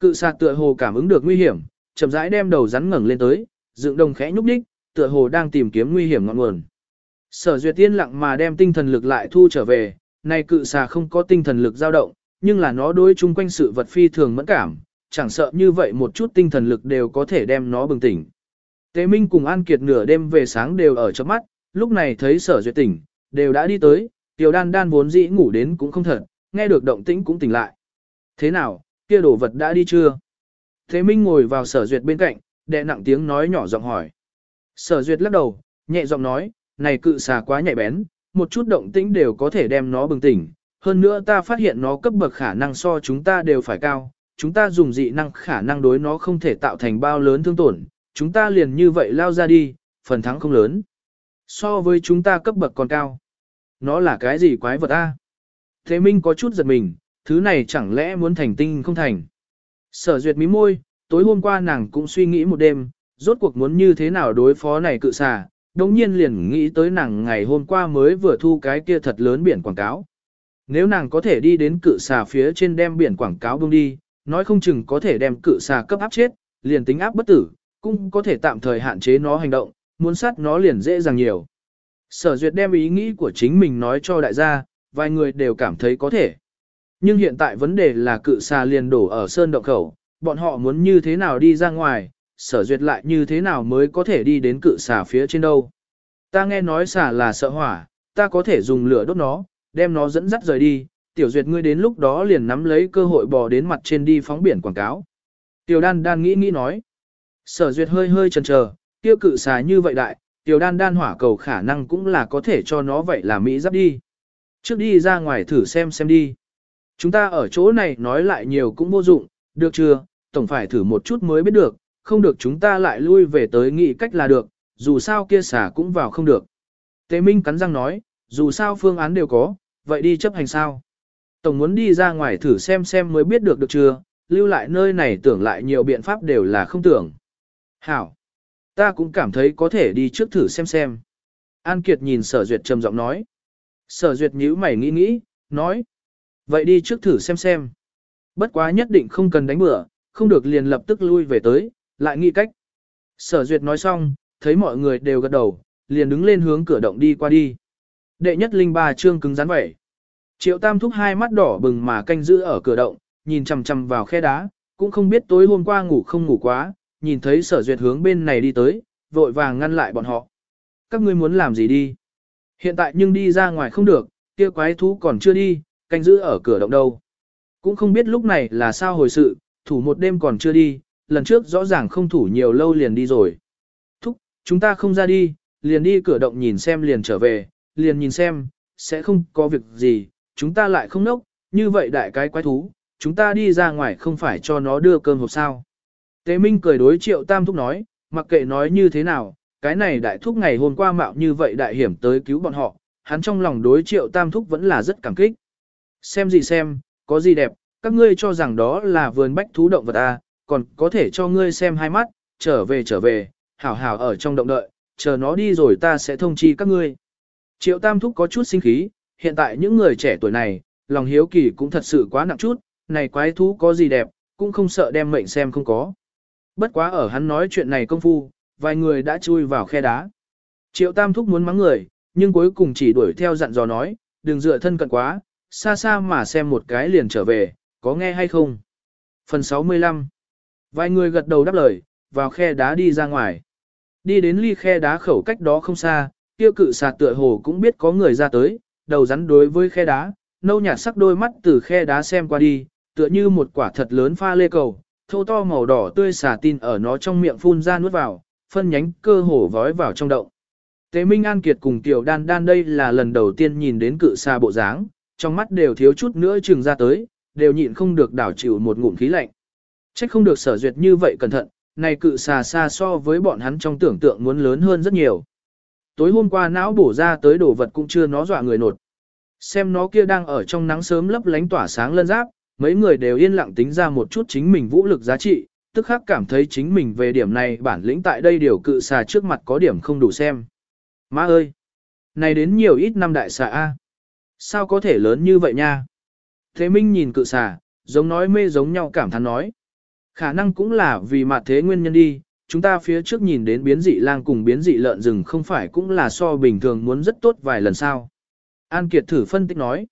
Cự xà tựa hồ cảm ứng được nguy hiểm, chậm rãi đem đầu rắn ngẩng lên tới, dựng đồng khẽ nhúc nhích, tựa hồ đang tìm kiếm nguy hiểm ngọn nguồn. Sở duyệt tiên lặng mà đem tinh thần lực lại thu trở về, này cự xà không có tinh thần lực dao động, nhưng là nó đối chung quanh sự vật phi thường mẫn cảm, chẳng sợ như vậy một chút tinh thần lực đều có thể đem nó bừng tỉnh. Tế Minh cùng An Kiệt nửa đêm về sáng đều ở trong mắt, lúc này thấy sở duyệt tỉnh, đều đã đi tới, tiểu đan đan vốn dĩ ngủ đến cũng không thật, nghe được động tĩnh cũng tỉnh lại. Thế nào, kia đồ vật đã đi chưa? Thế Minh ngồi vào sở duyệt bên cạnh, đệ nặng tiếng nói nhỏ giọng hỏi. Sở duyệt lắc đầu, nhẹ giọng nói, này cự xà quá nhạy bén, một chút động tĩnh đều có thể đem nó bừng tỉnh. Hơn nữa ta phát hiện nó cấp bậc khả năng so chúng ta đều phải cao, chúng ta dùng dị năng khả năng đối nó không thể tạo thành bao lớn thương tổn, chúng ta liền như vậy lao ra đi, phần thắng không lớn. So với chúng ta cấp bậc còn cao. Nó là cái gì quái vật a? Thế Minh có chút giật mình, thứ này chẳng lẽ muốn thành tinh không thành. Sở duyệt mí môi, tối hôm qua nàng cũng suy nghĩ một đêm, rốt cuộc muốn như thế nào đối phó này cự xà, đồng nhiên liền nghĩ tới nàng ngày hôm qua mới vừa thu cái kia thật lớn biển quảng cáo. Nếu nàng có thể đi đến cự xà phía trên đem biển quảng cáo bông đi, nói không chừng có thể đem cự xà cấp áp chết, liền tính áp bất tử, cũng có thể tạm thời hạn chế nó hành động, muốn sát nó liền dễ dàng nhiều. Sở duyệt đem ý nghĩ của chính mình nói cho đại gia, vài người đều cảm thấy có thể. Nhưng hiện tại vấn đề là cự xà liền đổ ở sơn động khẩu, bọn họ muốn như thế nào đi ra ngoài, sở duyệt lại như thế nào mới có thể đi đến cự xà phía trên đâu. Ta nghe nói xà là sợ hỏa, ta có thể dùng lửa đốt nó, đem nó dẫn dắt rời đi, tiểu duyệt ngươi đến lúc đó liền nắm lấy cơ hội bò đến mặt trên đi phóng biển quảng cáo. Tiểu đan đan nghĩ nghĩ nói. Sở duyệt hơi hơi chần chờ, tiêu cự xà như vậy đại, tiểu đan đan hỏa cầu khả năng cũng là có thể cho nó vậy là Mỹ giáp đi. Trước đi ra ngoài thử xem xem đi. Chúng ta ở chỗ này nói lại nhiều cũng vô dụng, được chưa, tổng phải thử một chút mới biết được, không được chúng ta lại lui về tới nghĩ cách là được, dù sao kia xả cũng vào không được. Tế Minh cắn răng nói, dù sao phương án đều có, vậy đi chấp hành sao? Tổng muốn đi ra ngoài thử xem xem mới biết được được chưa, lưu lại nơi này tưởng lại nhiều biện pháp đều là không tưởng. Hảo! Ta cũng cảm thấy có thể đi trước thử xem xem. An Kiệt nhìn sở duyệt trầm giọng nói. Sở duyệt nhíu mày nghĩ nghĩ, nói. Vậy đi trước thử xem xem. Bất quá nhất định không cần đánh bữa, không được liền lập tức lui về tới, lại nghĩ cách. Sở duyệt nói xong, thấy mọi người đều gật đầu, liền đứng lên hướng cửa động đi qua đi. Đệ nhất linh ba trương cứng rắn vậy. Triệu tam thúc hai mắt đỏ bừng mà canh giữ ở cửa động, nhìn chằm chằm vào khe đá, cũng không biết tối hôm qua ngủ không ngủ quá, nhìn thấy sở duyệt hướng bên này đi tới, vội vàng ngăn lại bọn họ. Các ngươi muốn làm gì đi? Hiện tại nhưng đi ra ngoài không được, kia quái thú còn chưa đi, canh giữ ở cửa động đâu. Cũng không biết lúc này là sao hồi sự, thủ một đêm còn chưa đi, lần trước rõ ràng không thủ nhiều lâu liền đi rồi. Thúc, chúng ta không ra đi, liền đi cửa động nhìn xem liền trở về, liền nhìn xem, sẽ không có việc gì, chúng ta lại không nốc, như vậy đại cái quái thú, chúng ta đi ra ngoài không phải cho nó đưa cơm hộp sao. Tế Minh cười đối triệu tam thúc nói, mặc kệ nói như thế nào, cái này đại thúc ngày hôm qua mạo như vậy đại hiểm tới cứu bọn họ, hắn trong lòng đối triệu tam thúc vẫn là rất cảm kích. Xem gì xem, có gì đẹp, các ngươi cho rằng đó là vườn bách thú động vật à, còn có thể cho ngươi xem hai mắt, trở về trở về, hảo hảo ở trong động đợi, chờ nó đi rồi ta sẽ thông chi các ngươi. Triệu Tam Thúc có chút sinh khí, hiện tại những người trẻ tuổi này, lòng hiếu kỳ cũng thật sự quá nặng chút, này quái thú có gì đẹp, cũng không sợ đem mệnh xem không có. Bất quá ở hắn nói chuyện này công phu, vài người đã chui vào khe đá. Triệu Tam Thúc muốn mắng người, nhưng cuối cùng chỉ đuổi theo dặn dò nói, đừng dựa thân cận quá, xa xa mà xem một cái liền trở về, có nghe hay không? Phần 65 Vài người gật đầu đáp lời, vào khe đá đi ra ngoài. Đi đến ly khe đá khẩu cách đó không xa, tiêu cự sạt tựa hồ cũng biết có người ra tới, đầu rắn đối với khe đá, nâu nhạt sắc đôi mắt từ khe đá xem qua đi, tựa như một quả thật lớn pha lê cầu, thô to màu đỏ tươi xà tin ở nó trong miệng phun ra nuốt vào, phân nhánh cơ hồ vói vào trong động. Tế Minh An Kiệt cùng Tiểu Đan Đan đây là lần đầu tiên nhìn đến cự xà bộ dáng, trong mắt đều thiếu chút nữa trừng ra tới, đều nhịn không được đảo chịu một ngụm khí lạnh. Trách không được sở duyệt như vậy cẩn thận, này cự xà xa so với bọn hắn trong tưởng tượng muốn lớn hơn rất nhiều. Tối hôm qua não bổ ra tới đồ vật cũng chưa nó dọa người nột. Xem nó kia đang ở trong nắng sớm lấp lánh tỏa sáng lân giáp, mấy người đều yên lặng tính ra một chút chính mình vũ lực giá trị, tức khắc cảm thấy chính mình về điểm này bản lĩnh tại đây điều cự xà trước mặt có điểm không đủ xem. Má ơi! Này đến nhiều ít năm đại xà A. Sao có thể lớn như vậy nha? Thế Minh nhìn cự xà, giống nói mê giống nhau cảm thán nói. Khả năng cũng là vì mặt thế nguyên nhân đi, chúng ta phía trước nhìn đến biến dị lang cùng biến dị lợn rừng không phải cũng là so bình thường muốn rất tốt vài lần sao. An Kiệt thử phân tích nói.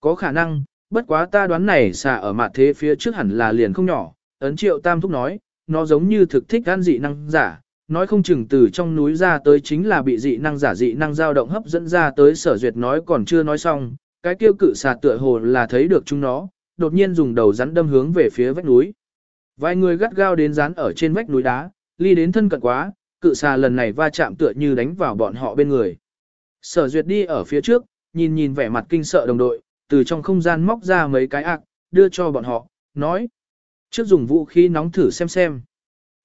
Có khả năng, bất quá ta đoán này xà ở mặt thế phía trước hẳn là liền không nhỏ, ấn triệu tam thúc nói, nó giống như thực thích gan dị năng giả, nói không chừng từ trong núi ra tới chính là bị dị năng giả dị năng dao động hấp dẫn ra tới sở duyệt nói còn chưa nói xong, cái kêu cự xà tựa hồ là thấy được chúng nó, đột nhiên dùng đầu rắn đâm hướng về phía vách núi. Vài người gắt gao đến rán ở trên vách núi đá, ly đến thân cận quá, cự xà lần này va chạm tựa như đánh vào bọn họ bên người. Sở duyệt đi ở phía trước, nhìn nhìn vẻ mặt kinh sợ đồng đội, từ trong không gian móc ra mấy cái ạc, đưa cho bọn họ, nói. Trước dùng vũ khí nóng thử xem xem.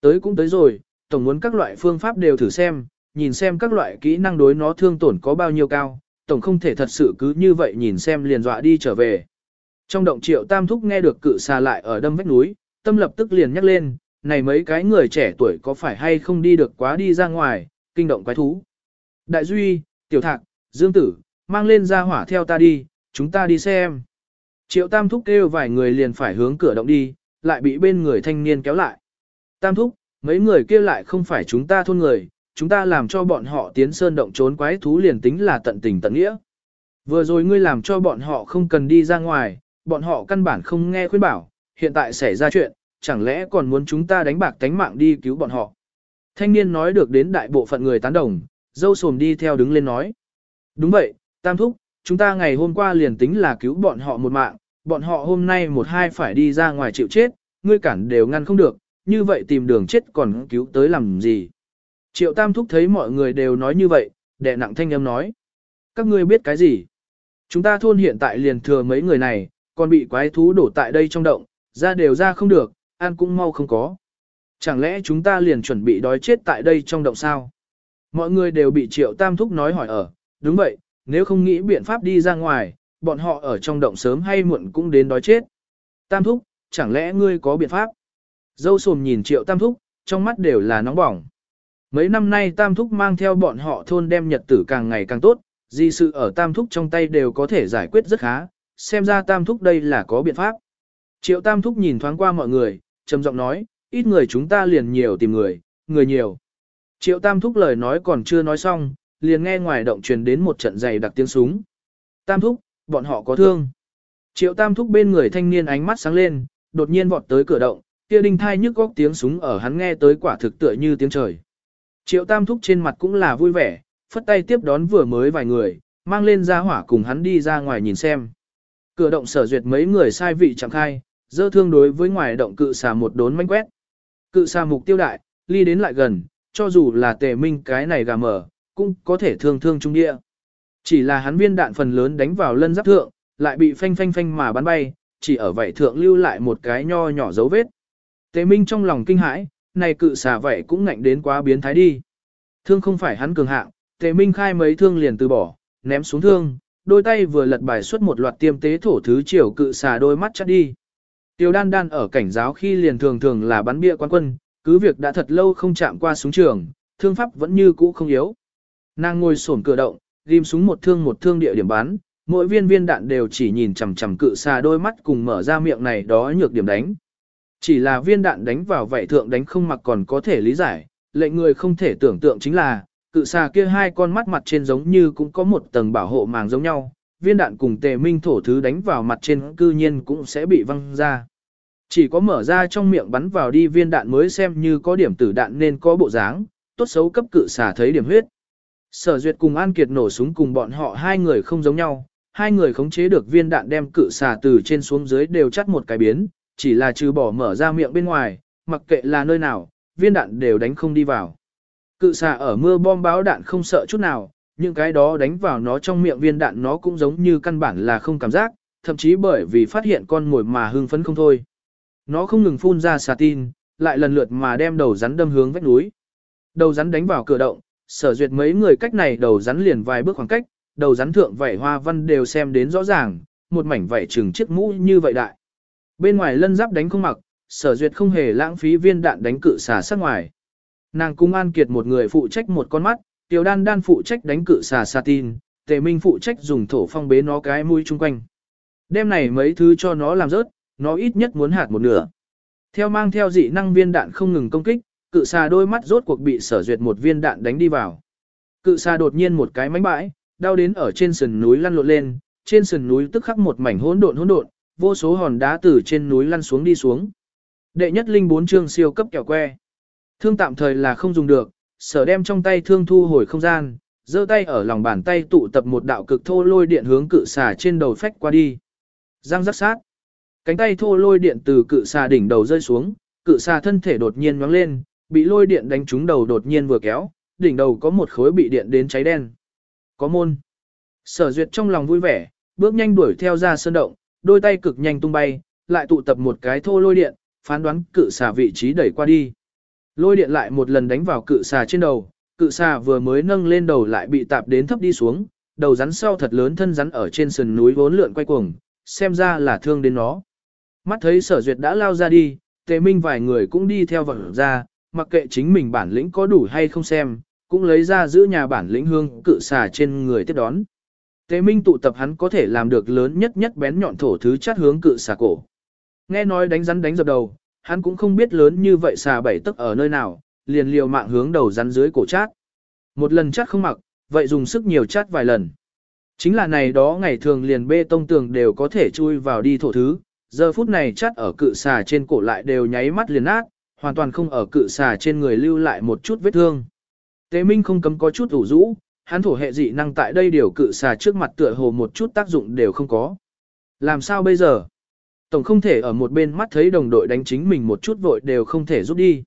Tới cũng tới rồi, tổng muốn các loại phương pháp đều thử xem, nhìn xem các loại kỹ năng đối nó thương tổn có bao nhiêu cao, tổng không thể thật sự cứ như vậy nhìn xem liền dọa đi trở về. Trong động triệu tam thúc nghe được cự xà lại ở đâm vách núi, tâm lập tức liền nhắc lên, này mấy cái người trẻ tuổi có phải hay không đi được quá đi ra ngoài, kinh động quái thú. Đại Duy, Tiểu Thạc, Dương Tử, mang lên ra hỏa theo ta đi, chúng ta đi xem. Triệu Tam Thúc kêu vài người liền phải hướng cửa động đi, lại bị bên người thanh niên kéo lại. Tam Thúc, mấy người kia lại không phải chúng ta thôn người, chúng ta làm cho bọn họ tiến sơn động trốn quái thú liền tính là tận tình tận nghĩa. Vừa rồi ngươi làm cho bọn họ không cần đi ra ngoài, bọn họ căn bản không nghe khuyên bảo, hiện tại xảy ra chuyện, chẳng lẽ còn muốn chúng ta đánh bạc tánh mạng đi cứu bọn họ. Thanh niên nói được đến đại bộ phận người tán đồng, dâu sồm đi theo đứng lên nói. Đúng vậy, Tam Thúc, chúng ta ngày hôm qua liền tính là cứu bọn họ một mạng, bọn họ hôm nay một hai phải đi ra ngoài chịu chết, ngươi cản đều ngăn không được, như vậy tìm đường chết còn cứu tới làm gì. Triệu Tam Thúc thấy mọi người đều nói như vậy, đệ nặng thanh âm nói. Các ngươi biết cái gì? Chúng ta thôn hiện tại liền thừa mấy người này, còn bị quái thú đổ tại đây trong động, ra đều ra không được, ăn cũng mau không có. Chẳng lẽ chúng ta liền chuẩn bị đói chết tại đây trong động sao? Mọi người đều bị triệu tam thúc nói hỏi ở, đúng vậy, nếu không nghĩ biện pháp đi ra ngoài, bọn họ ở trong động sớm hay muộn cũng đến đói chết. Tam thúc, chẳng lẽ ngươi có biện pháp? Dâu sồm nhìn triệu tam thúc, trong mắt đều là nóng bỏng. Mấy năm nay tam thúc mang theo bọn họ thôn đem nhật tử càng ngày càng tốt, di sự ở tam thúc trong tay đều có thể giải quyết rất khá, xem ra tam thúc đây là có biện pháp. Triệu tam thúc nhìn thoáng qua mọi người, trầm giọng nói, ít người chúng ta liền nhiều tìm người, người nhiều. Triệu Tam Thúc lời nói còn chưa nói xong, liền nghe ngoài động truyền đến một trận dày đặc tiếng súng. Tam Thúc, bọn họ có thương. Triệu Tam Thúc bên người thanh niên ánh mắt sáng lên, đột nhiên vọt tới cửa động, kia đinh thai nhức góc tiếng súng ở hắn nghe tới quả thực tựa như tiếng trời. Triệu Tam Thúc trên mặt cũng là vui vẻ, phất tay tiếp đón vừa mới vài người, mang lên ra hỏa cùng hắn đi ra ngoài nhìn xem. Cửa động sở duyệt mấy người sai vị chẳng khai, dơ thương đối với ngoài động cự xà một đốn manh quét. Cự xà mục tiêu đại, ly đến lại gần, cho dù là tề minh cái này gà mở, cũng có thể thương thương trung địa. Chỉ là hắn viên đạn phần lớn đánh vào lân giáp thượng, lại bị phanh phanh phanh mà bắn bay, chỉ ở vậy thượng lưu lại một cái nho nhỏ dấu vết. Tề minh trong lòng kinh hãi, này cự xà vậy cũng ngạnh đến quá biến thái đi. Thương không phải hắn cường hạng, tề minh khai mấy thương liền từ bỏ, ném xuống thương, đôi tay vừa lật bài xuất một loạt tiêm tế thổ thứ chiều cự xà đôi mắt chắt đi. Tiêu đan đan ở cảnh giáo khi liền thường thường là bắn bia quan quân, cứ việc đã thật lâu không chạm qua súng trường, thương pháp vẫn như cũ không yếu. Nàng ngồi sổn cửa động, ghim súng một thương một thương địa điểm bắn, mỗi viên viên đạn đều chỉ nhìn chằm chằm cự xa đôi mắt cùng mở ra miệng này đó nhược điểm đánh. Chỉ là viên đạn đánh vào vậy thượng đánh không mặc còn có thể lý giải, lệnh người không thể tưởng tượng chính là, cự xà kia hai con mắt mặt trên giống như cũng có một tầng bảo hộ màng giống nhau, viên đạn cùng tề minh thổ thứ đánh vào mặt trên cư nhiên cũng sẽ bị văng ra. Chỉ có mở ra trong miệng bắn vào đi viên đạn mới xem như có điểm tử đạn nên có bộ dáng, tốt xấu cấp cự xà thấy điểm huyết. Sở duyệt cùng An Kiệt nổ súng cùng bọn họ hai người không giống nhau, hai người khống chế được viên đạn đem cự xà từ trên xuống dưới đều chắt một cái biến, chỉ là trừ bỏ mở ra miệng bên ngoài, mặc kệ là nơi nào, viên đạn đều đánh không đi vào. Cự xà ở mưa bom báo đạn không sợ chút nào, những cái đó đánh vào nó trong miệng viên đạn nó cũng giống như căn bản là không cảm giác, thậm chí bởi vì phát hiện con mồi mà hưng phấn không thôi. Nó không ngừng phun ra xà tin, lại lần lượt mà đem đầu rắn đâm hướng vách núi. Đầu rắn đánh vào cửa động, sở duyệt mấy người cách này đầu rắn liền vài bước khoảng cách, đầu rắn thượng vảy hoa văn đều xem đến rõ ràng, một mảnh vảy trừng chiếc mũ như vậy đại. Bên ngoài lân giáp đánh không mặc, sở duyệt không hề lãng phí viên đạn đánh cự xà sát ngoài. Nàng cung an kiệt một người phụ trách một con mắt, tiểu đan đan phụ trách đánh cự xà sa tin, tề minh phụ trách dùng thổ phong bế nó cái mũi chung quanh. Đêm này mấy thứ cho nó làm rớt, nó ít nhất muốn hạt một nửa. Theo mang theo dị năng viên đạn không ngừng công kích, cự xà đôi mắt rốt cuộc bị sở duyệt một viên đạn đánh đi vào. Cự xà đột nhiên một cái mánh bãi, đau đến ở trên sườn núi lăn lộn lên, trên sườn núi tức khắc một mảnh hỗn độn hỗn độn, vô số hòn đá từ trên núi lăn xuống đi xuống. Đệ nhất linh bốn chương siêu cấp kẹo que. Thương tạm thời là không dùng được, sở đem trong tay thương thu hồi không gian, giơ tay ở lòng bàn tay tụ tập một đạo cực thô lôi điện hướng cự xà trên đầu phách qua đi. Giang rắc sát. Cánh tay thô lôi điện từ cự xà đỉnh đầu rơi xuống, cự xà thân thể đột nhiên nhoáng lên, bị lôi điện đánh trúng đầu đột nhiên vừa kéo, đỉnh đầu có một khối bị điện đến cháy đen. Có môn. Sở duyệt trong lòng vui vẻ, bước nhanh đuổi theo ra sơn động, đôi tay cực nhanh tung bay, lại tụ tập một cái thô lôi điện, phán đoán cự xà vị trí đẩy qua đi. Lôi điện lại một lần đánh vào cự xà trên đầu, cự xà vừa mới nâng lên đầu lại bị tạp đến thấp đi xuống, đầu rắn sau thật lớn thân rắn ở trên sườn núi vốn lượn quay cuồng, xem ra là thương đến nó. Mắt thấy sở duyệt đã lao ra đi, tề minh vài người cũng đi theo vật ra, mặc kệ chính mình bản lĩnh có đủ hay không xem, cũng lấy ra giữ nhà bản lĩnh hương cự xà trên người tiếp đón. Tế minh tụ tập hắn có thể làm được lớn nhất nhất bén nhọn thổ thứ chát hướng cự xà cổ. Nghe nói đánh rắn đánh dập đầu, hắn cũng không biết lớn như vậy xà bảy tức ở nơi nào, liền liều mạng hướng đầu rắn dưới cổ chát. Một lần chát không mặc, vậy dùng sức nhiều chát vài lần. Chính là này đó ngày thường liền bê tông tường đều có thể chui vào đi thổ thứ, giờ phút này chát ở cự xà trên cổ lại đều nháy mắt liền nát, hoàn toàn không ở cự xà trên người lưu lại một chút vết thương. Tế Minh không cấm có chút ủ rũ, hắn thổ hệ dị năng tại đây điều cự xà trước mặt tựa hồ một chút tác dụng đều không có. Làm sao bây giờ? Tổng không thể ở một bên mắt thấy đồng đội đánh chính mình một chút vội đều không thể rút đi.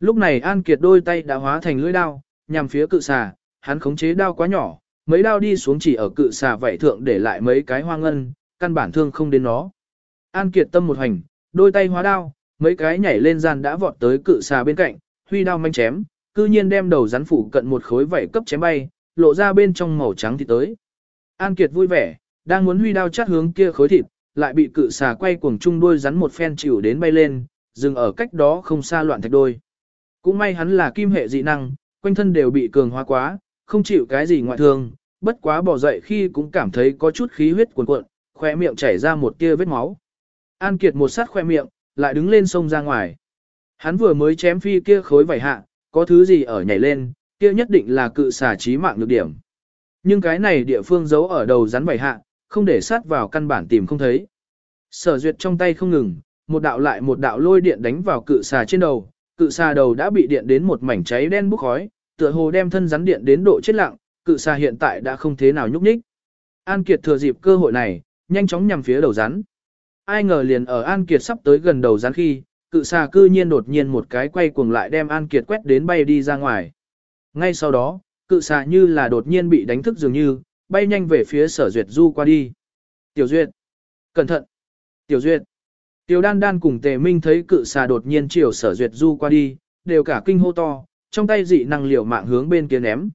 Lúc này An Kiệt đôi tay đã hóa thành lưỡi đao, nhằm phía cự xà, hắn khống chế đao quá nhỏ, mấy đao đi xuống chỉ ở cự xà vảy thượng để lại mấy cái hoang ngân, căn bản thương không đến nó. An Kiệt tâm một hành, đôi tay hóa đao, mấy cái nhảy lên gian đã vọt tới cự xà bên cạnh, huy đao manh chém, cư nhiên đem đầu rắn phủ cận một khối vảy cấp chém bay, lộ ra bên trong màu trắng thì tới. An Kiệt vui vẻ, đang muốn huy đao chát hướng kia khối thịt, lại bị cự xà quay cuồng chung đuôi rắn một phen chịu đến bay lên, dừng ở cách đó không xa loạn thạch đôi. Cũng may hắn là kim hệ dị năng, quanh thân đều bị cường hóa quá, không chịu cái gì ngoại thương, bất quá bỏ dậy khi cũng cảm thấy có chút khí huyết cuồn cuộn, khoe miệng chảy ra một tia vết máu. An Kiệt một sát khoe miệng, lại đứng lên sông ra ngoài. Hắn vừa mới chém phi kia khối vảy hạ, có thứ gì ở nhảy lên, kia nhất định là cự xà trí mạng nhược điểm. Nhưng cái này địa phương giấu ở đầu rắn vảy hạ, không để sát vào căn bản tìm không thấy. Sở duyệt trong tay không ngừng, một đạo lại một đạo lôi điện đánh vào cự xà trên đầu, cự xà đầu đã bị điện đến một mảnh cháy đen bốc khói, tựa hồ đem thân rắn điện đến độ chết lặng, cự xà hiện tại đã không thế nào nhúc nhích. An Kiệt thừa dịp cơ hội này, nhanh chóng nhằm phía đầu rắn. Ai ngờ liền ở An Kiệt sắp tới gần đầu rắn khi, cự xà cư nhiên đột nhiên một cái quay cuồng lại đem An Kiệt quét đến bay đi ra ngoài. Ngay sau đó, cự xà như là đột nhiên bị đánh thức dường như, bay nhanh về phía sở duyệt du qua đi. Tiểu duyệt, cẩn thận. Tiểu duyệt, tiểu đan đan cùng tề minh thấy cự xà đột nhiên chiều sở duyệt du qua đi, đều cả kinh hô to, trong tay dị năng liều mạng hướng bên kia ném.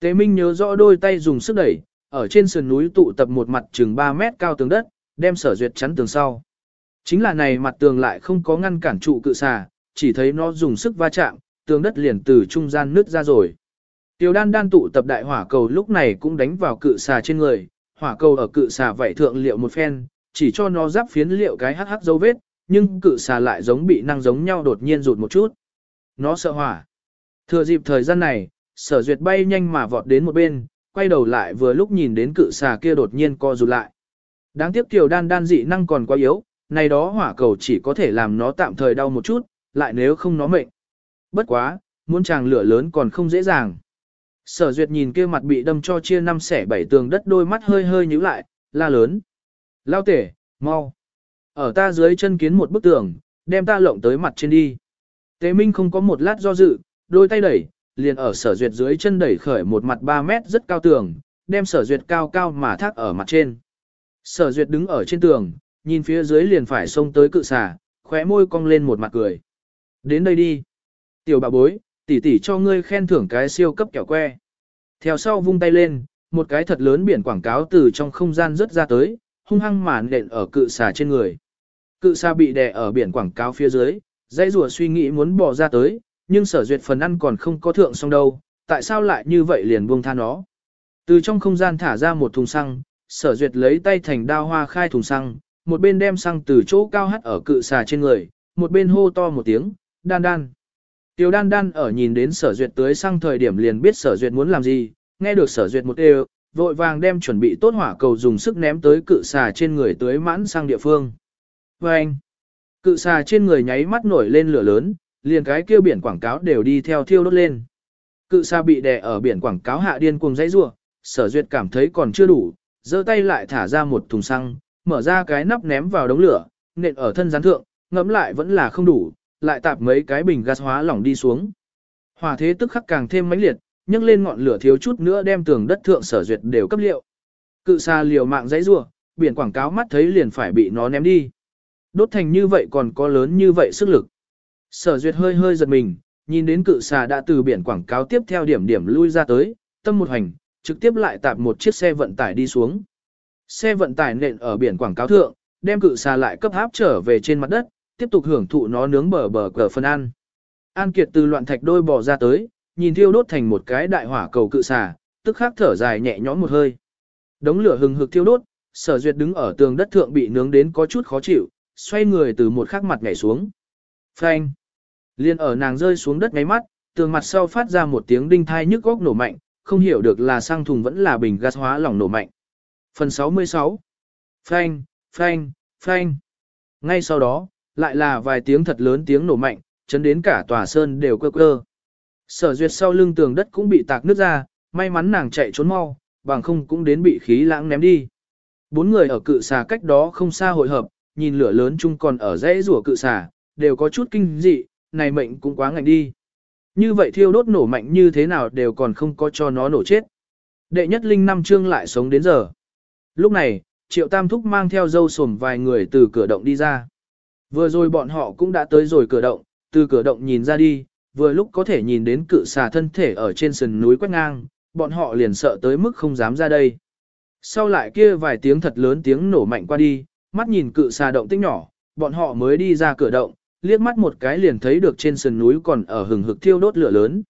Tề minh nhớ rõ đôi tay dùng sức đẩy, ở trên sườn núi tụ tập một mặt chừng 3 mét cao tường đất, đem sở duyệt chắn tường sau. Chính là này mặt tường lại không có ngăn cản trụ cự xà, chỉ thấy nó dùng sức va chạm, tường đất liền từ trung gian nứt ra rồi. Tiểu đan đan tụ tập đại hỏa cầu lúc này cũng đánh vào cự xà trên người, hỏa cầu ở cự xà vảy thượng liệu một phen, chỉ cho nó giáp phiến liệu cái hắc hắc dấu vết, nhưng cự xà lại giống bị năng giống nhau đột nhiên rụt một chút. Nó sợ hỏa. Thừa dịp thời gian này, sở duyệt bay nhanh mà vọt đến một bên, quay đầu lại vừa lúc nhìn đến cự xà kia đột nhiên co rụt lại. Đáng tiếc tiểu đan đan dị năng còn quá yếu, này đó hỏa cầu chỉ có thể làm nó tạm thời đau một chút, lại nếu không nó mệnh. Bất quá, muốn chàng lửa lớn còn không dễ dàng. Sở duyệt nhìn kia mặt bị đâm cho chia năm xẻ bảy tường đất đôi mắt hơi hơi nhíu lại, la lớn. Lao tể, mau. Ở ta dưới chân kiến một bức tường, đem ta lộng tới mặt trên đi. Tế Minh không có một lát do dự, đôi tay đẩy, liền ở sở duyệt dưới chân đẩy khởi một mặt 3 mét rất cao tường, đem sở duyệt cao cao mà thác ở mặt trên. Sở duyệt đứng ở trên tường, nhìn phía dưới liền phải xông tới cự xà, khóe môi cong lên một mặt cười. Đến đây đi. Tiểu bà bối, tỷ tỷ cho ngươi khen thưởng cái siêu cấp kẹo que. Theo sau vung tay lên, một cái thật lớn biển quảng cáo từ trong không gian rớt ra tới, hung hăng màn đện ở cự xà trên người. Cự xà bị đè ở biển quảng cáo phía dưới, dãy rùa suy nghĩ muốn bỏ ra tới, nhưng sở duyệt phần ăn còn không có thượng xong đâu, tại sao lại như vậy liền buông tha nó. Từ trong không gian thả ra một thùng xăng, sở duyệt lấy tay thành đao hoa khai thùng xăng, một bên đem xăng từ chỗ cao hắt ở cự xà trên người, một bên hô to một tiếng, đan đan. Tiểu đan đan ở nhìn đến sở duyệt tới xăng thời điểm liền biết sở duyệt muốn làm gì, nghe được sở duyệt một đều, vội vàng đem chuẩn bị tốt hỏa cầu dùng sức ném tới cự xà trên người tới mãn sang địa phương. Và anh, cự xà trên người nháy mắt nổi lên lửa lớn, liền cái kêu biển quảng cáo đều đi theo thiêu đốt lên. Cự xà bị đè ở biển quảng cáo hạ điên cuồng dãy rua, sở duyệt cảm thấy còn chưa đủ, giơ tay lại thả ra một thùng xăng, mở ra cái nắp ném vào đống lửa, nện ở thân gián thượng, ngẫm lại vẫn là không đủ, lại tạp mấy cái bình gas hóa lỏng đi xuống. Hỏa thế tức khắc càng thêm mãnh liệt, nhấc lên ngọn lửa thiếu chút nữa đem tường đất thượng sở duyệt đều cấp liệu. Cự xa liều mạng dãy rủa, biển quảng cáo mắt thấy liền phải bị nó ném đi. Đốt thành như vậy còn có lớn như vậy sức lực. Sở duyệt hơi hơi giật mình, nhìn đến cự xà đã từ biển quảng cáo tiếp theo điểm điểm lui ra tới, tâm một hành, trực tiếp lại tạp một chiếc xe vận tải đi xuống. Xe vận tải nện ở biển quảng cáo thượng, đem cự xà lại cấp áp trở về trên mặt đất, tiếp tục hưởng thụ nó nướng bờ bờ cờ phân ăn. An Kiệt từ loạn thạch đôi bò ra tới, nhìn thiêu đốt thành một cái đại hỏa cầu cự xà, tức khắc thở dài nhẹ nhõm một hơi. Đống lửa hừng hực thiêu đốt, sở duyệt đứng ở tường đất thượng bị nướng đến có chút khó chịu, xoay người từ một khắc mặt nhảy xuống. Phanh! Liên ở nàng rơi xuống đất ngáy mắt, tường mặt sau phát ra một tiếng đinh thai nhức góc nổ mạnh, không hiểu được là sang thùng vẫn là bình gas hóa lỏng nổ mạnh. Phần 66 Phanh, phanh, phanh. Ngay sau đó, lại là vài tiếng thật lớn tiếng nổ mạnh, chấn đến cả tòa sơn đều cơ cơ. Sở duyệt sau lưng tường đất cũng bị tạc nứt ra, may mắn nàng chạy trốn mau, bằng không cũng đến bị khí lãng ném đi. Bốn người ở cự xà cách đó không xa hội hợp, nhìn lửa lớn chung còn ở rẽ rùa cự xà, đều có chút kinh dị, này mệnh cũng quá ngạnh đi. Như vậy thiêu đốt nổ mạnh như thế nào đều còn không có cho nó nổ chết. Đệ nhất linh năm chương lại sống đến giờ. Lúc này, triệu tam thúc mang theo dâu sồm vài người từ cửa động đi ra. Vừa rồi bọn họ cũng đã tới rồi cửa động, từ cửa động nhìn ra đi, vừa lúc có thể nhìn đến cự xà thân thể ở trên sườn núi quét ngang, bọn họ liền sợ tới mức không dám ra đây. Sau lại kia vài tiếng thật lớn tiếng nổ mạnh qua đi, mắt nhìn cự xà động tích nhỏ, bọn họ mới đi ra cửa động, liếc mắt một cái liền thấy được trên sườn núi còn ở hừng hực thiêu đốt lửa lớn.